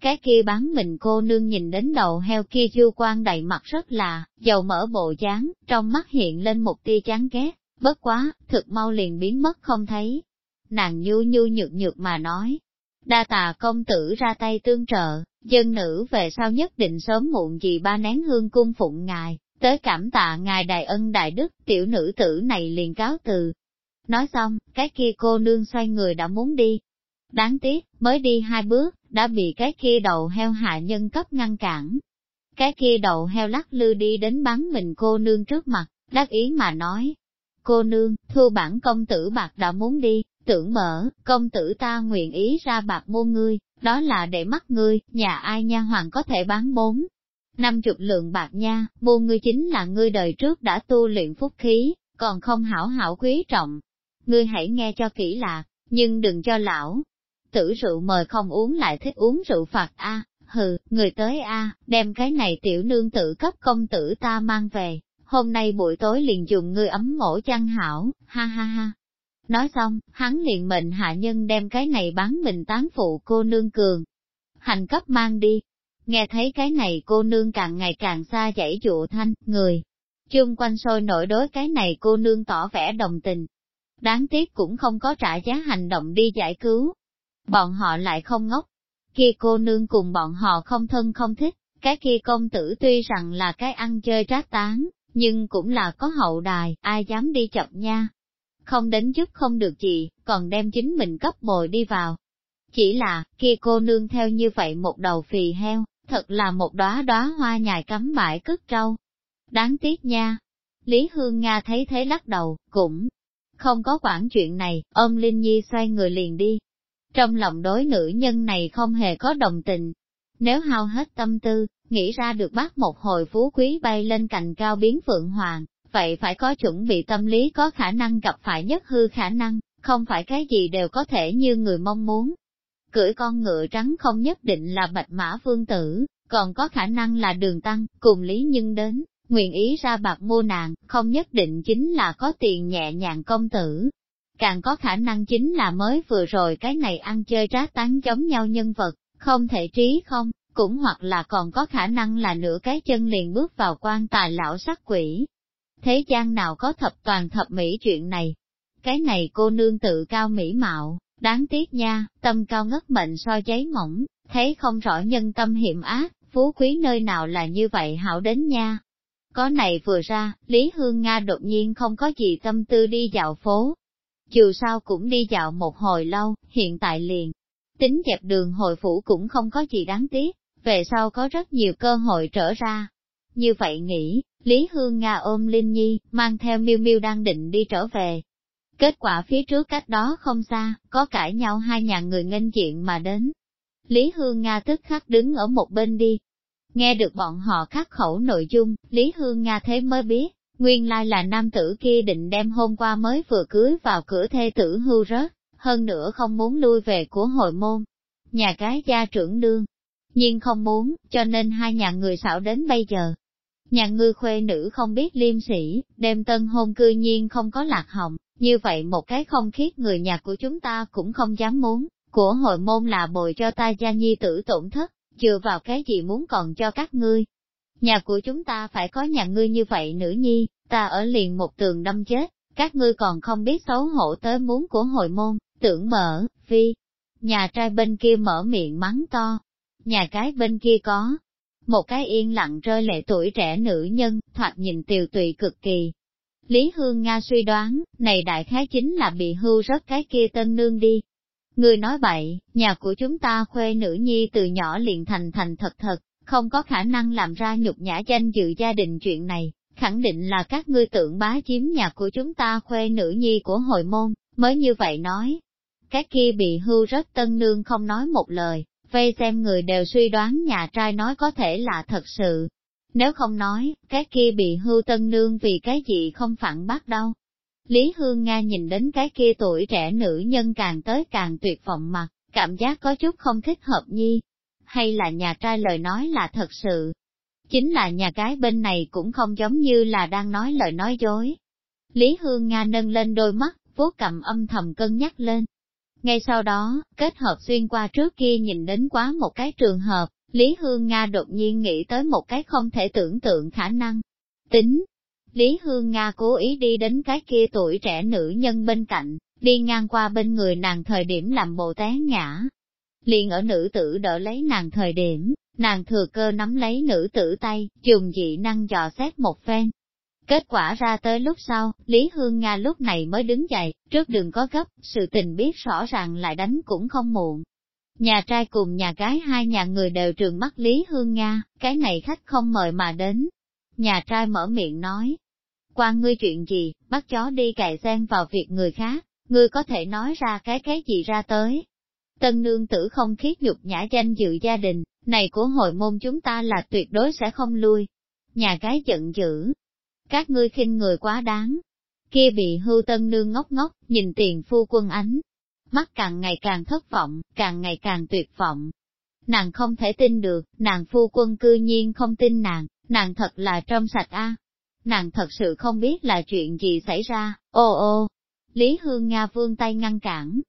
Speaker 1: cái kia bán mình cô nương nhìn đến đầu heo kia du quan đầy mặt rất là, dầu mỡ bộ dáng, trong mắt hiện lên một tia chán ghét, bất quá, thực mau liền biến mất không thấy. Nàng nhu nhu nhược nhược mà nói, đa tà công tử ra tay tương trợ, dân nữ về sau nhất định sớm muộn gì ba nén hương cung phụng ngài, tới cảm tạ ngài đại ân đại đức, tiểu nữ tử này liền cáo từ. Nói xong, cái kia cô nương xoay người đã muốn đi, Đáng tiếc, mới đi hai bước, đã bị cái kia đầu heo hạ nhân cấp ngăn cản. Cái kia đầu heo lắc lư đi đến bắn mình cô nương trước mặt, đắc ý mà nói. Cô nương, thu bản công tử bạc đã muốn đi, tưởng mở, công tử ta nguyện ý ra bạc mua ngươi, đó là để mắt ngươi, nhà ai nha hoàng có thể bán bốn. Năm chục lượng bạc nha, mua ngươi chính là ngươi đời trước đã tu luyện phúc khí, còn không hảo hảo quý trọng. Ngươi hãy nghe cho kỹ lạc, nhưng đừng cho lão, tử rượu mời không uống lại thích uống rượu phạt a hừ, người tới a đem cái này tiểu nương tự cấp công tử ta mang về, hôm nay buổi tối liền dùng ngươi ấm mổ chăn hảo, ha ha ha. Nói xong, hắn liền mệnh hạ nhân đem cái này bán mình tán phụ cô nương cường. Hành cấp mang đi. Nghe thấy cái này cô nương càng ngày càng xa chảy dụ thanh, người. Chung quanh sôi nổi đối cái này cô nương tỏ vẻ đồng tình. Đáng tiếc cũng không có trả giá hành động đi giải cứu. Bọn họ lại không ngốc. Kia cô nương cùng bọn họ không thân không thích, cái kia công tử tuy rằng là cái ăn chơi trác tán, nhưng cũng là có hậu đài, ai dám đi chậm nha. Không đến giúp không được gì, còn đem chính mình cấp bồi đi vào. Chỉ là, kia cô nương theo như vậy một đầu phì heo, thật là một đóa đóa hoa nhài cắm bãi cất trâu. Đáng tiếc nha. Lý Hương Nga thấy thế lắc đầu, cũng không có quản chuyện này, ôm Linh Nhi xoay người liền đi. Trong lòng đối nữ nhân này không hề có đồng tình. Nếu hao hết tâm tư, nghĩ ra được bắt một hồi phú quý bay lên cành cao biến phượng hoàng, vậy phải có chuẩn bị tâm lý có khả năng gặp phải nhất hư khả năng, không phải cái gì đều có thể như người mong muốn. Cưỡi con ngựa trắng không nhất định là bạch mã vương tử, còn có khả năng là đường tăng, cùng lý nhân đến, nguyện ý ra bạc mua nàng, không nhất định chính là có tiền nhẹ nhàng công tử. Càng có khả năng chính là mới vừa rồi cái này ăn chơi trá tán giống nhau nhân vật, không thể trí không, cũng hoặc là còn có khả năng là nửa cái chân liền bước vào quan tài lão sắc quỷ. Thế gian nào có thập toàn thập mỹ chuyện này? Cái này cô nương tự cao mỹ mạo, đáng tiếc nha, tâm cao ngất mệnh so giấy mỏng, thấy không rõ nhân tâm hiểm ác, phú quý nơi nào là như vậy hảo đến nha. Có này vừa ra, Lý Hương Nga đột nhiên không có gì tâm tư đi dạo phố. Dù sao cũng đi dạo một hồi lâu, hiện tại liền. Tính dẹp đường hồi phủ cũng không có gì đáng tiếc, về sau có rất nhiều cơ hội trở ra. Như vậy nghĩ, Lý Hương Nga ôm Linh Nhi, mang theo miêu miêu đang định đi trở về. Kết quả phía trước cách đó không xa, có cãi nhau hai nhà người nghênh diện mà đến. Lý Hương Nga tức khắc đứng ở một bên đi. Nghe được bọn họ khắc khẩu nội dung, Lý Hương Nga thế mới biết, nguyên lai là nam tử kia định đem hôm qua mới vừa cưới vào cửa thê tử hưu rớt, hơn nữa không muốn lui về của hội môn. Nhà cái gia trưởng đương, nhiên không muốn, cho nên hai nhà người xảo đến bây giờ. Nhà ngươi khuê nữ không biết liêm sĩ, đêm tân hôn cư nhiên không có lạc hồng, như vậy một cái không khiết người nhà của chúng ta cũng không dám muốn, của hội môn là bồi cho ta gia nhi tử tổn thất, chừa vào cái gì muốn còn cho các ngươi. Nhà của chúng ta phải có nhà ngươi như vậy nữ nhi, ta ở liền một tường đâm chết, các ngươi còn không biết xấu hổ tới muốn của hội môn, tưởng mở, phi. Nhà trai bên kia mở miệng mắng to, nhà cái bên kia có. Một cái yên lặng rơi lệ tuổi trẻ nữ nhân, thoạt nhìn tiều tụy cực kỳ. Lý Hương Nga suy đoán, này đại khái chính là bị hưu rớt cái kia tân nương đi. Người nói bậy, nhà của chúng ta khuê nữ nhi từ nhỏ liền thành thành thật thật, không có khả năng làm ra nhục nhã danh dự gia đình chuyện này, khẳng định là các ngươi tưởng bá chiếm nhà của chúng ta khuê nữ nhi của hội môn, mới như vậy nói. Các kia bị hưu rất tân nương không nói một lời, vây xem người đều suy đoán nhà trai nói có thể là thật sự. Nếu không nói, cái kia bị hưu tân nương vì cái gì không phản bác đâu. Lý Hương Nga nhìn đến cái kia tuổi trẻ nữ nhân càng tới càng tuyệt vọng mặt, cảm giác có chút không thích hợp nhi. Hay là nhà trai lời nói là thật sự. Chính là nhà gái bên này cũng không giống như là đang nói lời nói dối. Lý Hương Nga nâng lên đôi mắt, vuốt cầm âm thầm cân nhắc lên, ngay sau đó, kết hợp xuyên qua trước kia nhìn đến quá một cái trường hợp, Lý Hương Nga đột nhiên nghĩ tới một cái không thể tưởng tượng khả năng. Tính, Lý Hương Nga cố ý đi đến cái kia tuổi trẻ nữ nhân bên cạnh, đi ngang qua bên người nàng thời điểm làm bộ té ngã. Liền ở nữ tử đỡ lấy nàng thời điểm, nàng thừa cơ nắm lấy nữ tử tay, dùng dị năng dò xét một phen, Kết quả ra tới lúc sau, Lý Hương Nga lúc này mới đứng dậy, trước đừng có gấp, sự tình biết rõ ràng lại đánh cũng không muộn. Nhà trai cùng nhà gái hai nhà người đều trường mắt Lý Hương Nga, cái này khách không mời mà đến. Nhà trai mở miệng nói, qua ngươi chuyện gì, bắt chó đi cày xen vào việc người khác, ngươi có thể nói ra cái cái gì ra tới. Tân nương tử không khiết nhục nhã danh dự gia đình, này của hội môn chúng ta là tuyệt đối sẽ không lui. Nhà gái giận dữ, các ngươi khinh người quá đáng. Kia bị hưu tân nương ngốc ngốc, nhìn tiền phu quân ánh. Mắt càng ngày càng thất vọng, càng ngày càng tuyệt vọng. Nàng không thể tin được, nàng phu quân cư nhiên không tin nàng, nàng thật là trong sạch a. Nàng thật sự không biết là chuyện gì xảy ra, ô ô. Lý Hương Nga vương tay ngăn cản.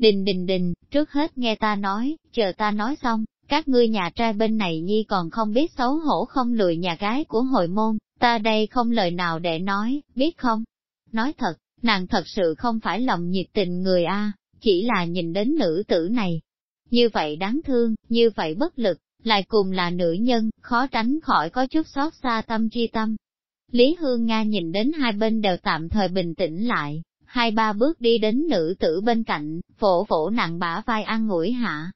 Speaker 1: Đình đình đình, trước hết nghe ta nói, chờ ta nói xong, các ngươi nhà trai bên này nhi còn không biết xấu hổ không lười nhà gái của hội môn, ta đây không lời nào để nói, biết không? Nói thật, nàng thật sự không phải lòng nhiệt tình người A, chỉ là nhìn đến nữ tử này. Như vậy đáng thương, như vậy bất lực, lại cùng là nữ nhân, khó tránh khỏi có chút xót xa tâm chi tâm. Lý Hương Nga nhìn đến hai bên đều tạm thời bình tĩnh lại, hai ba bước đi đến nữ tử bên cạnh, phổ phổ nặng bả vai an ngủi hạ.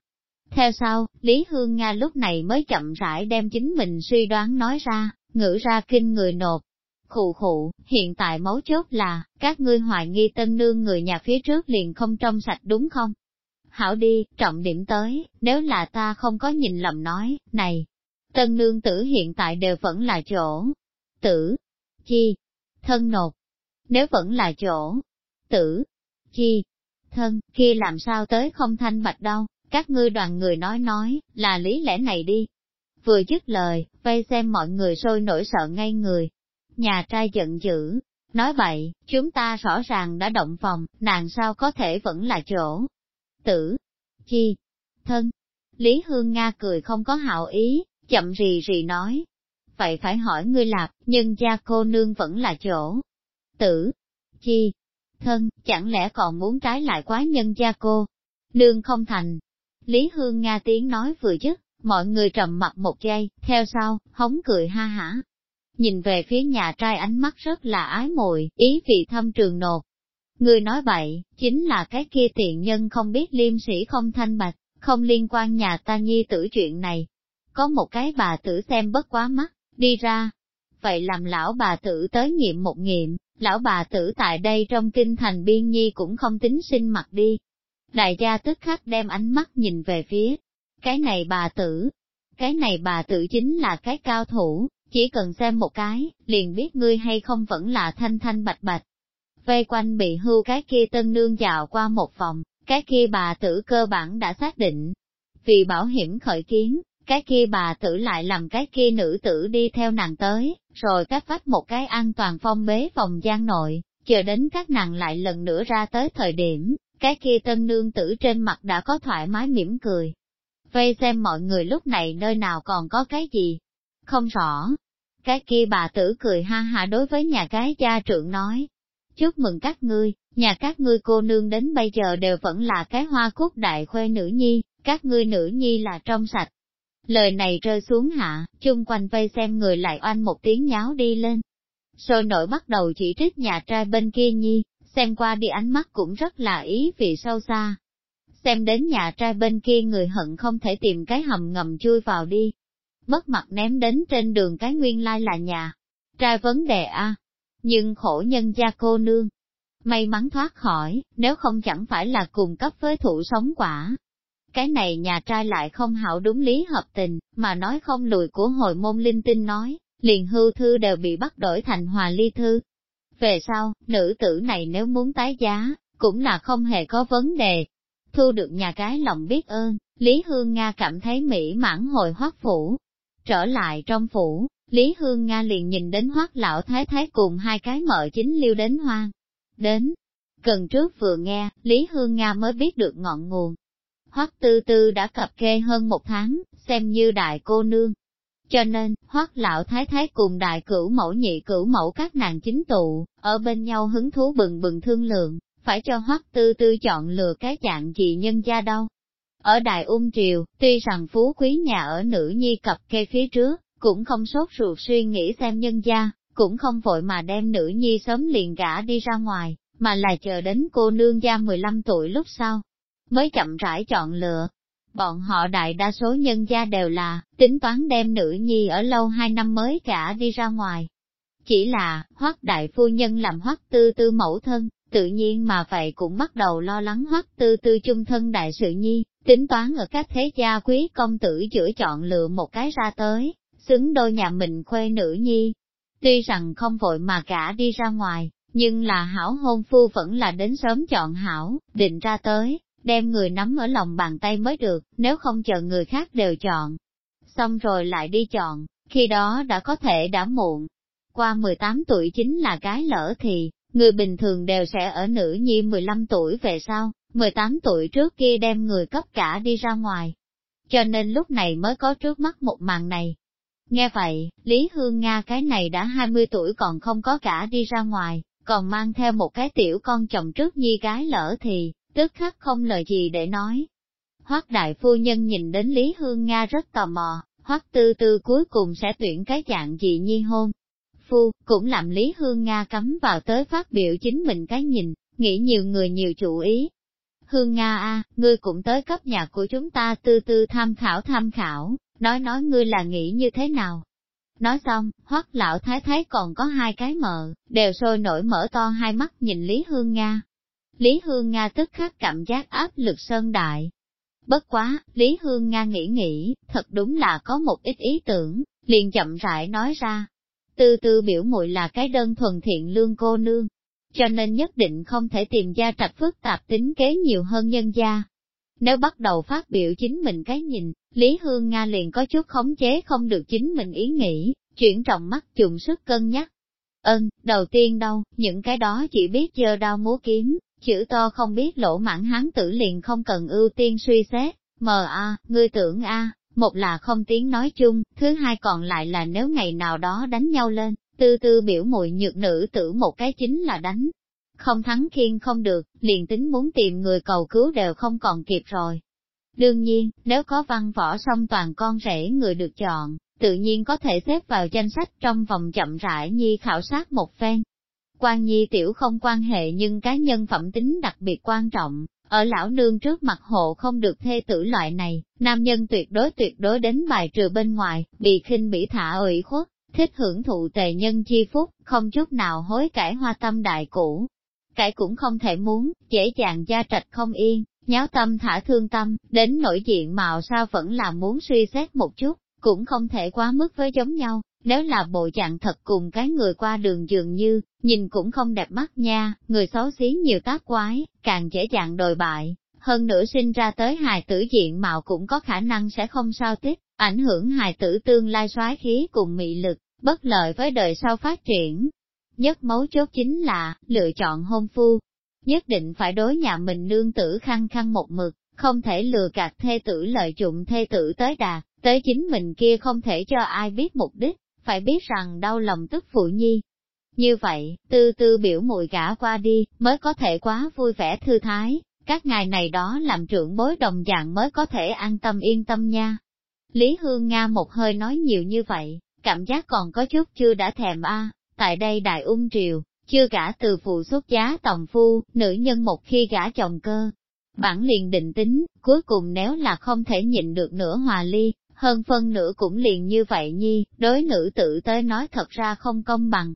Speaker 1: Theo sau, Lý Hương Nga lúc này mới chậm rãi đem chính mình suy đoán nói ra, ngữ ra kinh người nộp. Khụ khụ, hiện tại mấu chốt là, các ngươi hoài nghi tân nương người nhà phía trước liền không trong sạch đúng không? Hảo đi, trọng điểm tới, nếu là ta không có nhìn lầm nói, này, tân nương tử hiện tại đều vẫn là chỗ. Tử, chi, thân nộp. Nếu vẫn là chỗ, tử, chi, thân, kia làm sao tới không thanh bạch đâu, các ngươi đoàn người nói nói, là lý lẽ này đi. Vừa dứt lời, vây xem mọi người sôi nổi sợ ngay người. Nhà trai giận dữ, nói vậy, chúng ta rõ ràng đã động phòng, nàng sao có thể vẫn là chỗ. Tử, chi, thân. Lý Hương Nga cười không có hạo ý, chậm rì rì nói. Vậy phải hỏi ngươi lạp, nhưng cha cô nương vẫn là chỗ. Tử, chi, thân, chẳng lẽ còn muốn trái lại quá nhân gia cô? Nương không thành. Lý Hương Nga tiếng nói vừa dứt, mọi người trầm mặt một giây, theo sau, hống cười ha hả. Nhìn về phía nhà trai ánh mắt rất là ái mùi, ý vị thâm trường nột. Người nói bậy, chính là cái kia tiện nhân không biết liêm sĩ không thanh bạch, không liên quan nhà ta nhi tử chuyện này. Có một cái bà tử xem bất quá mắt, đi ra. Vậy làm lão bà tử tới nghiệm một nghiệm, lão bà tử tại đây trong kinh thành biên nhi cũng không tính sinh mặt đi. Đại gia tức khắc đem ánh mắt nhìn về phía, cái này bà tử, cái này bà tử chính là cái cao thủ, chỉ cần xem một cái, liền biết ngươi hay không vẫn là thanh thanh bạch bạch. Vây quanh bị hưu cái kia tân nương dạo qua một vòng, cái kia bà tử cơ bản đã xác định. Vì bảo hiểm khởi kiến, cái kia bà tử lại làm cái kia nữ tử đi theo nàng tới, rồi cách vách một cái an toàn phong bế phòng gian nội, chờ đến các nàng lại lần nữa ra tới thời điểm, cái kia tân nương tử trên mặt đã có thoải mái mỉm cười. Vây xem mọi người lúc này nơi nào còn có cái gì? Không rõ. Cái kia bà tử cười ha ha đối với nhà cái gia trưởng nói. Chúc mừng các ngươi, nhà các ngươi cô nương đến bây giờ đều vẫn là cái hoa cúc đại khuê nữ nhi, các ngươi nữ nhi là trong sạch, Lời này rơi xuống hạ, chung quanh vây xem người lại oanh một tiếng nháo đi lên. Rồi nổi bắt đầu chỉ trích nhà trai bên kia nhi, xem qua đi ánh mắt cũng rất là ý vị sâu xa. Xem đến nhà trai bên kia người hận không thể tìm cái hầm ngầm chui vào đi. Bất mặt ném đến trên đường cái nguyên lai là nhà. Trai vấn đề a Nhưng khổ nhân gia cô nương. May mắn thoát khỏi, nếu không chẳng phải là cùng cấp với thủ sống quả, cái này nhà trai lại không hảo đúng lý hợp tình, mà nói không lùi của hồi môn linh tinh nói, liền hưu thư đều bị bắt đổi thành hòa ly thư. Về sau, nữ tử này nếu muốn tái giá, cũng là không hề có vấn đề. Thu được nhà cái lòng biết ơn, Lý Hương Nga cảm thấy mỹ mãn hồi hoác phủ. Trở lại trong phủ, Lý Hương Nga liền nhìn đến hoác lão thái thái cùng hai cái mợ chính liêu đến hoang. Đến, gần trước vừa nghe, Lý Hương Nga mới biết được ngọn nguồn, Hoắc Tư Tư đã cập kê hơn một tháng, xem như đại cô nương. Cho nên, Hoắc lão thái thái cùng đại cửu mẫu nhị cửu mẫu các nàng chính tụ, ở bên nhau hứng thú bừng bừng thương lượng, phải cho Hoắc Tư Tư chọn lựa cái dạng gì nhân gia đâu. Ở Đại Ung Triều, tuy rằng phú quý nhà ở nữ nhi cập kê phía trước, cũng không sốt ruột suy nghĩ xem nhân gia, cũng không vội mà đem nữ nhi sớm liền gả đi ra ngoài, mà là chờ đến cô nương gia 15 tuổi lúc sau, mới chậm rãi chọn lựa. Bọn họ đại đa số nhân gia đều là, tính toán đem nữ nhi ở lâu hai năm mới cả đi ra ngoài. Chỉ là, hoắc đại phu nhân làm hoắc tư tư mẫu thân, tự nhiên mà vậy cũng bắt đầu lo lắng hoắc tư tư chung thân đại sự nhi, tính toán ở các thế gia quý công tử giữa chọn lựa một cái ra tới, xứng đôi nhà mình khuê nữ nhi. Tuy rằng không vội mà cả đi ra ngoài, nhưng là hảo hôn phu vẫn là đến sớm chọn hảo, định ra tới, đem người nắm ở lòng bàn tay mới được, nếu không chờ người khác đều chọn. Xong rồi lại đi chọn, khi đó đã có thể đã muộn. Qua 18 tuổi chính là cái lỡ thì, Người bình thường đều sẽ ở nữ nhi 15 tuổi về sau, 18 tuổi trước kia đem người cấp cả đi ra ngoài. Cho nên lúc này mới có trước mắt một màn này. Nghe vậy, Lý Hương Nga cái này đã 20 tuổi còn không có cả đi ra ngoài, còn mang theo một cái tiểu con chồng trước nhi gái lỡ thì, tức khắc không lời gì để nói. Hoác đại phu nhân nhìn đến Lý Hương Nga rất tò mò, hoác tư tư cuối cùng sẽ tuyển cái dạng gì nhi hôn. Phu, cũng làm Lý Hương Nga cắm vào tới phát biểu chính mình cái nhìn, nghĩ nhiều người nhiều chủ ý. Hương Nga a, ngươi cũng tới cấp nhà của chúng ta tư tư tham khảo tham khảo, nói nói ngươi là nghĩ như thế nào. Nói xong, hoắc lão thái thái còn có hai cái mợ, đều sôi nổi mở to hai mắt nhìn Lý Hương Nga. Lý Hương Nga tức khắc cảm giác áp lực sơn đại. Bất quá, Lý Hương Nga nghĩ nghĩ, thật đúng là có một ít ý tưởng, liền chậm rãi nói ra. Tư tư biểu muội là cái đơn thuần thiện lương cô nương, cho nên nhất định không thể tìm gia trạch phức tạp tính kế nhiều hơn nhân gia. Nếu bắt đầu phát biểu chính mình cái nhìn, Lý Hương Nga liền có chút khống chế không được chính mình ý nghĩ, chuyển trọng mắt dùng sức cân nhắc. Ơn, đầu tiên đâu, những cái đó chỉ biết giơ đao múa kiếm, chữ to không biết lỗ mãn hán tử liền không cần ưu tiên suy xét, mờ a, ngươi tưởng a, một là không tiếng nói chung, thứ hai còn lại là nếu ngày nào đó đánh nhau lên, tư tư biểu muội nhược nữ tử một cái chính là đánh. Không thắng khiên không được, liền tính muốn tìm người cầu cứu đều không còn kịp rồi. Đương nhiên, nếu có văn võ song toàn con rể người được chọn, tự nhiên có thể xếp vào danh sách trong vòng chậm rãi nhi khảo sát một phen. Quan nhi tiểu không quan hệ nhưng cá nhân phẩm tính đặc biệt quan trọng, ở lão nương trước mặt hộ không được thê tử loại này, nam nhân tuyệt đối tuyệt đối đến bài trừ bên ngoài, bị khinh bị thả ủy khuất, thích hưởng thụ tề nhân chi phúc, không chút nào hối cải hoa tâm đại cũ. Cải cũng không thể muốn, dễ dàng gia trạch không yên, nháo tâm thả thương tâm, đến nổi diện mạo sao vẫn là muốn suy xét một chút, cũng không thể quá mức với giống nhau, nếu là bộ dạng thật cùng cái người qua đường dường như, nhìn cũng không đẹp mắt nha, người xấu xí nhiều tác quái, càng dễ dàng đồi bại, hơn nữa sinh ra tới hài tử diện mạo cũng có khả năng sẽ không sao tích, ảnh hưởng hài tử tương lai soái khí cùng mị lực, bất lợi với đời sau phát triển. Nhất mấu chốt chính là, lựa chọn hôn phu, nhất định phải đối nhà mình nương tử khăng khăng một mực, không thể lừa gạt thê tử lợi dụng thê tử tới đạt, tới chính mình kia không thể cho ai biết mục đích, phải biết rằng đau lòng tức phụ nhi. Như vậy, tư tư biểu mùi gã qua đi, mới có thể quá vui vẻ thư thái, các ngài này đó làm trưởng bối đồng dạng mới có thể an tâm yên tâm nha. Lý Hương Nga một hơi nói nhiều như vậy, cảm giác còn có chút chưa đã thèm a. tại đây đại ung triều, chưa gả từ phụ xuất giá tòng phu, nữ nhân một khi gả chồng cơ. Bản liền định tính, cuối cùng nếu là không thể nhịn được nữa hòa ly, hơn phân nửa cũng liền như vậy nhi, đối nữ tự tới nói thật ra không công bằng.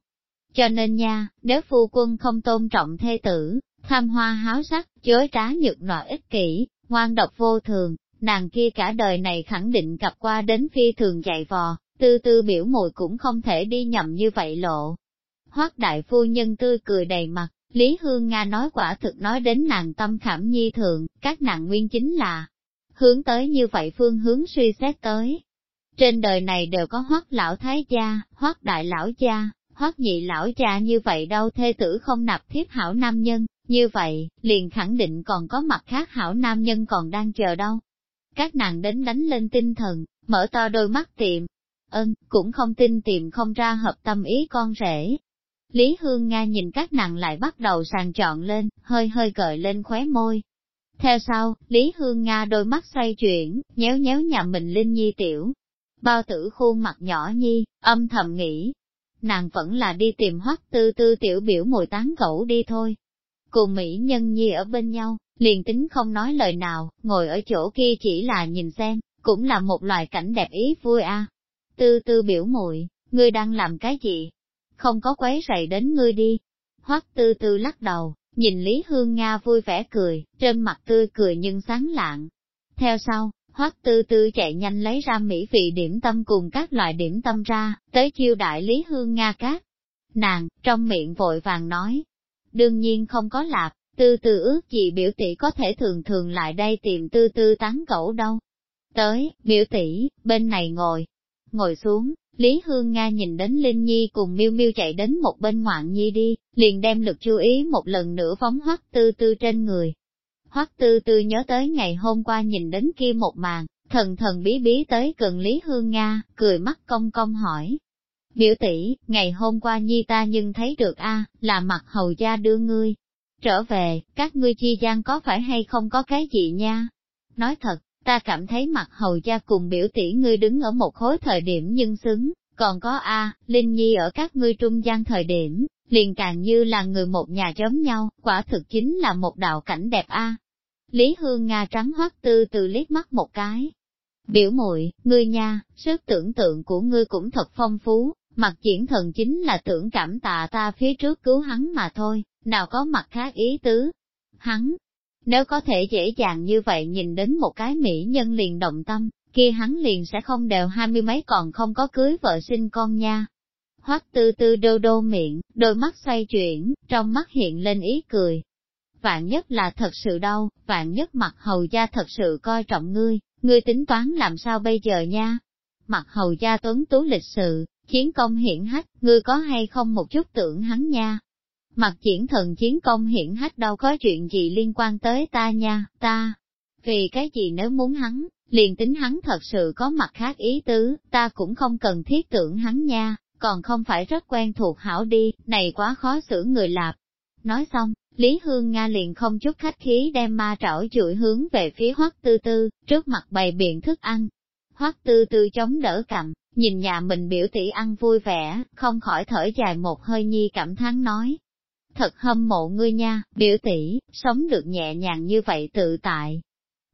Speaker 1: Cho nên nha, nếu phu quân không tôn trọng thê tử, tham hoa háo sắc, chối trá nhược nọ ích kỷ, ngoan độc vô thường, nàng kia cả đời này khẳng định gặp qua đến phi thường dạy vò, tư tư biểu mùi cũng không thể đi nhầm như vậy lộ. Hoác đại phu nhân tươi cười đầy mặt, Lý Hương Nga nói quả thực nói đến nàng tâm khảm nhi thường, các nàng nguyên chính là, hướng tới như vậy phương hướng suy xét tới. Trên đời này đều có hoác lão thái gia, hoác đại lão gia, hoác nhị lão cha như vậy đâu thê tử không nạp thiếp hảo nam nhân, như vậy, liền khẳng định còn có mặt khác hảo nam nhân còn đang chờ đâu. Các nàng đến đánh lên tinh thần, mở to đôi mắt tiệm, ân, cũng không tin tìm không ra hợp tâm ý con rể. Lý Hương Nga nhìn các nàng lại bắt đầu sàng chọn lên, hơi hơi gợi lên khóe môi, theo sau, Lý Hương Nga đôi mắt xoay chuyển, nhéo nhéo nhà mình Linh Nhi tiểu. Bao tử khuôn mặt nhỏ nhi, âm thầm nghĩ. Nàng vẫn là đi tìm hoắc tư tư tiểu biểu mùi tán gẫu đi thôi. Cùng Mỹ nhân nhi ở bên nhau, liền tính không nói lời nào, ngồi ở chỗ kia chỉ là nhìn xem, cũng là một loài cảnh đẹp ý vui a. Tư tư biểu muội ngươi đang làm cái gì? Không có quấy rầy đến ngươi đi. Hoắc tư tư lắc đầu, Nhìn Lý Hương Nga vui vẻ cười, trên mặt tươi cười nhưng sáng lạng. Theo sau, Hoắc Tư Tư chạy nhanh lấy ra mỹ vị điểm tâm cùng các loại điểm tâm ra, tới chiêu đại Lý Hương Nga các, Nàng, trong miệng vội vàng nói, đương nhiên không có lạp, Tư Tư ước gì biểu tỷ có thể thường thường lại đây tìm Tư Tư tán gẫu đâu. Tới, biểu tỷ, bên này ngồi, ngồi xuống, Lý Hương Nga nhìn đến Linh Nhi cùng Miêu Miêu chạy đến một bên ngoạn nhi đi, liền đem lực chú ý một lần nữa phóng hoắc tư tư trên người. Hoắc tư tư nhớ tới ngày hôm qua nhìn đến kia một màn, thần thần bí bí tới gần Lý Hương Nga, cười mắt cong cong hỏi. Biểu tỷ, ngày hôm qua nhi ta nhưng thấy được a là mặt hầu gia đưa ngươi. Trở về, các ngươi chi gian có phải hay không có cái gì nha? Nói thật, ta cảm thấy mặt hầu gia cùng biểu tỷ ngươi đứng ở một khối thời điểm nhưng xứng, còn có A, Linh Nhi ở các ngươi trung gian thời điểm, liền càng như là người một nhà giống nhau, quả thực chính là một đạo cảnh đẹp A. Lý Hương Nga trắng hoắc tư từ liếc mắt một cái. Biểu muội ngươi nha, sức tưởng tượng của ngươi cũng thật phong phú, mặt diễn thần chính là tưởng cảm tạ ta phía trước cứu hắn mà thôi, nào có mặt khác ý tứ. Hắn, nếu có thể dễ dàng như vậy nhìn đến một cái mỹ nhân liền động tâm, kia hắn liền sẽ không đều hai mươi mấy còn không có cưới vợ sinh con nha. Hoắc tư tư đô đô miệng, đôi mắt xoay chuyển, trong mắt hiện lên ý cười. Vạn nhất là thật sự đâu, vạn nhất mặt hầu gia thật sự coi trọng ngươi, ngươi tính toán làm sao bây giờ nha. Mặt hầu gia tuấn tú lịch sự, chiến công hiển hách, ngươi có hay không một chút tưởng hắn nha. Mặt triển thần chiến công hiển hách đâu có chuyện gì liên quan tới ta nha, ta. Vì cái gì nếu muốn hắn, liền tính hắn thật sự có mặt khác ý tứ, ta cũng không cần thiết tưởng hắn nha, còn không phải rất quen thuộc hảo đi, này quá khó xử người lạp. Nói xong, Lý Hương Nga liền không chút khách khí đem ma trảo chuỗi hướng về phía Hoắc Tư Tư, trước mặt bày biện thức ăn. Hoắc Tư Tư chống đỡ cằm, nhìn nhà mình biểu tỷ ăn vui vẻ, không khỏi thở dài một hơi nhi cảm thán nói. Thật hâm mộ ngươi nha, biểu tỷ, sống được nhẹ nhàng như vậy tự tại.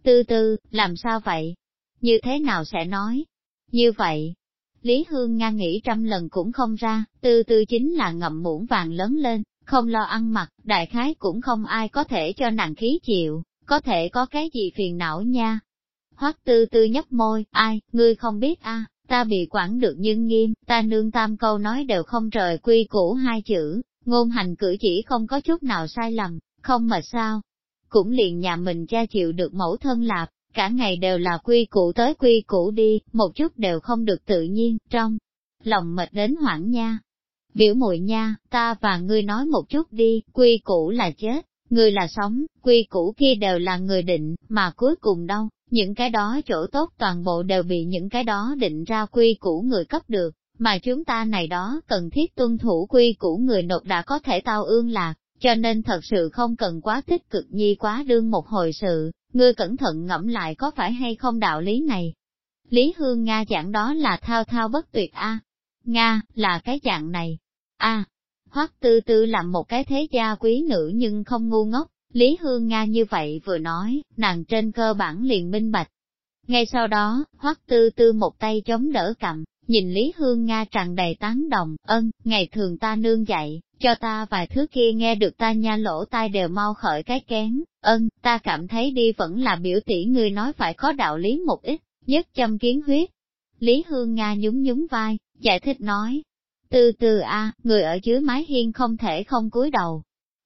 Speaker 1: Tư tư, làm sao vậy? Như thế nào sẽ nói? Như vậy, Lý Hương Nga nghĩ trăm lần cũng không ra, tư tư chính là ngậm muỗng vàng lớn lên, không lo ăn mặc, đại khái cũng không ai có thể cho nàng khí chịu, có thể có cái gì phiền não nha. Hoắc tư tư nhấp môi, ai, ngươi không biết a ta bị quản được nhưng nghiêm, ta nương tam câu nói đều không rời quy củ hai chữ, ngôn hành cử chỉ không có chút nào sai lầm, không mà sao. Cũng liền nhà mình cha chịu được mẫu thân lạp, cả ngày đều là quy củ tới quy củ đi, một chút đều không được tự nhiên, trong lòng mệt đến hoảng nha. Biểu muội nha, ta và ngươi nói một chút đi, quy củ là chết, ngươi là sống, quy củ kia đều là người định, mà cuối cùng đâu, những cái đó chỗ tốt toàn bộ đều bị những cái đó định ra quy củ người cấp được, mà chúng ta này đó cần thiết tuân thủ quy củ người nộp đã có thể tao ương lạc, cho nên thật sự không cần quá tích cực nhi quá đương một hồi sự, ngươi cẩn thận ngẫm lại có phải hay không đạo lý này. Lý Hương Nga dạng đó là thao thao bất tuyệt a Nga, là cái dạng này. a Hoắc tư tư làm một cái thế gia quý nữ nhưng không ngu ngốc, Lý Hương Nga như vậy vừa nói, nàng trên cơ bản liền minh bạch. Ngay sau đó, Hoắc tư tư một tay chống đỡ cầm, nhìn Lý Hương Nga tràn đầy tán đồng, ân, ngày thường ta nương dạy, cho ta vài thứ kia nghe được ta nha lỗ tai đều mau khởi cái kén, ân, ta cảm thấy đi vẫn là biểu tỷ người nói phải có đạo lý một ít, nhất châm kiến huyết. Lý Hương Nga nhún nhún vai, giải thích nói, từ từ a, người ở dưới mái hiên không thể không cúi đầu.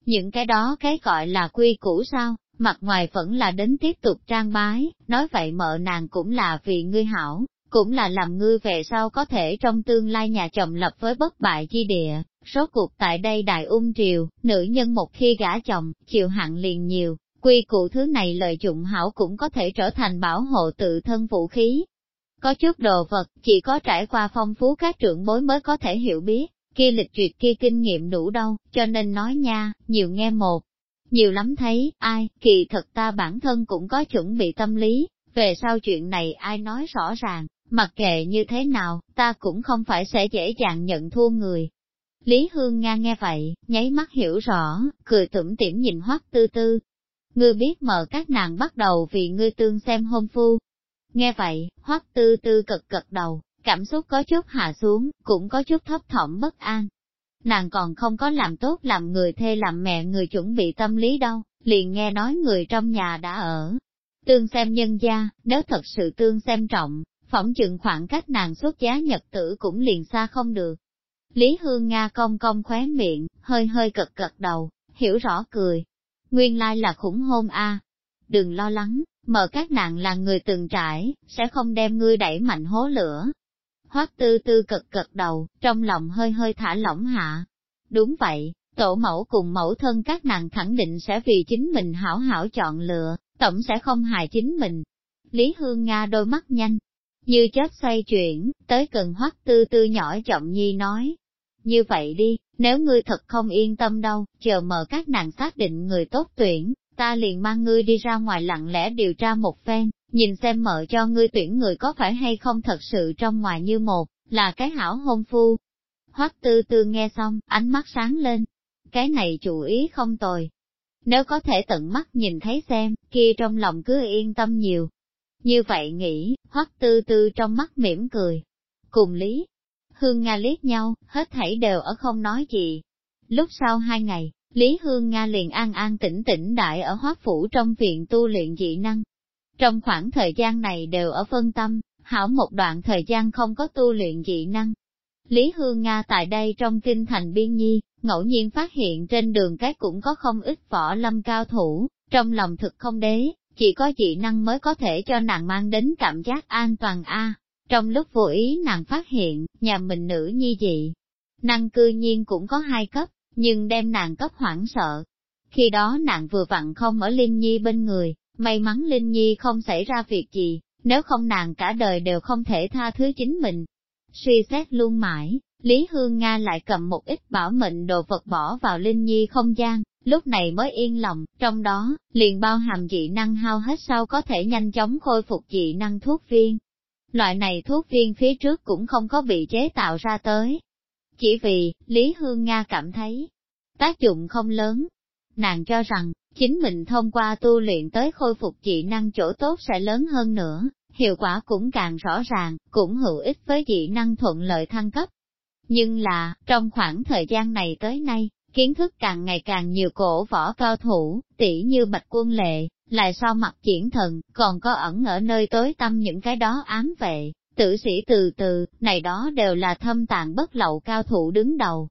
Speaker 1: Những cái đó cái gọi là quy củ sao, mặt ngoài vẫn là đến tiếp tục trang bái, nói vậy mợ nàng cũng là vì ngươi hảo, cũng là làm ngươi về sau có thể trong tương lai nhà chồng lập với bất bại chi địa. Số cuộc tại đây đại ung triều, nữ nhân một khi gả chồng, chịu hạn liền nhiều, quy cụ thứ này lợi dụng hảo cũng có thể trở thành bảo hộ tự thân vũ khí. Có chút đồ vật, chỉ có trải qua phong phú các trưởng bối mới có thể hiểu biết, kia lịch duyệt kia kinh nghiệm đủ đâu, cho nên nói nha, nhiều nghe một. Nhiều lắm thấy, ai, kỳ thật ta bản thân cũng có chuẩn bị tâm lý, về sau chuyện này ai nói rõ ràng, Mặc kệ như thế nào, ta cũng không phải sẽ dễ dàng nhận thua người. Lý Hương Nga nghe vậy, nháy mắt hiểu rõ, cười tủm tỉm nhìn hoắc tư tư. Ngươi biết mở các nàng bắt đầu vì ngươi tương xem hôn phu. Nghe vậy, hoắc tư tư cực cực đầu, cảm xúc có chút hạ xuống, cũng có chút thấp thỏm bất an. Nàng còn không có làm tốt làm người thê làm mẹ người chuẩn bị tâm lý đâu, liền nghe nói người trong nhà đã ở. Tương xem nhân gia, nếu thật sự tương xem trọng, phỏng chừng khoảng cách nàng xuất giá nhật tử cũng liền xa không được. Lý Hương Nga cong cong khóe miệng, hơi hơi cật cật đầu, hiểu rõ cười. Nguyên lai là khủng hôn a. Đừng lo lắng, mở các nàng là người từng trải, sẽ không đem ngươi đẩy mạnh hố lửa. Hoắc tư tư cật cật đầu, trong lòng hơi hơi thả lỏng hạ. Đúng vậy, tổ mẫu cùng mẫu thân các nàng khẳng định sẽ vì chính mình hảo hảo chọn lựa, tổng sẽ không hại chính mình. Lý Hương Nga đôi mắt nhanh, như chớp xoay chuyển, tới cần Hoắc tư tư nhỏ giọng nhi nói. Như vậy đi, nếu ngươi thật không yên tâm đâu, chờ mở các nàng xác định người tốt tuyển, ta liền mang ngươi đi ra ngoài lặng lẽ điều tra một phen, nhìn xem mở cho ngươi tuyển người có phải hay không thật sự trong ngoài như một, là cái hảo hôn phu. Hoắc tư tư nghe xong, ánh mắt sáng lên. Cái này chủ ý không tồi. Nếu có thể tận mắt nhìn thấy xem, kia trong lòng cứ yên tâm nhiều. Như vậy nghĩ, Hoắc tư tư trong mắt mỉm cười. Cùng Lý, Hương Nga liếc nhau, hết thảy đều ở không nói gì. Lúc sau hai ngày, Lý Hương Nga liền an an tĩnh tĩnh đại ở Hoắc phủ trong viện tu luyện dị năng, trong khoảng thời gian này đều ở phân tâm, hảo một đoạn thời gian không có tu luyện dị năng. Lý Hương Nga tại đây trong kinh thành biên nhi, ngẫu nhiên phát hiện trên đường cái cũng có không ít võ lâm cao thủ, trong lòng thực không đế, chỉ có dị năng mới có thể cho nàng mang đến cảm giác an toàn a. Trong lúc vô ý nàng phát hiện, nhà mình nữ nhi dị, năng cư nhiên cũng có hai cấp, nhưng đem nàng cấp hoảng sợ. Khi đó nàng vừa vặn không ở Linh Nhi bên người, May mắn Linh Nhi không xảy ra việc gì, nếu không nàng cả đời đều không thể tha thứ chính mình. Suy xét luôn mãi, Lý Hương Nga lại cầm một ít bảo mệnh đồ vật bỏ vào Linh Nhi không gian, lúc này mới yên lòng, trong đó, liền bao hàm dị năng hao hết sau có thể nhanh chóng khôi phục dị năng thuốc viên. Loại này thuốc viên phía trước cũng không có bị chế tạo ra tới. Chỉ vì, Lý Hương Nga cảm thấy, tác dụng không lớn. Nàng cho rằng, chính mình thông qua tu luyện tới khôi phục dị năng chỗ tốt sẽ lớn hơn nữa, hiệu quả cũng càng rõ ràng, cũng hữu ích với dị năng thuận lợi thăng cấp. Nhưng là, trong khoảng thời gian này tới nay, kiến thức càng ngày càng nhiều cổ võ cao thủ, tỷ như bạch quân lệ, lại so mặt triển thần, còn có ẩn ở nơi tối tâm những cái đó ám vệ, tử sĩ từ từ, này đó đều là thâm tạng bất lậu cao thủ đứng đầu,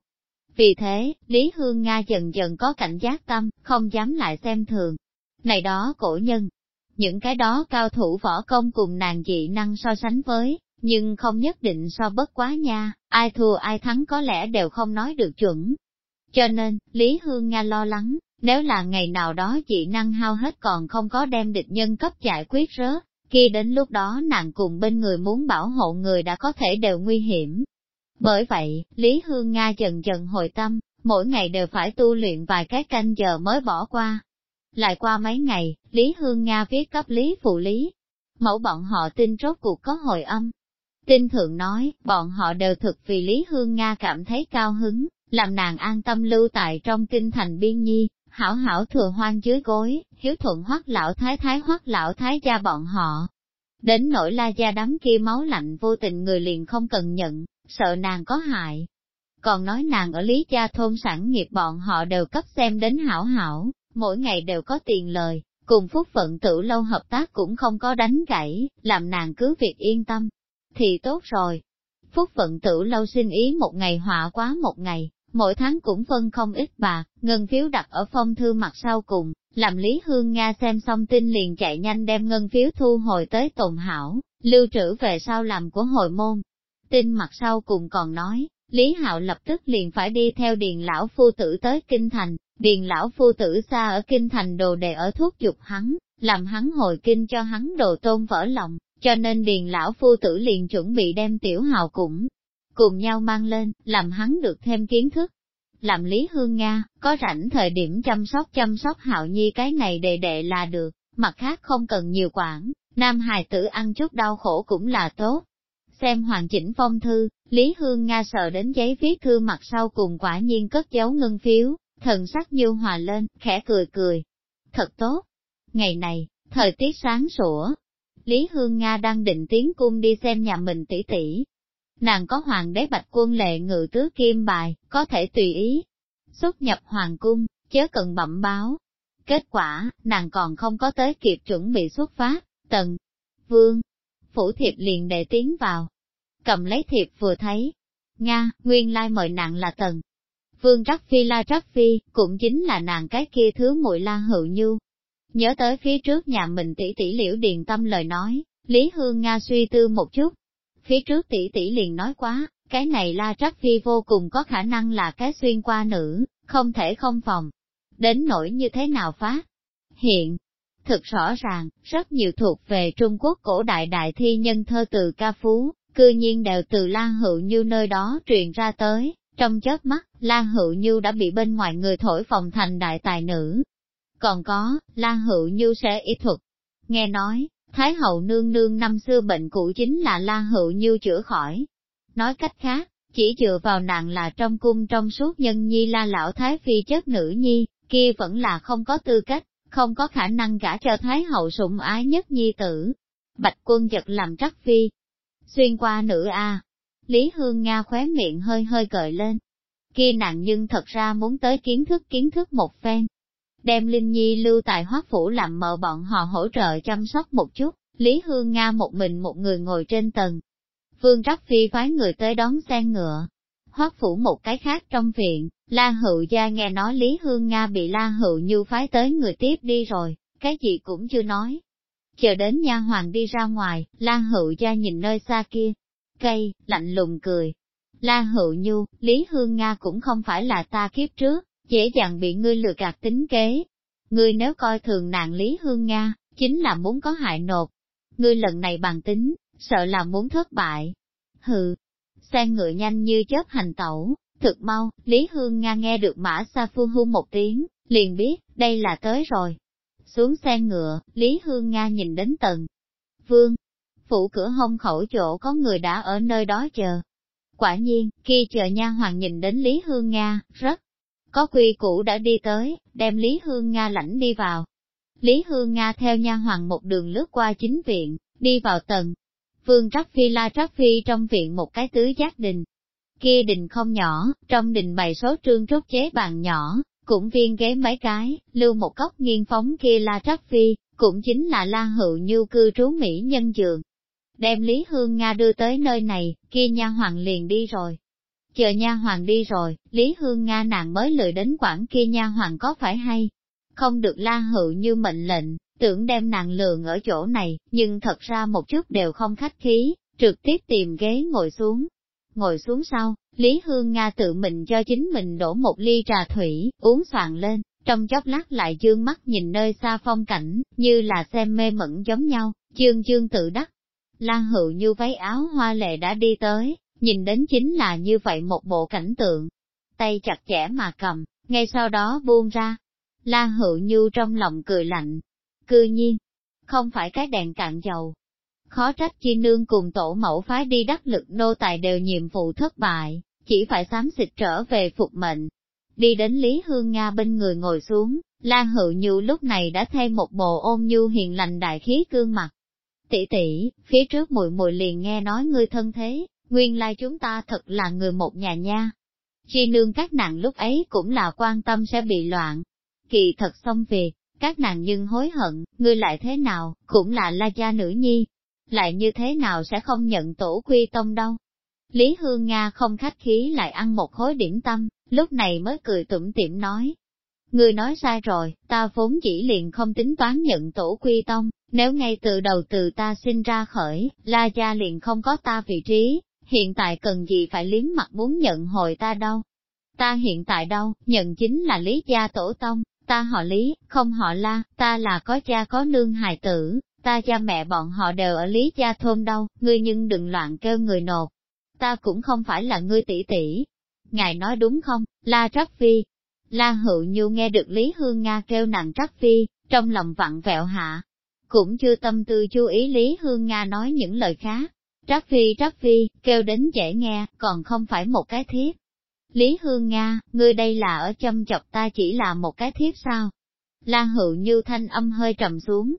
Speaker 1: vì thế, Lý Hương Nga dần dần có cảnh giác tâm, không dám lại xem thường. Này đó cổ nhân, những cái đó cao thủ võ công cùng nàng dị năng so sánh với, nhưng không nhất định so bất quá nha, ai thua ai thắng có lẽ đều không nói được chuẩn. Cho nên, Lý Hương Nga lo lắng, nếu là ngày nào đó dị năng hao hết còn không có đem địch nhân cấp giải quyết rớt, khi đến lúc đó nàng cùng bên người muốn bảo hộ người đã có thể đều nguy hiểm, bởi vậy, Lý Hương Nga dần dần hồi tâm, mỗi ngày đều phải tu luyện vài cái canh giờ mới bỏ qua. Lại qua mấy ngày, Lý Hương Nga viết cấp Lý Phụ Lý. Mẫu bọn họ tin rốt cuộc có hồi âm. Tin thượng nói, bọn họ đều thực vì Lý Hương Nga cảm thấy cao hứng, làm nàng an tâm lưu tại trong kinh thành biên nhi, hảo hảo thừa hoang dưới gối, hiếu thuận hoắc lão thái thái hoắc lão thái gia bọn họ. Đến nỗi la gia đám kia máu lạnh vô tình người liền không cần nhận, sợ nàng có hại. Còn nói nàng ở Lý Gia thôn sản nghiệp bọn họ đều cấp xem đến hảo hảo, mỗi ngày đều có tiền lời, cùng phúc phận tử lâu hợp tác cũng không có đánh gãy, làm nàng cứ việc yên tâm. Thì tốt rồi. Phúc phận tử lâu xin ý một ngày họa quá một ngày, mỗi tháng cũng phân không ít bạc, ngân phiếu đặt ở phong thư mặt sau cùng, làm Lý Hương Nga xem xong tin liền chạy nhanh đem ngân phiếu thu hồi tới tồn hảo, lưu trữ về sau làm của hội môn, Tin mặt sau cùng còn nói, Lý Hạo lập tức liền phải đi theo điền lão phu tử tới Kinh Thành, điền lão phu tử xa ở Kinh Thành đồ đề ở thuốc dục hắn, làm hắn hồi kinh cho hắn đồ tôn vỡ lòng, cho nên điền lão phu tử liền chuẩn bị đem tiểu hào cũng cùng nhau mang lên, làm hắn được thêm kiến thức. Làm Lý Hương Nga, có rảnh thời điểm chăm sóc chăm sóc hạo nhi cái này đệ đệ là được, mặt khác không cần nhiều quản, nam hài tử ăn chút đau khổ cũng là tốt, Xem hoàn chỉnh phong thư, Lý Hương Nga sợ đến giấy viết thư mặt sau cùng quả nhiên cất dấu ngân phiếu, thần sắc như hòa lên, khẽ cười cười. Thật tốt. Ngày này, thời tiết sáng sủa. Lý Hương Nga đang định tiến cung đi xem nhà mình tỷ tỷ. Nàng có hoàng đế bạch quân lệ ngự tứ kim bài, có thể tùy ý. Xuất nhập hoàng cung, chớ cần bẩm báo. Kết quả, nàng còn không có tới kịp chuẩn bị xuất phát, tần, vương, phủ thiệp liền đệ tiến vào. Cầm lấy thiệp vừa thấy. Nga, nguyên lai mời nàng là Tần. Vương Trắc Phi La Trắc Phi, cũng chính là nàng cái kia thứ muội la hữu nhu. Nhớ tới phía trước nhà mình tỷ tỷ liễu điền tâm lời nói, Lý Hương Nga suy tư một chút phía trước tỷ tỷ liền nói quá, cái này La Trắc Phi vô cùng có khả năng là cái xuyên qua nữ, không thể không phòng. Đến nỗi như thế nào phá? Hiện, thực rõ ràng, rất nhiều thuộc về Trung Quốc cổ đại đại thi nhân thơ từ ca phú, cư nhiên đều từ Lan Hữu Như nơi đó truyền ra tới, trong chớp mắt, Lan Hữu Như đã bị bên ngoài người thổi phòng thành đại tài nữ. Còn có, Lan Hữu Như sẽ y thuật. Nghe nói, Thái hậu nương nương năm xưa bệnh cũ chính là la Hữu Như chữa khỏi. Nói cách khác, chỉ dựa vào nàng là trong cung trong suốt nhân nhi la lão Thái phi chất nữ nhi, kia vẫn là không có tư cách, không có khả năng gả cho Thái hậu sủng ái nhất nhi tử. Bạch quân giật làm trắc phi. Xuyên qua nữ A. Lý Hương Nga khóe miệng hơi hơi cợi lên. Kia nàng nhưng thật ra muốn tới kiến thức kiến thức một phen, đem Linh Nhi lưu tại hoác phủ làm mợ bọn họ hỗ trợ chăm sóc một chút, Lý Hương Nga một mình một người ngồi trên tầng. Vương Trắc Phi phái người tới đón xe ngựa. Hoác phủ một cái khác trong viện, La Hữu Gia nghe nói Lý Hương Nga bị La Hữu Như phái tới người tiếp đi rồi, cái gì cũng chưa nói. Chờ đến nha hoàng đi ra ngoài, La Hữu Gia nhìn nơi xa kia, cây, lạnh lùng cười. La Hữu Nhu, Lý Hương Nga cũng không phải là ta kiếp trước, dễ dàng bị ngươi lừa gạt tính kế. Ngươi nếu coi thường nạn Lý Hương Nga, chính là muốn có hại nộp. Ngươi lần này bằng tính, sợ là muốn thất bại. Hừ, xe ngựa nhanh như chớp hành tẩu, thực mau, Lý Hương Nga nghe được mã xa phương hu một tiếng, liền biết, đây là tới rồi. Xuống xe ngựa, Lý Hương Nga nhìn đến tầng. Vương, phủ cửa hông khẩu chỗ có người đã ở nơi đó chờ. Quả nhiên, khi chờ nha hoàng nhìn đến Lý Hương Nga, rất có quy củ đã đi tới, đem Lý Hương Nga lãnh đi vào. Lý Hương Nga theo nha hoàng một đường lướt qua chính viện, đi vào tầng. Vương Trắc Phi la Trắc Phi trong viện một cái tứ giác đình. Kia đình không nhỏ, trong đình bày số trương trúc chế bàn nhỏ, cũng viên ghế mấy cái, lưu một góc nghiêng phóng kia la Trắc Phi, cũng chính là la hữu như cư trú Mỹ nhân giường. Đem Lý Hương Nga đưa tới nơi này, kia nha hoàng liền đi rồi. Chờ nha hoàng đi rồi, Lý Hương Nga nàng mới lười đến quản kia nha hoàng có phải hay? Không được la hựu như mệnh lệnh, tưởng đem nàng lường ở chỗ này, nhưng thật ra một chút đều không khách khí, trực tiếp tìm ghế ngồi xuống. Ngồi xuống sau, Lý Hương Nga tự mình cho chính mình đổ một ly trà thủy, uống soạn lên, trong chốc lát lại dương mắt nhìn nơi xa phong cảnh, như là xem mê mẩn giống nhau, chương chương tự đắc. Lan hữu như váy áo hoa lệ đã đi tới, nhìn đến chính là như vậy một bộ cảnh tượng. Tay chặt chẽ mà cầm, ngay sau đó buông ra. La Hữu Nhu trong lòng cười lạnh. Cư nhiên, không phải cái đèn cạn dầu. Khó trách chi nương cùng tổ mẫu phái đi đắc lực nô tài đều nhiệm vụ thất bại, chỉ phải xám xịt trở về phục mệnh. Đi đến Lý Hương Nga bên người ngồi xuống, La Hữu Nhu lúc này đã thay một bộ ôm nhu hiền lành đại khí cương mặt. Tỷ tỷ, phía trước muội muội liền nghe nói ngươi thân thế, Nguyên lai chúng ta thật là người một nhà nha. Chi nương các nàng lúc ấy cũng là quan tâm sẽ bị loạn. Kỳ thật xong việc, các nàng nhưng hối hận, ngươi lại thế nào, cũng là la gia nữ nhi. Lại như thế nào sẽ không nhận tổ quy tông đâu. Lý Hương Nga không khách khí lại ăn một khối điểm tâm, lúc này mới cười tủm tỉm nói. Ngươi nói sai rồi, ta vốn chỉ liền không tính toán nhận tổ quy tông, nếu ngay từ đầu từ ta sinh ra khởi, La Gia liền không có ta vị trí, hiện tại cần gì phải liếm mặt muốn nhận hồi ta đâu. Ta hiện tại đâu, nhận chính là lý gia tổ tông, ta họ lý, không họ la, ta là có cha có nương hài tử, ta cha mẹ bọn họ đều ở lý gia thôn đâu, ngươi nhưng đừng loạn kêu người nột. Ta cũng không phải là ngươi tỷ tỷ. Ngài nói đúng không, la trắc phi. La hữu nhu nghe được Lý Hương Nga kêu nàng trắc phi, trong lòng vặn vẹo hạ. Cũng chưa tâm tư chú ý Lý Hương Nga nói những lời khác, Trác Phi Trác Phi, kêu đến dễ nghe, còn không phải một cái thiếp. Lý Hương Nga, ngươi đây là ở châm chọc ta chỉ là một cái thiếp sao? Lan Hữu Như thanh âm hơi trầm xuống.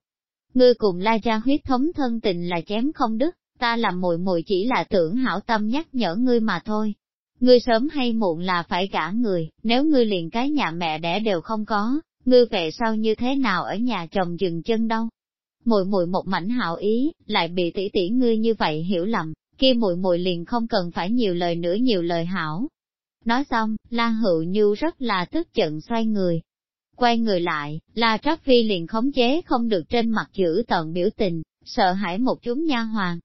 Speaker 1: Ngươi cùng La Gia huyết thống thân tình là chém không đứt, ta làm mùi mùi chỉ là tưởng hảo tâm nhắc nhở ngươi mà thôi. Ngươi sớm hay muộn là phải cả người, nếu ngươi liền cái nhà mẹ đẻ đều không có, ngươi về sau như thế nào ở nhà chồng dừng chân đâu Mùi mùi một mảnh hảo ý, lại bị tỷ tỷ ngươi như vậy hiểu lầm, kia mùi mùi liền không cần phải nhiều lời nữa nhiều lời hảo. Nói xong, La Hữu Nhu rất là tức giận xoay người. Quay người lại, La Trác Phi liền khống chế không được trên mặt giữ tận biểu tình, sợ hãi một chúng nha hoàng.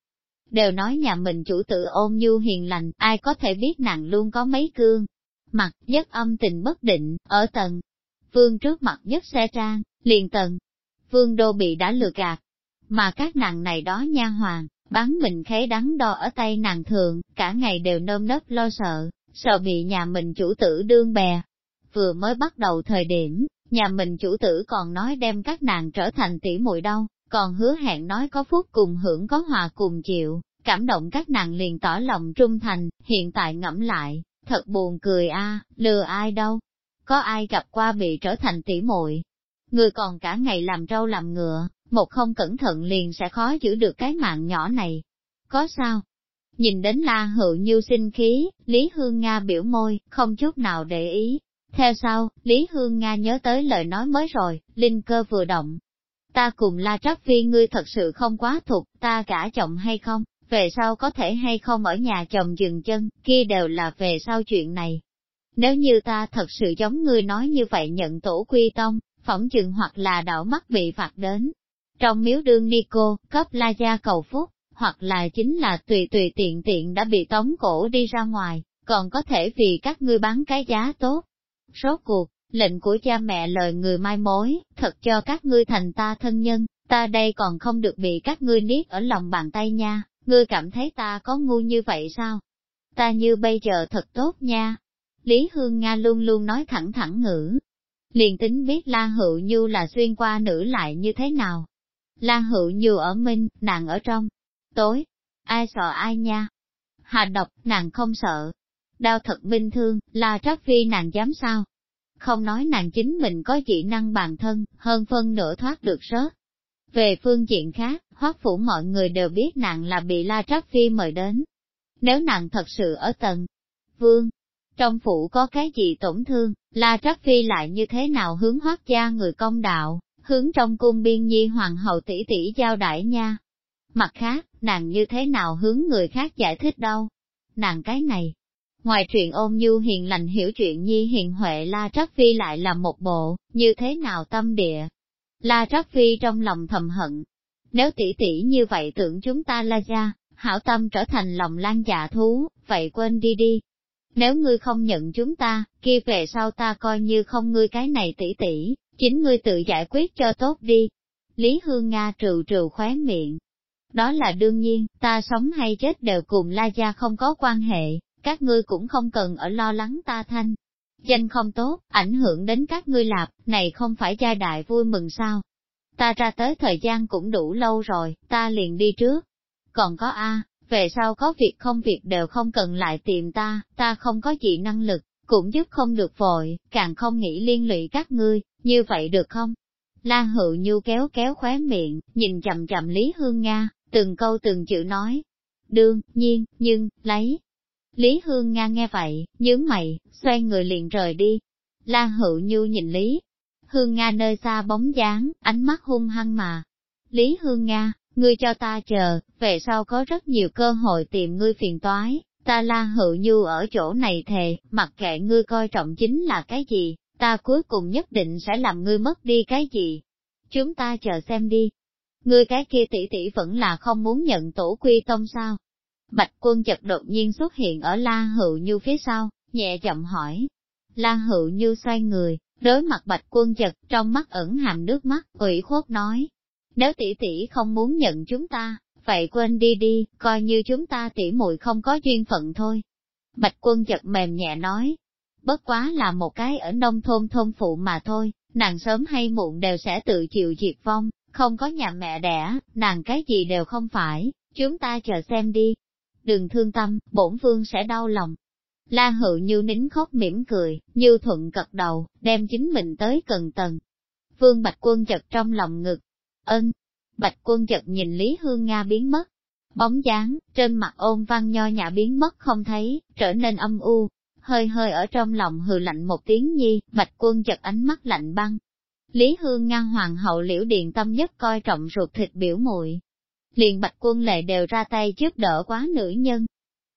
Speaker 1: đều nói nhà mình chủ tử ôn nhu hiền lành, ai có thể biết nàng luôn có mấy cương. Mặt nhất âm tình bất định, ở tầng. Vương trước mặt nhất xe trang, liền tầng. Vương đô bị đã lừa gạt. Mà các nàng này đó nha hoàng, bán mình khế đắng đo ở tay nàng thường, cả ngày đều nơm nớp lo sợ, sợ bị nhà mình chủ tử đương bè. Vừa mới bắt đầu thời điểm, nhà mình chủ tử còn nói đem các nàng trở thành tỷ muội đâu, còn hứa hẹn nói có phúc cùng hưởng có hòa cùng chịu, cảm động các nàng liền tỏ lòng trung thành, hiện tại ngẫm lại, thật buồn cười a, lừa ai đâu. Có ai gặp qua bị trở thành tỷ muội Người còn cả ngày làm trâu làm ngựa, một không cẩn thận liền sẽ khó giữ được cái mạng nhỏ này. Có sao? Nhìn đến La Hữu Như sinh khí, Lý Hương Nga biểu môi, không chút nào để ý. Theo sau, Lý Hương Nga nhớ tới lời nói mới rồi, linh cơ vừa động. Ta cùng La Trắc Phi ngươi thật sự không quá thuộc, ta cả chồng hay không, về sau có thể hay không ở nhà chồng dừng chân, kia đều là về sau chuyện này. Nếu như ta thật sự giống ngươi nói như vậy nhận tổ quy tông, phỏng chừng hoặc là đảo mắt bị phạt đến. Trong miếu đương ni cô, cấp la gia cầu phúc, hoặc là chính là tùy tùy tiện tiện đã bị tống cổ đi ra ngoài, còn có thể vì các ngươi bán cái giá tốt. Rốt cuộc, lệnh của cha mẹ lời người mai mối, thật cho các ngươi thành ta thân nhân, ta đây còn không được bị các ngươi niết ở lòng bàn tay nha, ngươi cảm thấy ta có ngu như vậy sao? Ta như bây giờ thật tốt nha. Lý Hương Nga luôn luôn nói thẳng thẳng ngữ. Liền tính biết La Hữu Như là xuyên qua nữ lại như thế nào. La Hữu Như ở minh, nàng ở trong. Tối, ai sợ ai nha? Hà độc, nàng không sợ. Đau thật bình thương, là trắc phi nàng dám sao? Không nói nàng chính mình có dị năng bản thân, hơn phân nửa thoát được rớt. Về phương diện khác, hoác phủ mọi người đều biết nàng là bị La Trác Phi mời đến. Nếu nàng thật sự ở tầng vương, trong phủ có cái gì tổn thương, La Trác Phi lại như thế nào hướng hoác gia người công đạo, hướng trong cung biên nhi hoàng hậu tỷ tỷ giao đại nha. Mặt khác, nàng như thế nào hướng người khác giải thích đâu. Nàng cái này, ngoài chuyện ôn nhu hiền lành hiểu chuyện nhi hiền huệ La Trác Phi lại là một bộ, như thế nào tâm địa. La Trác Phi trong lòng thầm hận, nếu tỷ tỷ như vậy tưởng chúng ta la gia, hảo tâm trở thành lòng lan dạ thú, vậy quên đi đi. Nếu ngươi không nhận chúng ta, kia về sau ta coi như không ngươi cái này tỷ tỷ, chính ngươi tự giải quyết cho tốt đi. Lý Hương Nga trừ trừ khóe miệng. Đó là đương nhiên, ta sống hay chết đều cùng La Gia không có quan hệ, các ngươi cũng không cần ở lo lắng ta thanh. Danh không tốt, ảnh hưởng đến các ngươi lạp, này không phải gia đại vui mừng sao, ta ra tới thời gian cũng đủ lâu rồi, ta liền đi trước. Còn có A, về sau có việc không việc đều không cần lại tìm ta, ta không có gì năng lực, cũng giúp không được vội, càng không nghĩ liên lụy các ngươi, như vậy được không? La hữu nhu kéo kéo khóe miệng, nhìn chậm chậm Lý Hương Nga, từng câu từng chữ nói. Đương, nhiên, nhưng, lấy. Lý Hương Nga nghe vậy, nhướng mày, xoay người liền rời đi. La hữu nhu nhìn Lý Hương Nga nơi xa bóng dáng, ánh mắt hung hăng mà. Lý Hương Nga, ngươi cho ta chờ, về sau có rất nhiều cơ hội tìm ngươi phiền toái, ta la hữu nhu ở chỗ này thề, mặc kệ ngươi coi trọng chính là cái gì, ta cuối cùng nhất định sẽ làm ngươi mất đi cái gì. Chúng ta chờ xem đi. Ngươi cái kia tỷ tỷ vẫn là không muốn nhận tổ quy tông sao? Bạch quân chật đột nhiên xuất hiện ở La Hữu Như phía sau, nhẹ chậm hỏi. La Hữu Như xoay người, Đối mặt bạch quân chật, trong mắt ẩn hàm nước mắt, ủy khuất nói. Nếu tỷ tỷ không muốn nhận chúng ta, vậy quên đi đi, coi như chúng ta tỷ muội không có duyên phận thôi. Bạch quân chật mềm nhẹ nói, bất quá là một cái ở nông thôn thôn phụ mà thôi, nàng sớm hay muộn đều sẽ tự chịu diệt vong, không có nhà mẹ đẻ, nàng cái gì đều không phải, chúng ta chờ xem đi. Đừng thương tâm, bổn vương sẽ đau lòng. La hữu như nín khóc mỉm cười, như thuận cật đầu, đem chính mình tới cần tầng. Vương Bạch Quân chật trong lòng ngực. Ân. Bạch Quân chợt nhìn Lý Hương Nga biến mất. Bóng dáng, trên mặt ôn văn nho nhã biến mất không thấy, trở nên âm u. Hơi hơi ở trong lòng hừ lạnh một tiếng nhi, Bạch Quân chật ánh mắt lạnh băng. Lý Hương Nga hoàng hậu liễu điện tâm nhất coi trọng ruột thịt biểu muội Liền Bạch Quân lệ đều ra tay giúp đỡ quá nữ nhân,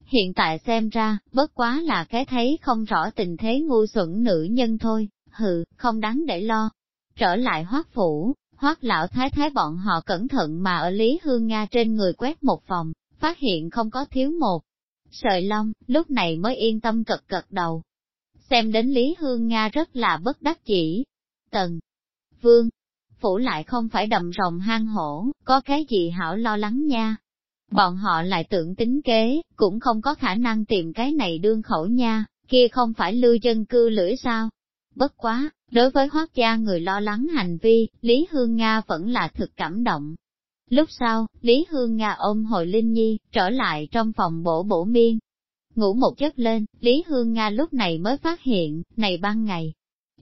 Speaker 1: hiện tại xem ra, bất quá là cái thấy không rõ tình thế ngu xuẩn nữ nhân thôi, hừ, không đáng để lo. Trở lại hoác phủ, hoác lão thái thái bọn họ cẩn thận mà ở Lý Hương Nga trên người quét một vòng, phát hiện không có thiếu một sợi lông, lúc này mới yên tâm cật cật đầu. Xem đến Lý Hương Nga rất là bất đắc chỉ. Tần, Vương, phủ lại không phải đầm rồng hang hổ, có cái gì hảo lo lắng nha. Bọn họ lại tưởng tính kế, cũng không có khả năng tìm cái này đương khẩu nha, kia không phải lưu dân cư lưỡi sao. Bất quá, đối với hoác gia người lo lắng hành vi, Lý Hương Nga vẫn là thực cảm động. Lúc sau, Lý Hương Nga ôm hồi Linh Nhi, trở lại trong phòng bổ bổ miên. Ngủ một giấc lên, Lý Hương Nga lúc này mới phát hiện, này ban ngày,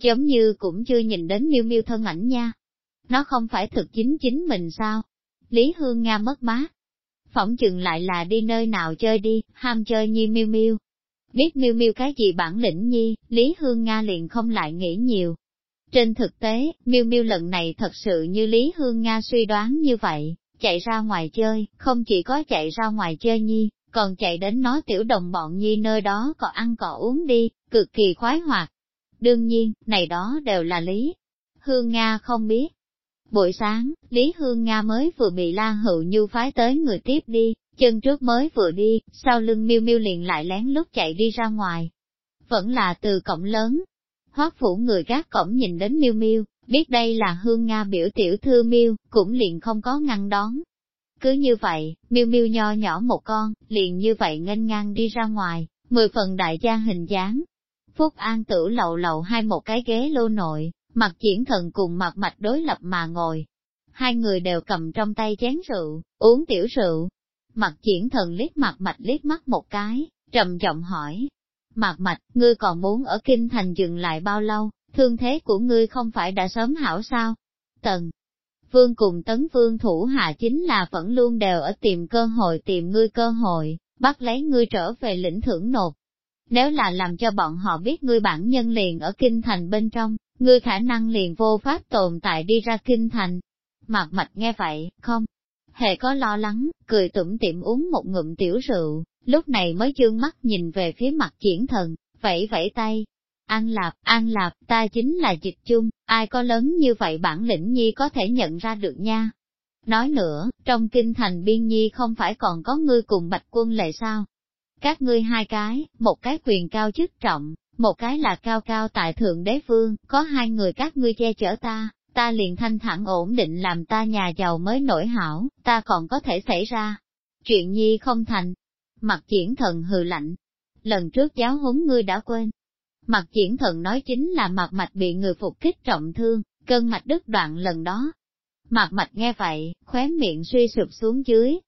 Speaker 1: giống như cũng chưa nhìn đến miêu miêu thân ảnh nha. Nó không phải thực chính chính mình sao? Lý Hương Nga mất mát. Phỏng chừng lại là đi nơi nào chơi đi, ham chơi nhi miêu miêu. Biết miêu miêu cái gì bản lĩnh nhi, Lý Hương Nga liền không lại nghĩ nhiều. Trên thực tế, miêu miêu lần này thật sự như Lý Hương Nga suy đoán như vậy, chạy ra ngoài chơi, không chỉ có chạy ra ngoài chơi nhi, còn chạy đến nó tiểu đồng bọn nhi nơi đó có ăn cỏ uống đi, cực kỳ khoái hoạt. Đương nhiên, này đó đều là Lý. Hương Nga không biết. Buổi sáng, Lý Hương Nga mới vừa bị Lan Hữu Như phái tới người tiếp đi, chân trước mới vừa đi, sau lưng miêu miêu liền lại lén lút chạy đi ra ngoài. Vẫn là từ cổng lớn. Hoác phủ người gác cổng nhìn đến miêu miêu, biết đây là Hương Nga biểu tiểu thư miêu, cũng liền không có ngăn đón. Cứ như vậy, miêu miêu nho nhỏ một con, liền như vậy nghênh ngang đi ra ngoài, mười phần đại gia hình dáng, Phúc An tử lậu lậu hai một cái ghế lô nội, mặt triển thần cùng mặt mạch đối lập mà ngồi. Hai người đều cầm trong tay chén rượu, uống tiểu rượu. Mặt triển thần liếc mặt mạch liếc mắt một cái, trầm giọng hỏi. Mặt mạch, ngươi còn muốn ở kinh thành dừng lại bao lâu, thương thế của ngươi không phải đã sớm hảo sao? Tần, Vương cùng tấn vương thủ hạ chính là vẫn luôn đều ở tìm cơ hội tìm ngươi cơ hội, bắt lấy ngươi trở về lĩnh thưởng nộp. Nếu là làm cho bọn họ biết ngươi bản nhân liền ở kinh thành bên trong, ngươi khả năng liền vô pháp tồn tại đi ra kinh thành. Mặt mạch nghe vậy, không, hề có lo lắng, cười tủm tỉm uống một ngụm tiểu rượu, lúc này mới dương mắt nhìn về phía mặt triển thần, vẫy vẫy tay. An Lạp, An Lạp, ta chính là dịch chung, ai có lớn như vậy bản lĩnh nhi có thể nhận ra được nha. Nói nữa, trong kinh thành biên nhi không phải còn có ngươi cùng bạch quân lệ sao? Các ngươi hai cái, một cái quyền cao chức trọng, một cái là cao cao tại thượng đế vương, có hai người các ngươi che chở ta, ta liền thanh thản ổn định làm ta nhà giàu mới nổi hảo, ta còn có thể xảy ra. Chuyện nhi không thành. Mặt triển thần hừ lạnh. Lần trước giáo huấn ngươi đã quên. Mặt triển thần nói chính là mặt mạch bị người phục kích trọng thương, cơn mạch đứt đoạn lần đó. Mặt mạch nghe vậy, khóe miệng suy sụp xuống dưới.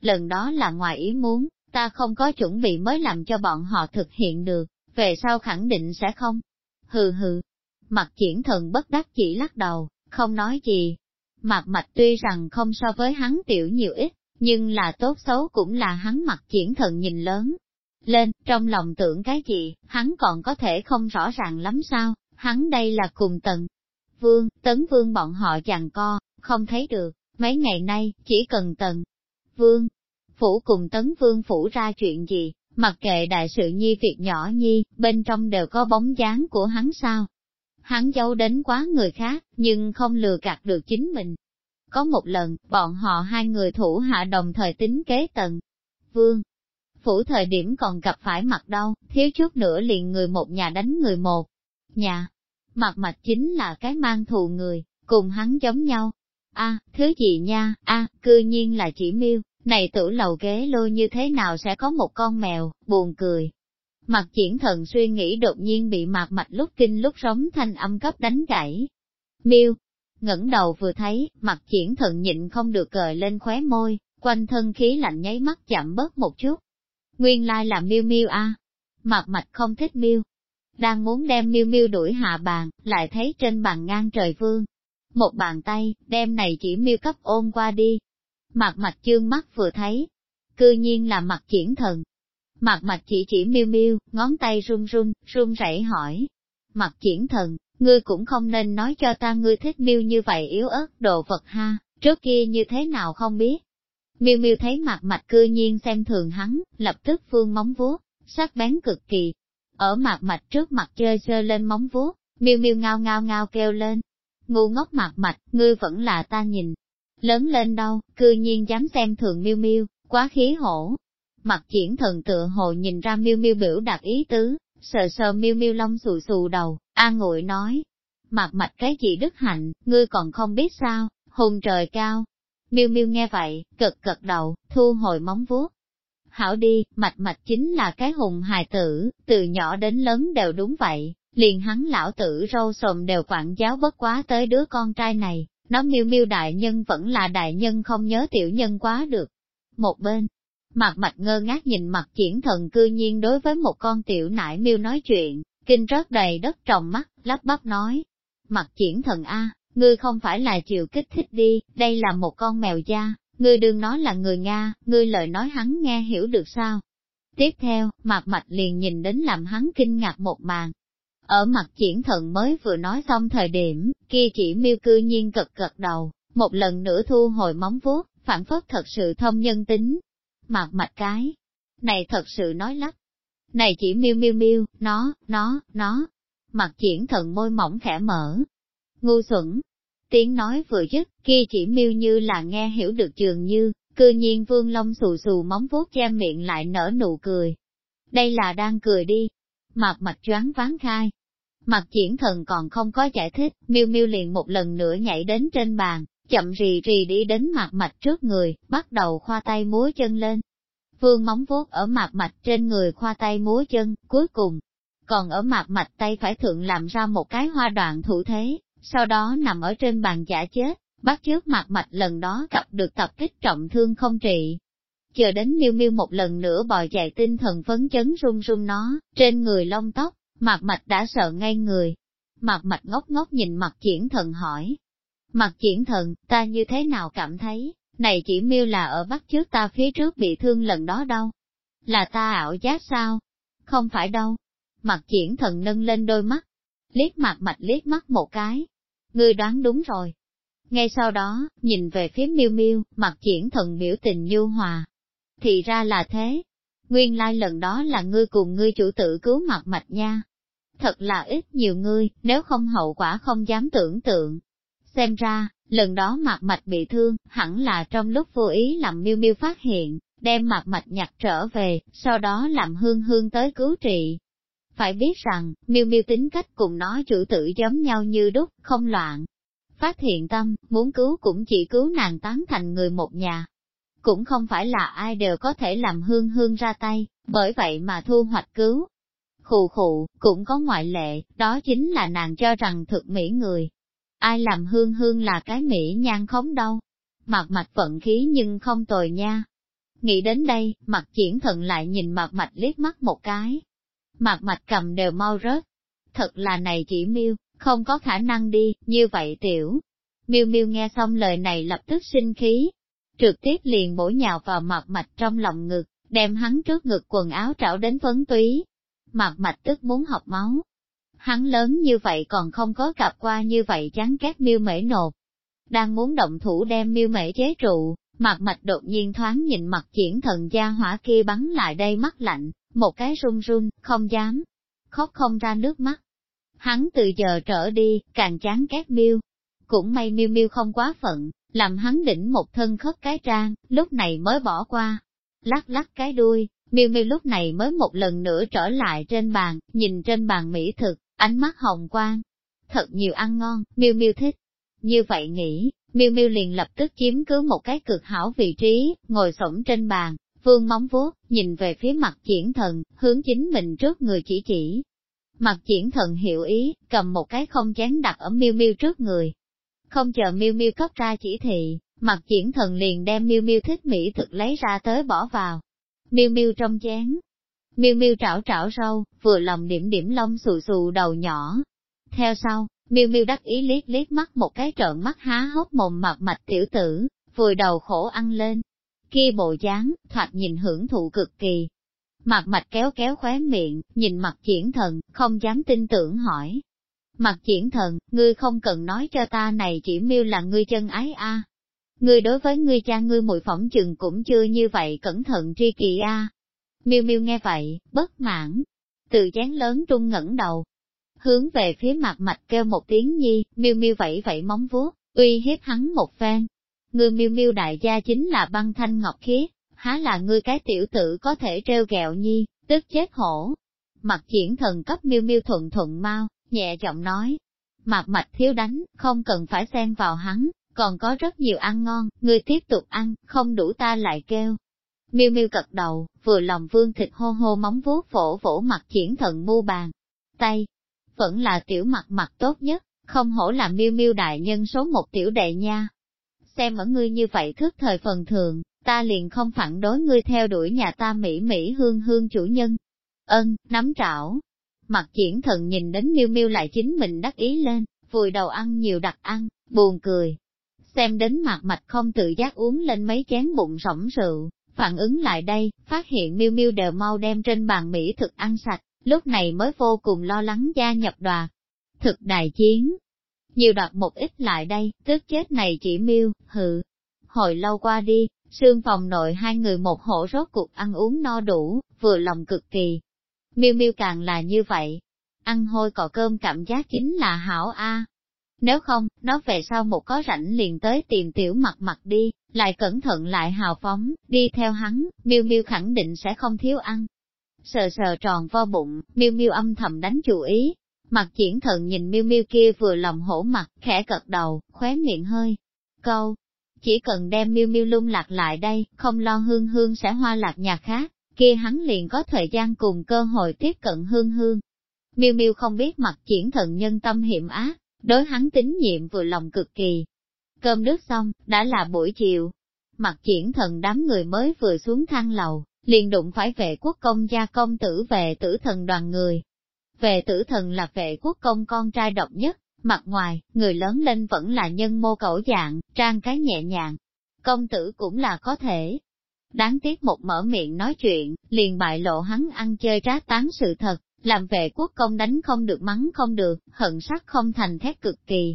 Speaker 1: Lần đó là ngoài ý muốn, ta không có chuẩn bị mới làm cho bọn họ thực hiện được, về sau khẳng định sẽ không. Hừ hừ, mặt triển thần bất đắc chỉ lắc đầu, không nói gì. Mặt mạch tuy rằng không so với hắn tiểu nhiều ít, nhưng là tốt xấu cũng là hắn mặt triển thần nhìn lớn. Lên, trong lòng tưởng cái gì, hắn còn có thể không rõ ràng lắm sao, hắn đây là cùng tần. Vương, tấn vương bọn họ chàng co, không thấy được, mấy ngày nay, chỉ cần tần. Vương, phủ cùng tấn vương phủ ra chuyện gì, mặc kệ đại sự nhi việc nhỏ nhi, bên trong đều có bóng dáng của hắn sao. Hắn giấu đến quá người khác, nhưng không lừa gạt được chính mình. Có một lần, bọn họ hai người thủ hạ đồng thời tính kế tần. Vương, phủ thời điểm còn gặp phải mặt đau, thiếu chút nữa liền người một nhà đánh người một. Nhà, mặt mạch chính là cái mang thù người, cùng hắn giống nhau. a thứ gì nha, a cư nhiên là chỉ miêu, này tử lầu ghế lôi như thế nào sẽ có một con mèo, buồn cười. Mặt triển thần suy nghĩ đột nhiên bị mạc mạch lúc kinh lúc sóng thanh âm cấp đánh gãy. Miêu, ngẩng đầu vừa thấy, mặt triển thần nhịn không được cười lên khóe môi, quanh thân khí lạnh nháy mắt chạm bớt một chút. Nguyên lai là miêu miêu a. Mặt mạch không thích miêu. Đang muốn đem miêu miêu đuổi hạ bàn, lại thấy trên bàn ngang trời vương. Một bàn tay, đem này chỉ miêu cấp ôm qua đi, Mạc mạch chương mắt vừa thấy, cư nhiên là mặt triển thần mặt mặt chỉ chỉ miêu miêu, ngón tay run run, run rẩy hỏi. Mặt triển thần, ngươi cũng không nên nói cho ta ngươi thích miêu như vậy yếu ớt đồ vật ha, trước kia như thế nào không biết. Miêu miêu thấy mặt mặt cư nhiên xem thường hắn, lập tức phương móng vuốt, sắc bén cực kỳ. Ở mặt mạch trước mặt chơi chơi lên móng vuốt, miêu miêu ngao ngao ngao kêu lên. Ngu ngốc mặt mạch, ngươi vẫn là ta nhìn, lớn lên đâu, cư nhiên dám xem thường miêu miêu, quá khí hổ. Mặt triển thần tựa hồ nhìn ra miêu miêu biểu đạt ý tứ, sờ sờ miêu miêu lông xù xù đầu, an ngụy nói. Mặt mạch cái gì đức hạnh, ngươi còn không biết sao, hùng trời cao. Miêu miêu nghe vậy, cực cực đầu, thu hồi móng vuốt. Hảo đi, mạch mạch chính là cái hùng hài tử, từ nhỏ đến lớn đều đúng vậy, liền hắn lão tử râu sồm đều quản giáo bất quá tới đứa con trai này, nó miêu miêu đại nhân vẫn là đại nhân không nhớ tiểu nhân quá được. Một bên, mặt mạch ngơ ngác nhìn mặt triển thần cư nhiên đối với một con tiểu nải miêu nói chuyện, kinh rớt đầy đất trồng mắt, lắp bắp nói. Mặt triển thần A, ngươi không phải là chịu kích thích đi, đây là một con mèo da, ngươi đừng nói là người Nga, ngươi lời nói hắn nghe hiểu được sao. Tiếp theo, mặt mạch liền nhìn đến làm hắn kinh ngạc một màn, ở mặt triển thần mới vừa nói xong thời điểm, kia chỉ miêu cư nhiên cực gật đầu, một lần nữa thu hồi móng vuốt, phản phất thật sự thông nhân tính. Mặt mặt cái, này thật sự nói lắp. Này chỉ miêu miêu miêu, nó, nó, nó. Mặt triển thần môi mỏng khẽ mở. Ngu xuẩn. Tiếng nói vừa dứt, kia chỉ miêu như là nghe hiểu được trường như, cư nhiên vương long xù xù móng vuốt che miệng lại nở nụ cười. Đây là đang cười đi, mặt mặt choáng ván khai. Mặt triển thần còn không có giải thích, miêu miêu liền một lần nữa nhảy đến trên bàn, chậm rì rì đi đến mặt mạch trước người, bắt đầu khoa tay múa chân lên. Vương móng vuốt ở mặt mạch trên người khoa tay múa chân, cuối cùng, còn ở mặt mạch tay phải thượng làm ra một cái hoa đoạn thủ thế, sau đó nằm ở trên bàn giả chết, bắt trước mặt mạch lần đó gặp được tập kích trọng thương không trị, chờ đến miêu miêu một lần nữa bò chạy tinh thần phấn chấn run run nó, trên người lông tóc, mặt mạch đã sợ ngay người. Mặt mạch ngốc ngốc nhìn mặt triển thần hỏi. Mặt triển thần, ta như thế nào cảm thấy, này chỉ miêu là ở bắt trước ta phía trước bị thương lần đó đâu? Là ta ảo giác sao? Không phải đâu. Mặt triển thần nâng lên đôi mắt, liếc mặt mạch liếc mắt một cái. Ngươi đoán đúng rồi. Ngay sau đó, nhìn về phía miêu miêu, mặt triển thần biểu tình nhu hòa, thì ra là thế. Nguyên lai lần đó là ngươi cùng ngươi chủ tử cứu mặt mạch nha. Thật là ít nhiều ngươi, nếu không hậu quả không dám tưởng tượng. Xem ra, lần đó mặt mạch bị thương, hẳn là trong lúc vô ý làm miêu miêu phát hiện, đem mặt mạch nhặt trở về, sau đó làm hương hương tới cứu trị. Phải biết rằng, miêu miêu tính cách cùng nó chủ tử giống nhau như đúc, không loạn. Phát hiện tâm, muốn cứu cũng chỉ cứu nàng tán thành người một nhà, cũng không phải là ai đều có thể làm hương hương ra tay, bởi vậy mà thu hoạch cứu. Khù khụ, cũng có ngoại lệ, đó chính là nàng cho rằng thực mỹ người. Ai làm hương hương là cái mỹ nhan khống đâu. Mặt mạch vận khí nhưng không tồi nha. Nghĩ đến đây, mặt triển thận lại nhìn mặt mạch liếc mắt một cái. Mặt mạch cầm đều mau rớt. Thật là này chỉ miêu, không có khả năng đi, như vậy tiểu. Miêu miêu nghe xong lời này lập tức sinh khí, trực tiếp liền bổ nhào vào mặt mạch trong lòng ngực, đem hắn trước ngực quần áo trảo đến phấn túy. Mặt mạch tức muốn học máu. Hắn lớn như vậy còn không có gặp qua như vậy chán két miêu mễ nột. Đang muốn động thủ đem miêu mễ chế trụ, mặt mạch đột nhiên thoáng nhìn mặt triển thần gia hỏa kia bắn lại đây mắt lạnh, một cái run run, không dám, khóc không ra nước mắt. Hắn từ giờ trở đi, càng chán két miêu. Cũng may miêu miêu không quá phận, làm hắn đỉnh một thân khất cái trang, lúc này mới bỏ qua, lắc lắc cái đuôi, miêu miêu lúc này mới một lần nữa trở lại trên bàn, nhìn trên bàn mỹ thực, ánh mắt hồng quang. Thật nhiều ăn ngon, miêu miêu thích. Như vậy nghĩ, miêu miêu liền lập tức chiếm cứ một cái cực hảo vị trí, ngồi sổng trên bàn, vương móng vuốt, nhìn về phía mặt triển thần, hướng chính mình trước người chỉ chỉ. Mặt triển thần hiểu ý, cầm một cái không chén đặt ở miêu miêu trước người, không chờ miêu miêu cấp ra chỉ thị, mặt triển thần liền đem miêu miêu thích mỹ thực lấy ra tới bỏ vào. Miêu miêu trong chén. Miêu miêu trảo trảo râu, vừa lòng điểm điểm lông xù xù đầu nhỏ. Theo sau, miêu miêu đắc ý liếc liếc mắt một cái trợn mắt há hốc mồm mặt mạch tiểu tử, vùi đầu khổ ăn lên. Kia bộ dáng, thoạt nhìn hưởng thụ cực kỳ. Mặt mạch kéo kéo khóe miệng, nhìn mặt triển thần, không dám tin tưởng hỏi, Mặt triển thần, ngươi không cần nói cho ta này chỉ miêu là ngươi chân ái a. Ngươi đối với ngươi cha ngươi mùi phỏng chừng cũng chưa như vậy cẩn thận tri kỳ a. Miêu miêu nghe vậy, bất mãn. Từ chén lớn trung ngẩng đầu. Hướng về phía mặt mạch kêu một tiếng nhi, miêu miêu vẫy vẫy móng vuốt, uy hiếp hắn một phen. Ngươi miêu miêu đại gia chính là băng thanh ngọc khiết, há là ngươi cái tiểu tử có thể treo gẹo nhi, tức chết hổ. Mặt triển thần cấp miêu miêu thuận thuận mau, nhẹ giọng nói. Mặt mạch thiếu đánh, không cần phải xen vào hắn, còn có rất nhiều ăn ngon, ngươi tiếp tục ăn, không đủ ta lại kêu. Miêu miêu cật đầu, vừa lòng vương thịt hô hô móng vuốt vỗ vỗ mặt triển thần mu bàn. Tay, vẫn là tiểu mặt mặt tốt nhất, không hổ là miêu miêu đại nhân số một tiểu đệ nha. Xem ở ngươi như vậy thức thời phần thường, ta liền không phản đối ngươi theo đuổi nhà ta mỹ mỹ hương hương chủ nhân. Ân, nắm trảo. Mặt triển thần nhìn đến miêu miêu lại chính mình đắc ý lên, vùi đầu ăn nhiều đặc ăn, buồn cười. Xem đến mặt mạch không tự giác uống lên mấy chén bụng rỗng rượu, phản ứng lại đây, phát hiện miu miu đều mau đem trên bàn mỹ thực ăn sạch, lúc này mới vô cùng lo lắng gia nhập đoạt. Thực đại chiến, nhiều đoạt một ít lại đây, tức chết này chỉ miu, hự. Hồi lâu qua đi, sương phòng nội hai người một hộ rốt cuộc ăn uống no đủ, vừa lòng cực kỳ. miu miu càng là như vậy, ăn hôi cọ cơm cảm giác chính là hảo A. Nếu không, nó về sau một có rảnh liền tới tìm tiểu mặt mặt đi, lại cẩn thận lại hào phóng, đi theo hắn, miêu miêu khẳng định sẽ không thiếu ăn. Sờ sờ tròn vo bụng, miêu miêu âm thầm đánh chủ ý. Mặt triển thần nhìn miêu miêu kia vừa lòng hổ mặt, khẽ cật đầu, khóe miệng hơi. Câu, chỉ cần đem miêu miêu lung lạc lại đây, không lo hương hương sẽ hoa lạc nhà khác, kia hắn liền có thời gian cùng cơ hội tiếp cận hương hương. Miêu miêu không biết mặt triển thần nhân tâm hiểm ác, đối hắn tín nhiệm vừa lòng cực kỳ. Cơm nước xong, đã là buổi chiều. Mặt triển thần đám người mới vừa xuống thang lầu, liền đụng phải vệ quốc công gia công tử về tử thần đoàn người. Về tử thần là vệ quốc công con trai độc nhất, mặt ngoài, người lớn lên vẫn là nhân mô cẩu dạng, trang cái nhẹ nhàng. Công tử cũng là có thể. Đáng tiếc một mở miệng nói chuyện, liền bại lộ hắn ăn chơi trá tán sự thật, làm vệ quốc công đánh không được mắng không được, hận sắc không thành thét cực kỳ.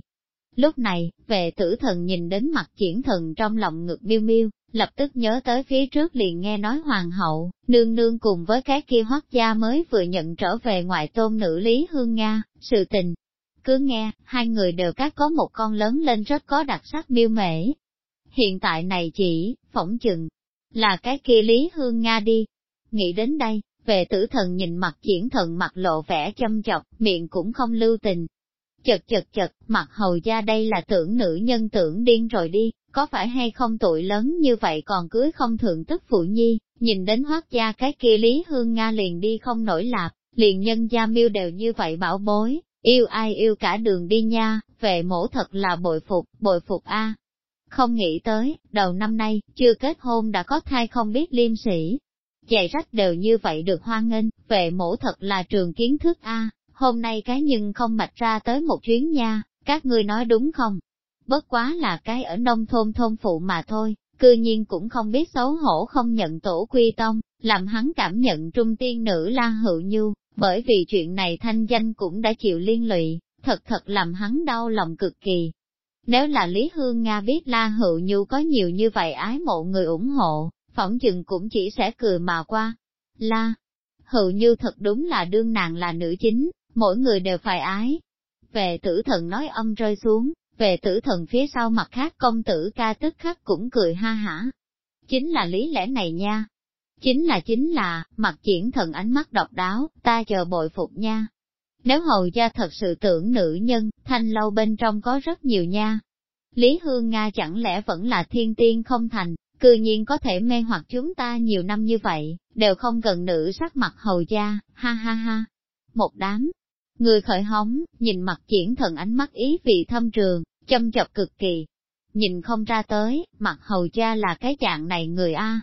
Speaker 1: Lúc này, vệ tử thần nhìn đến mặt triển thần trong lòng ngực miêu miêu, lập tức nhớ tới phía trước liền nghe nói hoàng hậu, nương nương cùng với cái kia hoác gia mới vừa nhận trở về ngoại tôn nữ Lý Hương Nga, sự tình. Cứ nghe, hai người đều các có một con lớn lên rất có đặc sắc miêu mễ. Hiện tại này chỉ, phỏng chừng, là cái kia Lý Hương Nga đi. Nghĩ đến đây, về tử thần nhìn mặt triển thần mặt lộ vẻ châm chọc, miệng cũng không lưu tình. Chật chật chật, mặt hầu gia đây là tưởng nữ nhân tưởng điên rồi đi, có phải hay không tuổi lớn như vậy còn cưới không thượng tức phụ nhi, nhìn đến hoác gia cái kia Lý Hương Nga liền đi không nổi lạp, liền nhân gia miêu đều như vậy bảo bối, yêu ai yêu cả đường đi nha, về mổ thật là bội phục, bội phục a. Không nghĩ tới, đầu năm nay, chưa kết hôn đã có thai không biết liêm sĩ. Giày rách đều như vậy được hoan nghênh, về mổ thật là trường kiến thức a. hôm nay cái nhưng không mạch ra tới một chuyến nha, các ngươi nói đúng không? bất quá là cái ở nông thôn thôn phụ mà thôi, cư nhiên cũng không biết xấu hổ không nhận tổ quy tông, làm hắn cảm nhận trung tiên nữ la hữu nhu, bởi vì chuyện này thanh danh cũng đã chịu liên lụy, thật thật làm hắn đau lòng cực kỳ. Nếu là Lý Hương Nga biết La Hữu Nhu có nhiều như vậy ái mộ người ủng hộ, phỏng chừng cũng chỉ sẽ cười mà qua. La Hữu Như thật đúng là đương nàng là nữ chính, mỗi người đều phải ái. Về tử thần nói âm rơi xuống, về tử thần phía sau mặt khác công tử ca tức khắc cũng cười ha hả. Chính là lý lẽ này nha. Chính là chính là, mặt triển thần ánh mắt độc đáo, ta chờ bội phục nha. Nếu hầu gia thật sự tưởng nữ nhân, thanh lâu bên trong có rất nhiều nha. Lý Hương Nga chẳng lẽ vẫn là thiên tiên không thành, cư nhiên có thể mê hoặc chúng ta nhiều năm như vậy, đều không cần nữ sắc mặt hầu gia, ha ha ha. Một đám, người khởi hóng, nhìn mặt triển thần ánh mắt ý vị thâm trường, châm chọc cực kỳ. Nhìn không ra tới, mặt hầu gia là cái dạng này người A.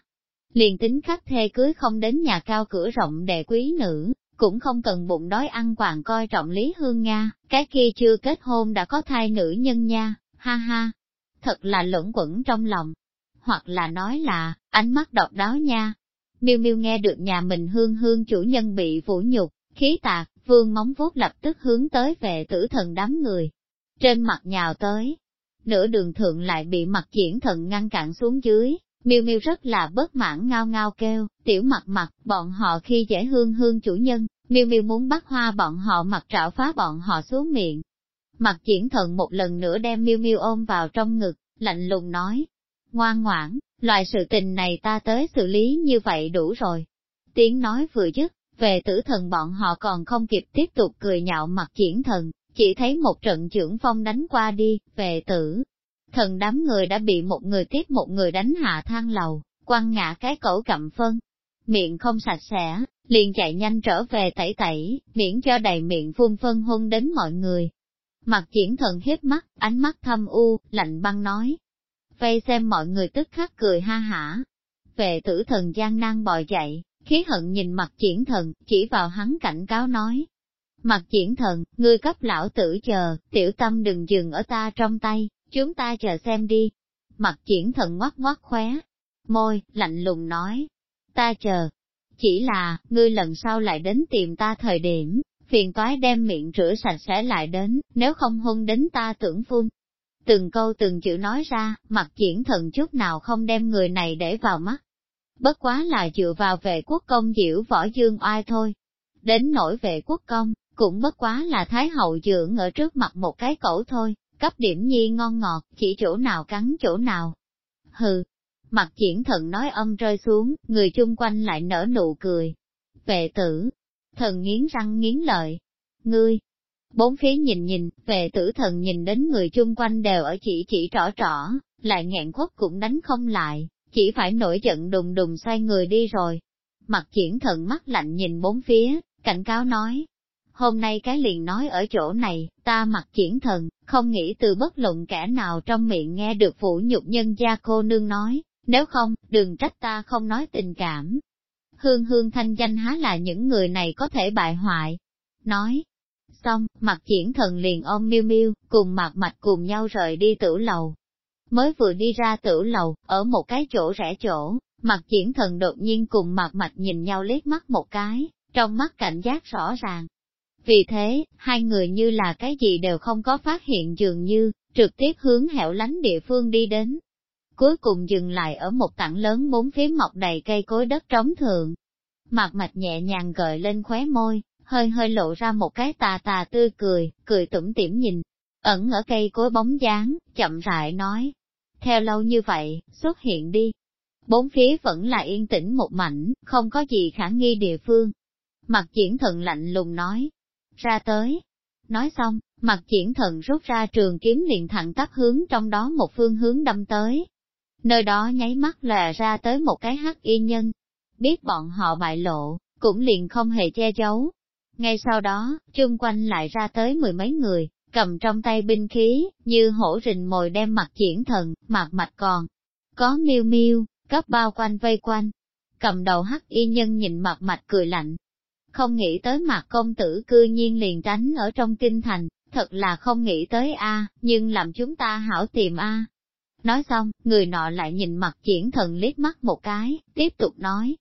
Speaker 1: Liền tính khắc thê cưới không đến nhà cao cửa rộng đệ quý nữ, cũng không cần bụng đói ăn quàng coi trọng Lý Hương Nga, cái kia chưa kết hôn đã có thai nữ nhân nha, ha ha. Thật là lẫn quẩn trong lòng. Hoặc là nói là, ánh mắt độc đáo nha. Miêu miêu nghe được nhà mình hương hương chủ nhân bị vũ nhục, khí tạc, vương móng vuốt lập tức hướng tới về tử thần đám người, trên mặt nhào tới. Nửa đường thượng lại bị mặt triển thần ngăn cản xuống dưới, miêu miêu rất là bất mãn ngao ngao kêu, tiểu mặt mặt, bọn họ khi dễ hương hương chủ nhân, miêu miêu muốn bắt hoa bọn họ mặt trảo phá bọn họ xuống miệng. Mặt triển thần một lần nữa đem miêu miêu ôm vào trong ngực, lạnh lùng nói, ngoan ngoãn, loại sự tình này ta tới xử lý như vậy đủ rồi. Tiếng nói vừa dứt, về tử thần bọn họ còn không kịp tiếp tục cười nhạo mặt triển thần, chỉ thấy một trận trưởng phong đánh qua đi, về tử. Thần đám người đã bị một người tiếp một người đánh hạ thang lầu, quăng ngã cái cổ cặm phân. Miệng không sạch sẽ, liền chạy nhanh trở về tẩy tẩy, miễn cho đầy miệng phun phân hôn đến mọi người. Mặt triển thần hiếp mắt, ánh mắt thâm u, lạnh băng nói. Vây xem mọi người tức khắc cười ha hả. Về tử thần gian nan bò dậy, khí hận nhìn mặt triển thần, chỉ vào hắn cảnh cáo nói. Mặt triển thần, ngươi cấp lão tử chờ, tiểu tâm đừng dừng ở ta trong tay, chúng ta chờ xem đi. Mặt triển thần ngoắc ngoắc khóe, môi, lạnh lùng nói. Ta chờ, chỉ là, ngươi lần sau lại đến tìm ta thời điểm, phiền toái đem miệng rửa sạch sẽ lại đến, nếu không hôn đến ta tưởng phun. Từng câu từng chữ nói ra, mặt triển thần chút nào không đem người này để vào mắt. Bất quá là dựa vào vệ quốc công diễu võ dương oai thôi. Đến nổi vệ quốc công, cũng bất quá là thái hậu dưỡng ở trước mặt một cái cổ thôi, cấp điểm nhi ngon ngọt, chỉ chỗ nào cắn chỗ nào. Hừ, Mặt triển thần nói âm rơi xuống, người chung quanh lại nở nụ cười. Vệ tử, thần nghiến răng nghiến lợi. Ngươi, bốn phía nhìn nhìn, về tử thần nhìn đến người chung quanh đều ở chỉ chỉ trỏ trỏ, lại nghẹn khuất cũng đánh không lại, chỉ phải nổi giận đùng đùng xoay người đi rồi. Mặt triển thần mắt lạnh nhìn bốn phía, cảnh cáo nói. Hôm nay cái liền nói ở chỗ này, ta mặt triển thần, không nghĩ từ bất luận kẻ nào trong miệng nghe được vũ nhục nhân gia cô nương nói, nếu không, đừng trách ta không nói tình cảm. Hương hương thanh danh há là những người này có thể bại hoại. Nói, xong, mặt triển thần liền ôm miêu miêu, cùng mặt mạch cùng nhau rời đi tử lầu. Mới vừa đi ra tử lầu, ở một cái chỗ rẽ chỗ, mặt triển thần đột nhiên cùng mặt mạch nhìn nhau liếc mắt một cái, trong mắt cảnh giác rõ ràng. Vì thế, hai người như là cái gì đều không có phát hiện dường như, trực tiếp hướng hẻo lánh địa phương đi đến cuối cùng dừng lại ở một tảng lớn bốn phía mọc đầy cây cối đất trống thượng. Mặt mạch nhẹ nhàng gợi lên khóe môi, hơi hơi lộ ra một cái tà tà tươi cười, cười tủm tỉm nhìn, ẩn ở cây cối bóng dáng, chậm rãi nói. Theo lâu như vậy, xuất hiện đi. Bốn phía vẫn là yên tĩnh một mảnh, không có gì khả nghi địa phương. Mặt triển thần lạnh lùng nói. Ra tới. Nói xong, mặt triển thần rút ra trường kiếm liền thẳng tắp hướng trong đó một phương hướng đâm tới nơi đó nháy mắt lè ra tới một cái hắc y nhân. Biết bọn họ bại lộ, cũng liền không hề che giấu. Ngay sau đó, chung quanh lại ra tới mười mấy người, cầm trong tay binh khí, như hổ rình mồi đem mặt triển thần, mặt mạch còn. Có miêu miêu, cấp bao quanh vây quanh. Cầm đầu hắc y nhân nhìn mặt mạch cười lạnh. Không nghĩ tới mặt công tử cư nhiên liền tránh ở trong kinh thành, thật là không nghĩ tới a nhưng làm chúng ta hảo tìm a Nói xong, người nọ lại nhìn mặt triển thần liếc mắt một cái, tiếp tục nói.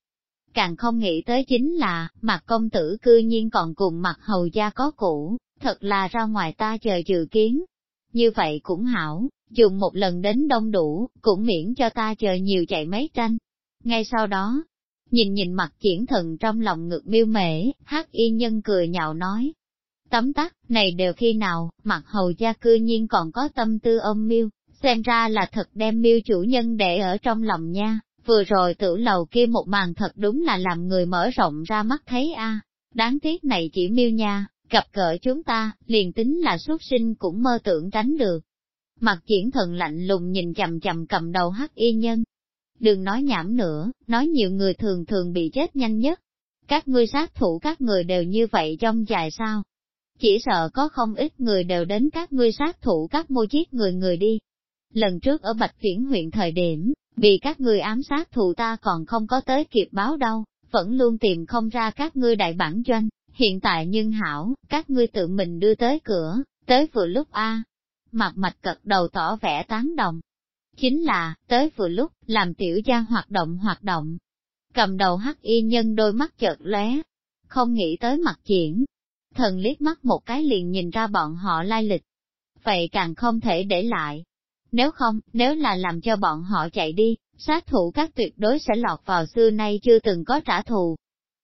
Speaker 1: Càng không nghĩ tới chính là, mặt công tử cư nhiên còn cùng mặt hầu gia có cũ, thật là ra ngoài ta chờ dự kiến. Như vậy cũng hảo, dùng một lần đến đông đủ, cũng miễn cho ta chờ nhiều chạy mấy tranh. Ngay sau đó, nhìn nhìn mặt triển thần trong lòng ngực miêu mễ, hát y nhân cười nhạo nói. Tấm tắc, này đều khi nào, mặt hầu gia cư nhiên còn có tâm tư ôm miêu, xem ra là thật đem miêu chủ nhân để ở trong lòng nha, vừa rồi tử lầu kia một màn thật đúng là làm người mở rộng ra mắt thấy a đáng tiếc này chỉ miêu nha, gặp cỡ chúng ta, liền tính là xuất sinh cũng mơ tưởng tránh được. Mặt triển thần lạnh lùng nhìn chầm chầm cầm đầu hắc y nhân. Đừng nói nhảm nữa, nói nhiều người thường thường bị chết nhanh nhất. Các ngươi sát thủ các người đều như vậy trong dài sao? Chỉ sợ có không ít người đều đến các ngươi sát thủ các mô giết người người đi, lần trước ở Bạch Viễn huyện thời điểm, vì các ngươi ám sát thù ta còn không có tới kịp báo đâu, vẫn luôn tìm không ra các ngươi đại bản doanh, hiện tại nhưng hảo, các ngươi tự mình đưa tới cửa, tới vừa lúc A. Mặt mạch cật đầu tỏ vẻ tán đồng. Chính là, tới vừa lúc, làm tiểu gia hoạt động hoạt động. Cầm đầu hắc y nhân đôi mắt chợt lóe, không nghĩ tới mặt triển. Thần liếc mắt một cái liền nhìn ra bọn họ lai lịch. Vậy càng không thể để lại, nếu không, nếu là làm cho bọn họ chạy đi, sát thủ các tuyệt đối sẽ lọt vào xưa nay chưa từng có trả thù.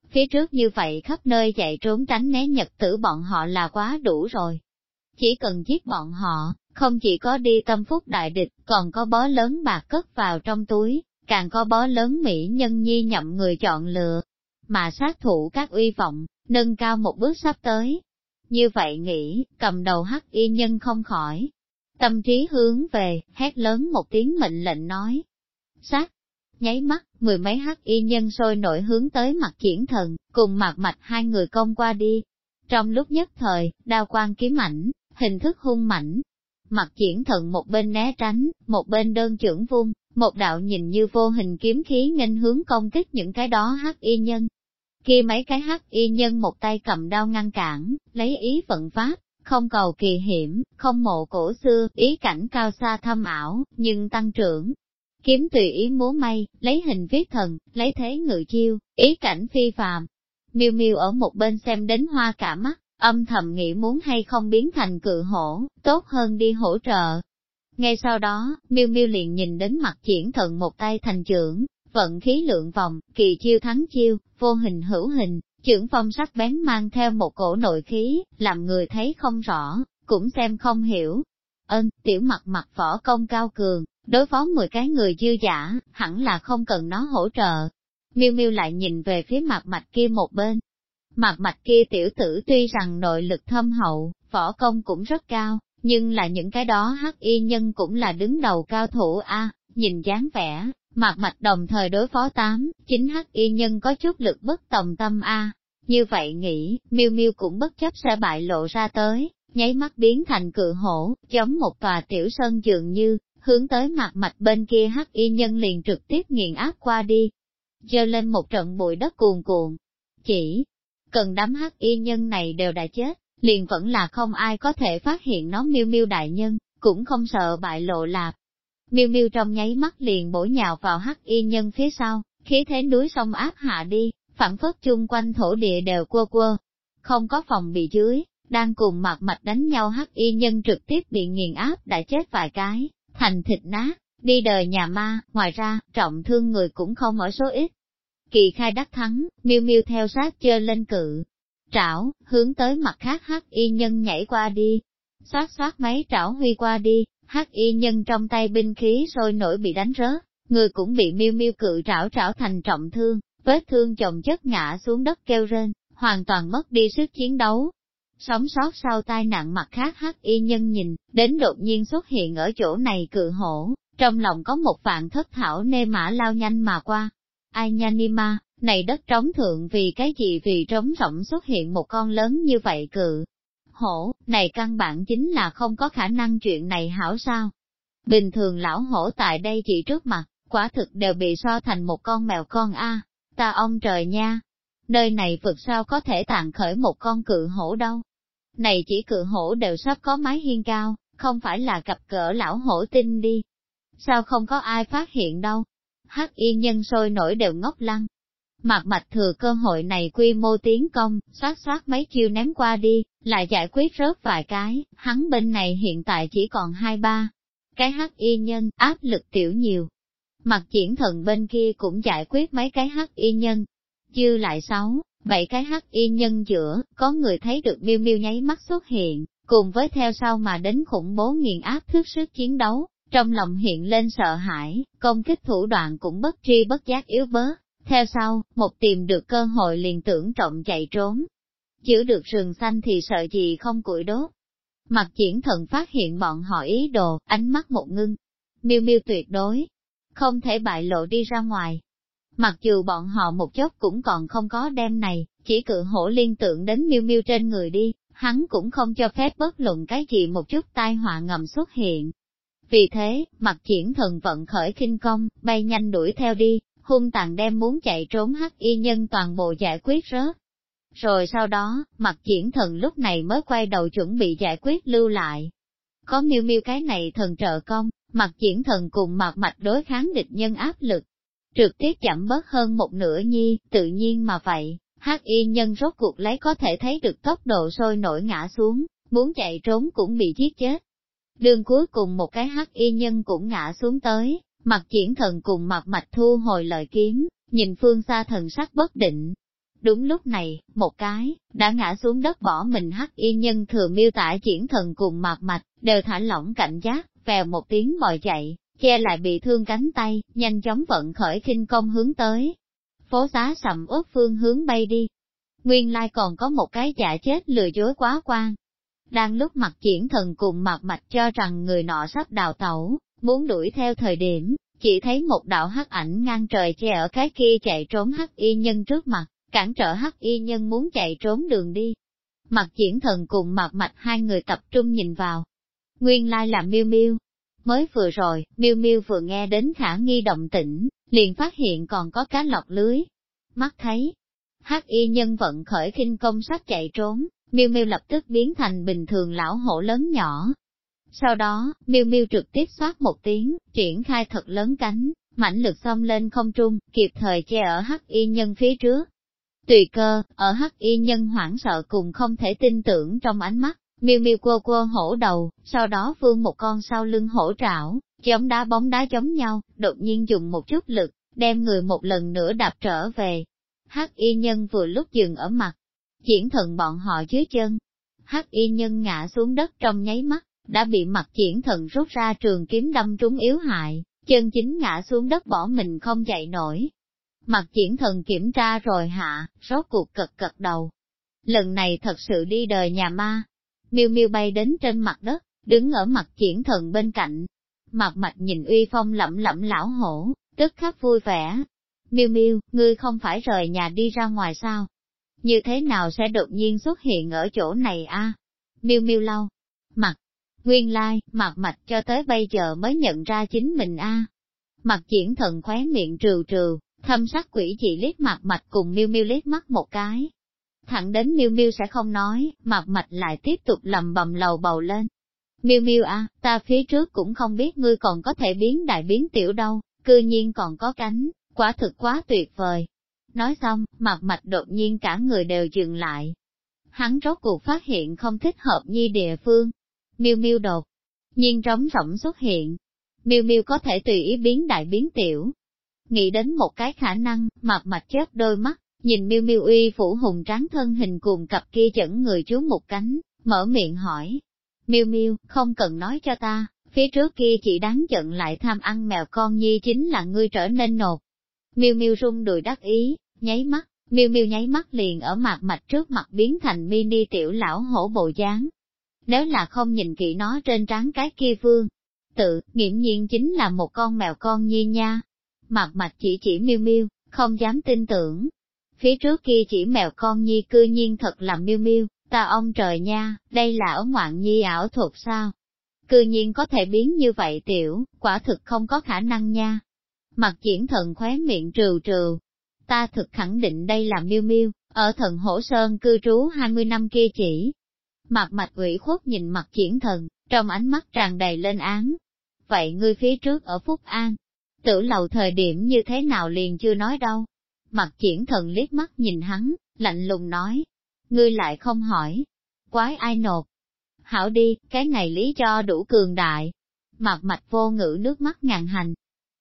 Speaker 1: Phía trước như vậy khắp nơi chạy trốn tránh né nhật tử bọn họ là quá đủ rồi. Chỉ cần giết bọn họ, không chỉ có đi tâm phúc đại địch, còn có bó lớn bạc cất vào trong túi, càng có bó lớn Mỹ nhân nhi nhậm người chọn lựa, mà sát thủ các uy vọng, nâng cao một bước sắp tới. Như vậy nghĩ, cầm đầu hắc y nhân không khỏi. Tâm trí hướng về, hét lớn một tiếng mệnh lệnh nói. Sát! Nháy mắt, mười mấy hắc y nhân sôi nổi hướng tới mặt triển thần, cùng mặt mạch hai người công qua đi. Trong lúc nhất thời, đao quan kiếm ảnh, hình thức hung mảnh. Mặt triển thần một bên né tránh, một bên đơn trưởng vung, một đạo nhìn như vô hình kiếm khí nghênh hướng công kích những cái đó hắc y nhân. Khi mấy cái hắc y nhân một tay cầm đao ngăn cản, lấy ý vận pháp, không cầu kỳ hiểm, không mộ cổ xưa, ý cảnh cao xa thâm ảo, nhưng tăng trưởng. Kiếm tùy ý múa may, lấy hình viết thần, lấy thế ngự chiêu, ý cảnh phi phàm. Miêu miêu ở một bên xem đến hoa cả mắt, âm thầm nghĩ muốn hay không biến thành cự hổ, tốt hơn đi hỗ trợ. Ngay sau đó, miêu miêu liền nhìn đến mặt triển thần một tay thành trưởng, vận khí lượng vòng, kỳ chiêu thắng chiêu, vô hình hữu hình, trưởng phong sắc bén mang theo một cổ nội khí, làm người thấy không rõ, cũng xem không hiểu. Ơn, tiểu mặt mặt võ công cao cường, đối phó 10 cái người dư giả, hẳn là không cần nó hỗ trợ. Miêu miêu lại nhìn về phía mặt mạch kia một bên. Mặt mạch kia tiểu tử tuy rằng nội lực thâm hậu, võ công cũng rất cao, nhưng là những cái đó hắc y nhân cũng là đứng đầu cao thủ A, nhìn dáng vẻ, mặt mạch đồng thời đối phó tám, chính hắc y nhân có chút lực bất tòng tâm A. Như vậy nghĩ, miêu miêu cũng bất chấp sẽ bại lộ ra tới, nháy mắt biến thành cự hổ, giống một tòa tiểu sơn dường như, hướng tới mặt mạch bên kia hắc y nhân liền trực tiếp nghiền áp qua đi. Dơ lên một trận bụi đất cuồn cuộn. Chỉ cần đám hắc y nhân này đều đã chết, liền vẫn là không ai có thể phát hiện nó miêu miêu đại nhân, cũng không sợ bại lộ lạp. Miêu miêu trong nháy mắt liền bổ nhào vào hắc y nhân phía sau, khí thế núi sông áp hạ đi, phản phất chung quanh thổ địa đều quơ quơ. Không có phòng bị dưới, đang cùng mặt mạch đánh nhau hắc y nhân trực tiếp bị nghiền áp đã chết vài cái, thành thịt nát, đi đời nhà ma, ngoài ra, trọng thương người cũng không ở số ít. Kỳ khai đắc thắng, miêu miêu theo sát chơi lên cự, trảo, hướng tới mặt khác hắc y nhân nhảy qua đi. Xoát xoát mấy trảo huy qua đi, hắc y nhân trong tay binh khí sôi nổi bị đánh rớt, người cũng bị miêu miêu cự trảo trảo thành trọng thương, vết thương chồng chất ngã xuống đất kêu rên, hoàn toàn mất đi sức chiến đấu. Sống sót sau tai nạn mặt khác hắc y nhân nhìn, đến đột nhiên xuất hiện ở chỗ này cự hổ, trong lòng có một vạn thất thảo nê mã lao nhanh mà qua. Ai nha ni ma, này đất trống thượng vì cái gì vì trống rộng xuất hiện một con lớn như vậy cự. Hổ, này căn bản chính là không có khả năng chuyện này hảo sao. Bình thường lão hổ tại đây chỉ trước mặt, quả thực đều bị so thành một con mèo con A, ta ông trời nha. Nơi này vực sao có thể tàn khởi một con cự hổ đâu. Này chỉ cự hổ đều sắp có mái hiên cao, không phải là cặp cỡ lão hổ tinh đi. Sao không có ai phát hiện đâu? Hắc yên nhân sôi nổi đều ngốc lăng, Mặt mạch thừa cơ hội này quy mô tiến công, xoát xoát mấy chiêu ném qua đi, lại giải quyết rớt vài cái, hắn bên này hiện tại chỉ còn hai ba. Cái hắc y nhân, áp lực tiểu nhiều. Mặt triển thần bên kia cũng giải quyết mấy cái hắc y nhân. Dư lại sáu, bảy cái hắc y nhân giữa, có người thấy được miêu miêu nháy mắt xuất hiện, cùng với theo sau mà đến khủng bố nghiền áp thức sức chiến đấu, trong lòng hiện lên sợ hãi, công kích thủ đoạn cũng bất tri bất giác yếu bớt. Theo sau, một tìm được cơ hội liền tưởng trọng chạy trốn. Giữ được rừng xanh thì sợ gì không củi đốt. Mặt triển thần phát hiện bọn họ ý đồ, ánh mắt một ngưng. Miêu miêu tuyệt đối, không thể bại lộ đi ra ngoài. Mặc dù bọn họ một chốc cũng còn không có đem này, chỉ cự hổ liên tưởng đến miêu miêu trên người đi, hắn cũng không cho phép bất luận cái gì một chút tai họa ngầm xuất hiện. Vì thế, mặt triển thần vận khởi kinh công, bay nhanh đuổi theo đi, hung tàn đem muốn chạy trốn hắc y nhân toàn bộ giải quyết rớt. Rồi sau đó, mặt triển thần lúc này mới quay đầu chuẩn bị giải quyết lưu lại. Có miêu miêu cái này thần trợ công, mặt triển thần cùng mặt mạch đối kháng địch nhân áp lực. Trực tiếp chậm bớt hơn một nửa nhi, tự nhiên mà vậy, hắc y nhân rốt cuộc lấy có thể thấy được tốc độ sôi nổi ngã xuống, muốn chạy trốn cũng bị giết chết. Đường cuối cùng một cái hắc y nhân cũng ngã xuống tới, Mặt triển thần cùng mặt mạch thu hồi lời kiếm, nhìn phương xa thần sắc bất định. Đúng lúc này, một cái, đã ngã xuống đất bỏ mình hắc y nhân thừa miêu tả triển thần cùng mặt mạch, đều thả lỏng cảnh giác, vèo một tiếng bòi chạy, che lại bị thương cánh tay, nhanh chóng vận khởi kinh công hướng tới. Phố xá sầm ướt phương hướng bay đi. Nguyên lai còn có một cái giả chết lừa dối quá quan. Đang lúc mặt triển thần cùng mặt mạch cho rằng người nọ sắp đào tẩu, muốn đuổi theo thời điểm, chỉ thấy một đạo hắc ảnh ngang trời che ở cái kia chạy trốn hắc y nhân trước mặt, cản trở hắc y nhân muốn chạy trốn đường đi. Mặt triển thần cùng mặt mạch hai người tập trung nhìn vào. Nguyên lai là miêu miêu. Mới vừa rồi, miêu miêu vừa nghe đến khả nghi động tĩnh, liền phát hiện còn có cá lọc lưới. Mắt thấy, hắc y nhân vận khởi khinh công sắp chạy trốn, miêu miêu lập tức biến thành bình thường lão hổ lớn nhỏ, sau đó, miêu miêu trực tiếp xoát một tiếng, triển khai thật lớn cánh, mãnh lực xông lên không trung, kịp thời che ở hắc y nhân phía trước. Tùy cơ, ở hắc y nhân hoảng sợ cùng không thể tin tưởng trong ánh mắt, miêu miêu quơ quơ hổ đầu, sau đó vương một con sau lưng hổ trảo, giống đá bóng đá giống nhau, đột nhiên dùng một chút lực, đem người một lần nữa đạp trở về. Hắc y nhân vừa lúc dừng ở mặt, diễn thần bọn họ dưới chân. Hắc y nhân ngã xuống đất trong nháy mắt, đã bị mặt triển thần rút ra trường kiếm đâm trúng yếu hại, chân chính ngã xuống đất bỏ mình không dậy nổi. Mặt triển thần kiểm tra rồi hạ, rốt cuộc cật cật đầu. Lần này thật sự đi đời nhà ma. Miêu miêu bay đến trên mặt đất, đứng ở mặt triển thần bên cạnh. Mặt mạch nhìn uy phong lẩm lẩm lão hổ, tức khắc vui vẻ. Miêu miêu, ngươi không phải rời nhà đi ra ngoài sao? Như thế nào sẽ đột nhiên xuất hiện ở chỗ này a? Miêu miêu lau, mặt, Nguyên lai, like, mặt mạch cho tới bây giờ mới nhận ra chính mình a. Mặt diễn thần khóe miệng trừ trừ, thâm sắc quỷ dị liếc mặt mạch cùng miêu miêu liếc mắt một cái. Thẳng đến miêu miêu sẽ không nói, mặt mạch lại tiếp tục lầm bầm lầu bầu lên. Miêu miêu a, ta phía trước cũng không biết ngươi còn có thể biến đại biến tiểu đâu, cư nhiên còn có cánh, quả thực quá tuyệt vời. Nói xong, mặt mạch đột nhiên cả người đều dừng lại. Hắn rốt cuộc phát hiện không thích hợp nhi địa phương, miêu miêu đột nhiên trống rỗng xuất hiện. Miêu miêu có thể tùy ý biến đại biến tiểu. Nghĩ đến một cái khả năng, mặt mạch chớp đôi mắt, nhìn miêu miêu uy phủ hùng tráng thân hình cùng cặp kia chẩn người chú một cánh, mở miệng hỏi. Miêu miêu, không cần nói cho ta, phía trước kia chỉ đáng giận lại tham ăn mèo con nhi chính là ngươi trở nên nột. Miêu miêu rung đùi đắc ý, nháy mắt, miêu miêu nháy mắt liền ở mặt mạch trước mặt biến thành mini tiểu lão hổ bộ dáng, nếu là không nhìn kỹ nó trên trán cái kia vương. Tự, nghiễm nhiên chính là một con mèo con nhi nha. Mặt mạch chỉ chỉ miêu miêu, không dám tin tưởng. Phía trước kia chỉ mèo con nhi cư nhiên thật là miêu miêu, ta ông trời nha, đây là ở ngoạn nhi ảo thuật sao? Cư nhiên có thể biến như vậy tiểu, quả thực không có khả năng nha. Mặt triển thần khóe miệng trừ trừ. Ta thực khẳng định đây là miêu miêu, ở thần hổ sơn cư trú 20 năm kia chỉ, Mặt mạch ủy khuất nhìn mặt triển thần, trong ánh mắt tràn đầy lên án. Vậy ngươi phía trước ở Phúc An, tử lầu thời điểm như thế nào liền chưa nói đâu. Mặt triển thần liếc mắt nhìn hắn, lạnh lùng nói. Ngươi lại không hỏi. Quái ai nột Hảo đi, cái này lý do đủ cường đại. Mặt mạch vô ngữ nước mắt ngàn hành.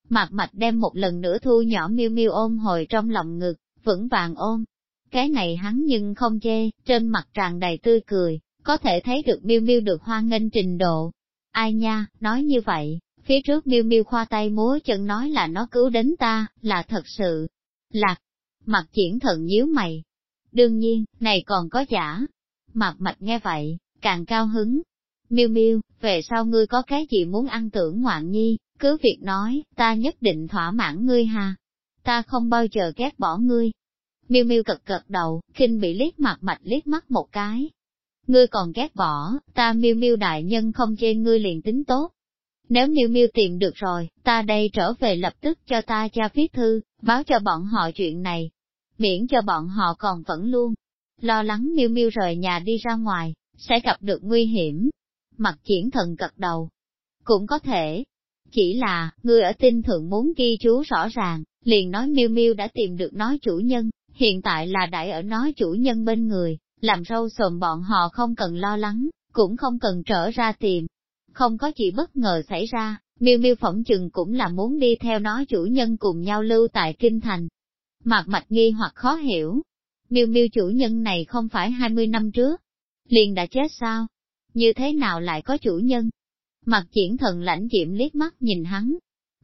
Speaker 1: Mặt mạch đem một lần nữa thu nhỏ miêu miêu ôm hồi trong lòng ngực, vững vàng ôm. Cái này hắn nhưng không chê, trên mặt tràn đầy tươi cười, có thể thấy được miêu miêu được hoan nghênh trình độ. Ai nha, nói như vậy, phía trước miêu miêu khoa tay múa chân nói là nó cứu đến ta, là thật sự. Lạc, mặt triển thần nhíu mày. Đương nhiên, này còn có giả. Mặt mạch nghe vậy, càng cao hứng. Miêu miêu, về sau ngươi có cái gì muốn ăn tưởng ngoạn nhi, cứ việc nói, ta nhất định thỏa mãn ngươi ha. Ta không bao giờ ghét bỏ ngươi. Miêu miêu cật cật đầu, khinh bị liếc mặt mạch liếc mắt một cái, ngươi còn ghét bỏ, ta miêu miêu đại nhân không chê ngươi liền tính tốt. Nếu miêu miêu tìm được rồi, ta đây trở về lập tức cho ta cha viết thư, báo cho bọn họ chuyện này, miễn cho bọn họ còn vẫn luôn. Lo lắng miêu miêu rời nhà đi ra ngoài, sẽ gặp được nguy hiểm. Mặt triển thần cật đầu, cũng có thể, chỉ là, ngươi ở tin thượng muốn ghi chú rõ ràng, liền nói miêu miêu đã tìm được nói chủ nhân, hiện tại là đại ở nói chủ nhân bên người, làm râu sồm bọn họ không cần lo lắng, cũng không cần trở ra tìm. Không có gì bất ngờ xảy ra, miêu miêu phỏng chừng cũng là muốn đi theo nó chủ nhân cùng nhau lưu tại Kinh Thành. Mạc mạch nghi hoặc khó hiểu. Miêu miêu chủ nhân này không phải 20 năm trước, liền đã chết sao? Như thế nào lại có chủ nhân? Mặt triển thần lãnh diệm liếc mắt nhìn hắn,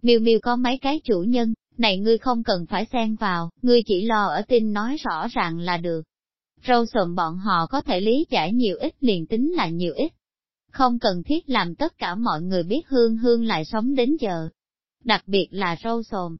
Speaker 1: Miêu miêu có mấy cái chủ nhân, này ngươi không cần phải xen vào, ngươi chỉ lo ở tin nói rõ ràng là được. Râu sồm bọn họ có thể lý giải nhiều ít liền tính là nhiều ít. Không cần thiết làm tất cả mọi người biết hương hương lại sống đến giờ. Đặc biệt là râu sồm.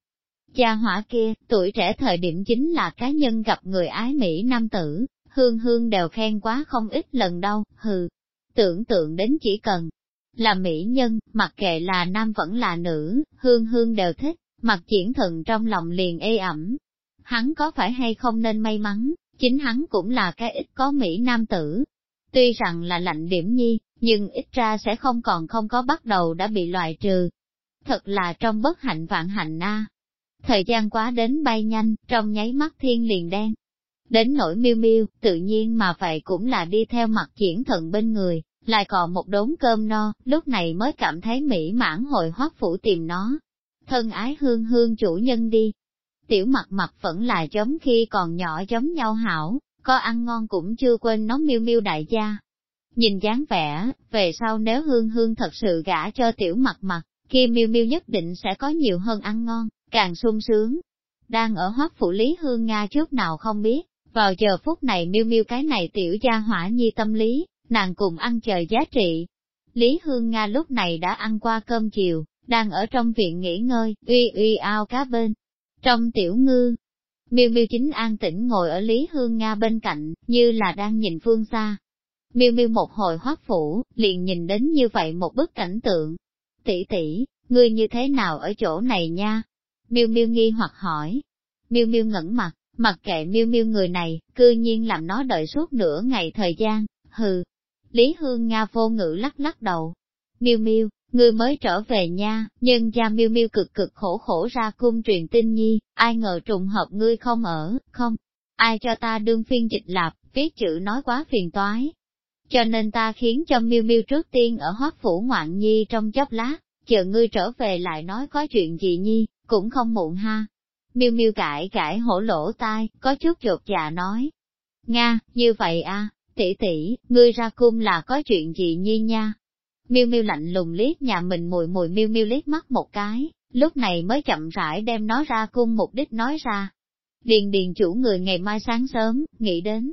Speaker 1: Cha hỏa kia, tuổi trẻ thời điểm chính là cá nhân gặp người ái Mỹ nam tử, hương hương đều khen quá không ít lần đâu, hừ. Tưởng tượng đến chỉ cần là mỹ nhân, mặc kệ là nam vẫn là nữ, hương hương đều thích, mặc triển thần trong lòng liền ê ẩm. Hắn có phải hay không nên may mắn, chính hắn cũng là cái ít có mỹ nam tử. Tuy rằng là lạnh điểm nhi, nhưng ít ra sẽ không còn không có bắt đầu đã bị loại trừ. Thật là trong bất hạnh vạn hạnh na. Thời gian quá đến bay nhanh, trong nháy mắt thiên liền đen. Đến nỗi miêu miêu, tự nhiên mà vậy cũng là đi theo mặt triển thần bên người, lại còn một đốn cơm no, lúc này mới cảm thấy mỹ mãn hồi hoác phủ tìm nó. Thân ái hương hương chủ nhân đi. Tiểu mặt mặt vẫn là giống khi còn nhỏ giống nhau hảo, có ăn ngon cũng chưa quên nó miêu miêu đại gia. Nhìn dáng vẻ, về sau nếu hương hương thật sự gả cho tiểu mặt mặt, kia miêu miêu nhất định sẽ có nhiều hơn ăn ngon, càng sung sướng. Đang ở hoác phủ lý hương Nga trước nào không biết, vào giờ phút này miêu miêu cái này tiểu gia hỏa nhi tâm lý, nàng cùng ăn chờ giá trị. Lý Hương Nga lúc này đã ăn qua cơm chiều, đang ở trong viện nghỉ ngơi, uy uy ao cá bên. Trong tiểu ngư, miêu miêu chính an tĩnh ngồi ở Lý Hương Nga bên cạnh, như là đang nhìn phương xa. Miêu miêu một hồi hoác phủ, liền nhìn đến như vậy một bức cảnh tượng. Tỷ tỷ, ngươi như thế nào ở chỗ này nha? Miêu miêu nghi hoặc hỏi. Miêu miêu ngẩn mặt, mặc kệ miêu miêu người này, cư nhiên làm nó đợi suốt nửa ngày thời gian, hừ, Lý Hương Nga vô ngữ lắc lắc đầu. Miêu miêu, ngươi mới trở về nha, nhưng gia miêu miêu cực cực khổ khổ ra cung truyền tin nhi, ai ngờ trùng hợp ngươi không ở, không, ai cho ta đương phiên dịch lạp, viết chữ nói quá phiền toái. Cho nên ta khiến cho miêu miêu trước tiên ở hoác phủ ngoạn nhi trong chốc lát, chờ ngươi trở về lại nói có chuyện gì nhi, cũng không muộn ha. Miêu miêu cãi cãi hổ lỗ tai, có chút chột dạ nói. Nga, như vậy à, tỷ tỷ, ngươi ra cung là có chuyện gì nhi nha? Miêu miêu lạnh lùng liếc nhà mình mùi mùi miêu miêu liếc mắt một cái, lúc này mới chậm rãi đem nó ra cung mục đích nói ra. Điền điền chủ người ngày mai sáng sớm, nghĩ đến.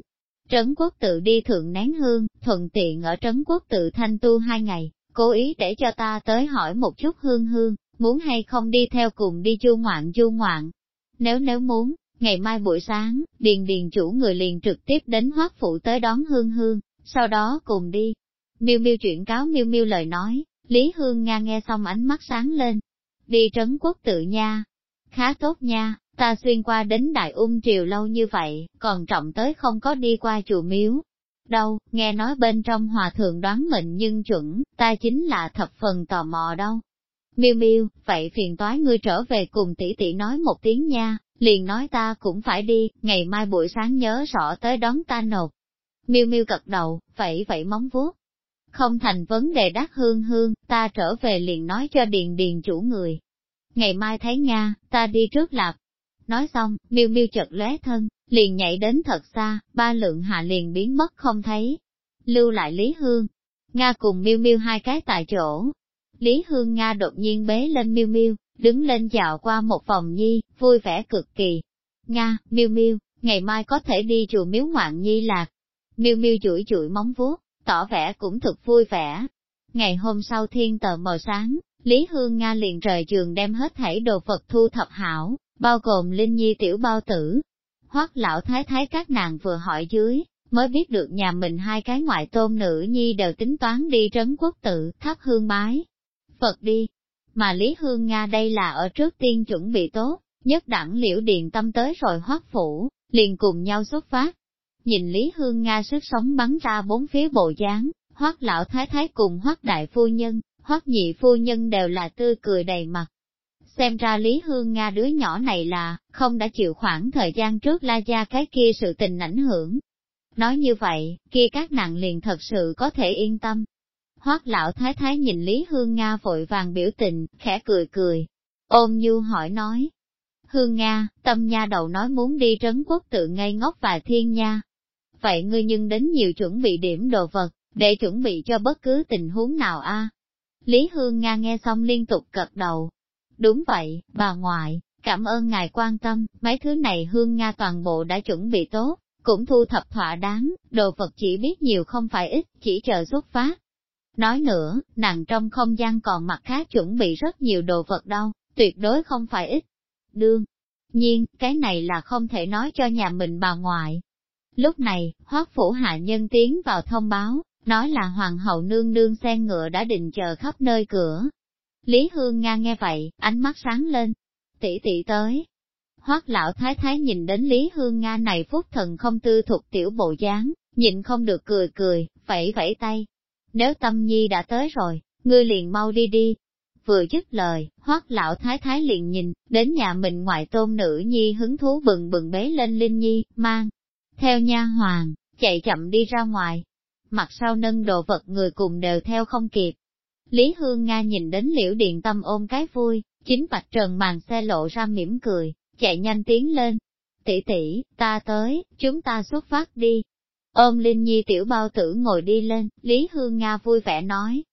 Speaker 1: Trấn quốc tự đi thượng nén hương, thuận tiện ở trấn quốc tự thanh tu hai ngày, cố ý để cho ta tới hỏi một chút hương hương, muốn hay không đi theo cùng đi chu ngoạn chu ngoạn. Nếu nếu muốn, Ngày mai buổi sáng, điền điền chủ người liền trực tiếp đến hoác phụ tới đón hương hương, sau đó cùng đi. Miêu miêu chuyển cáo miêu miêu lời nói, Lý Hương Nga nghe xong ánh mắt sáng lên. Đi trấn quốc tự nha. Khá tốt nha, ta xuyên qua đến Đại Ung Triều lâu như vậy, còn trọng tới không có đi qua chùa miếu. Đâu, nghe nói bên trong hòa thượng đoán mệnh nhưng chuẩn, ta chính là thập phần tò mò đâu. Miêu miêu, vậy phiền toái ngươi trở về cùng tỷ tỷ nói một tiếng nha, liền nói ta cũng phải đi, ngày mai buổi sáng nhớ rõ tới đón ta nộp. Miêu miêu cật đầu, vậy vậy móng vuốt. Không thành vấn đề đắc hương hương, ta trở về liền nói cho điền điền chủ người. Ngày mai thấy Nga, ta đi trước lạp. Nói xong, miêu miêu chợt lóe thân, liền nhảy đến thật xa, ba lượng hạ liền biến mất không thấy. Lưu lại Lý Hương. Nga cùng miêu miêu hai cái tại chỗ. Lý Hương Nga đột nhiên bế lên miêu miêu, đứng lên dạo qua một vòng nhi, vui vẻ cực kỳ. Nga, miêu miêu, ngày mai có thể đi chùa miếu ngoạn nhi lạc. Miêu miêu chuỗi chuỗi móng vuốt, tỏ vẻ cũng thực vui vẻ. Ngày hôm sau thiên tờ mờ sáng, Lý Hương Nga liền rời giường đem hết thảy đồ vật thu thập hảo, bao gồm Linh Nhi tiểu bao tử. Hoắc lão thái thái các nàng vừa hỏi dưới, mới biết được nhà mình hai cái ngoại tôn nữ nhi đều tính toán đi trấn quốc tự, thắp hương bái. Phật đi, mà Lý Hương Nga đây là ở trước tiên chuẩn bị tốt, nhất đẳng liễu điện tâm tới rồi hoắc phủ, liền cùng nhau xuất phát. Nhìn Lý Hương Nga sức sống bắn ra bốn phía bộ dáng, hoác lão thái thái cùng hoác đại phu nhân, hoác nhị phu nhân đều là tươi cười đầy mặt. Xem ra Lý Hương Nga đứa nhỏ này là, không đã chịu khoảng thời gian trước la gia cái kia sự tình ảnh hưởng. Nói như vậy, kia các nàng liền thật sự có thể yên tâm, Hoác lão thái thái nhìn Lý Hương Nga vội vàng biểu tình, khẽ cười cười. Ôm nhu hỏi nói. Hương Nga, tâm nha đầu nói muốn đi trấn quốc tự ngây ngốc và thiên nha. Vậy ngươi nhưng đến nhiều chuẩn bị điểm đồ vật, để chuẩn bị cho bất cứ tình huống nào a. Lý Hương Nga nghe xong liên tục cật đầu. Đúng vậy, bà ngoại, cảm ơn ngài quan tâm, mấy thứ này hương Nga toàn bộ đã chuẩn bị tốt, cũng thu thập thỏa đáng, đồ vật chỉ biết nhiều không phải ít, chỉ chờ xuất phát. Nói nữa, nàng trong không gian còn mặt khác chuẩn bị rất nhiều đồ vật đâu, tuyệt đối không phải ít. Đương nhiên, cái này là không thể nói cho nhà mình bà ngoại. Lúc này, hoác phủ hạ nhân tiến vào thông báo, nói là hoàng hậu nương nương xe ngựa đã định chờ khắp nơi cửa. Lý Hương Nga nghe vậy, ánh mắt sáng lên. Tỷ tỷ tới. Hoác lão thái thái nhìn đến Lý Hương Nga này phúc thần không tư thuộc tiểu bộ dáng, nhịn không được cười cười, vẫy vẫy tay. Nếu tâm nhi đã tới rồi, ngươi liền mau đi đi, vừa dứt lời, hoác lão thái thái liền nhìn, đến nhà mình ngoại tôn nữ nhi hứng thú bừng bừng bế lên Linh Nhi, mang, theo nha hoàng, chạy chậm đi ra ngoài. Mặt sau nâng đồ vật người cùng đều theo không kịp. Lý Hương Nga nhìn đến liễu điện tâm ôm cái vui, chính bạch trần màn xe lộ ra mỉm cười, chạy nhanh tiến lên. Tỷ tỷ, ta tới, chúng ta xuất phát đi. Ôm Linh Nhi tiểu bao tử ngồi đi lên, Lý Hương Nga vui vẻ nói,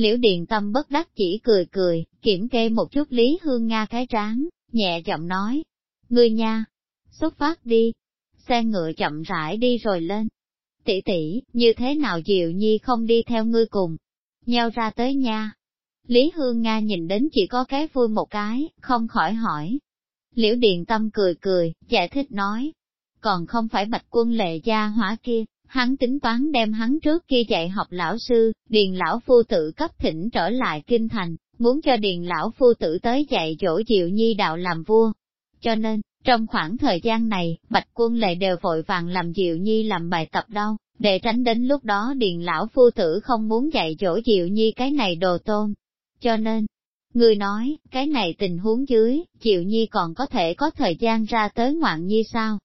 Speaker 1: Liễu Điện Tâm bất đắc chỉ cười cười, kiểm kê một chút Lý Hương Nga cái trán, nhẹ giọng nói. Ngươi nha, xuất phát đi. Xe ngựa chậm rãi đi rồi lên. Tỷ tỷ, như thế nào Diệu Nhi không đi theo ngươi cùng? Nheo ra tới nha. Lý Hương Nga nhìn đến chỉ có cái vui một cái, không khỏi hỏi. Liễu Điện Tâm cười cười, giải thích nói. Còn không phải bạch quân lệ gia hỏa kia, hắn tính toán đem hắn trước kia dạy học lão sư, điền lão phu tử cấp thỉnh trở lại kinh thành, muốn cho điền lão phu tử tới dạy dỗ diệu nhi đạo làm vua. Cho nên, trong khoảng thời gian này, bạch quân lệ đều vội vàng làm diệu nhi làm bài tập đâu, để tránh đến lúc đó điền lão phu tử không muốn dạy dỗ diệu nhi cái này đồ tôn. Cho nên, người nói, cái này tình huống dưới, diệu nhi còn có thể có thời gian ra tới ngoạn nhi sao?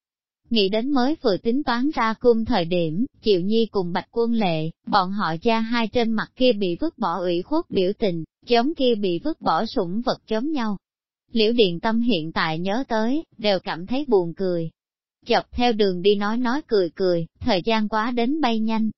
Speaker 1: Nghĩ đến mới vừa tính toán ra cung thời điểm, Triệu Nhi cùng Bạch Quân Lệ, bọn họ cha hai trên mặt kia bị vứt bỏ ủy khuất biểu tình, giống kia bị vứt bỏ sủng vật giống nhau. Liễu Điện Tâm hiện tại nhớ tới, đều cảm thấy buồn cười. Chọc theo đường đi nói nói cười cười, thời gian quá đến bay nhanh,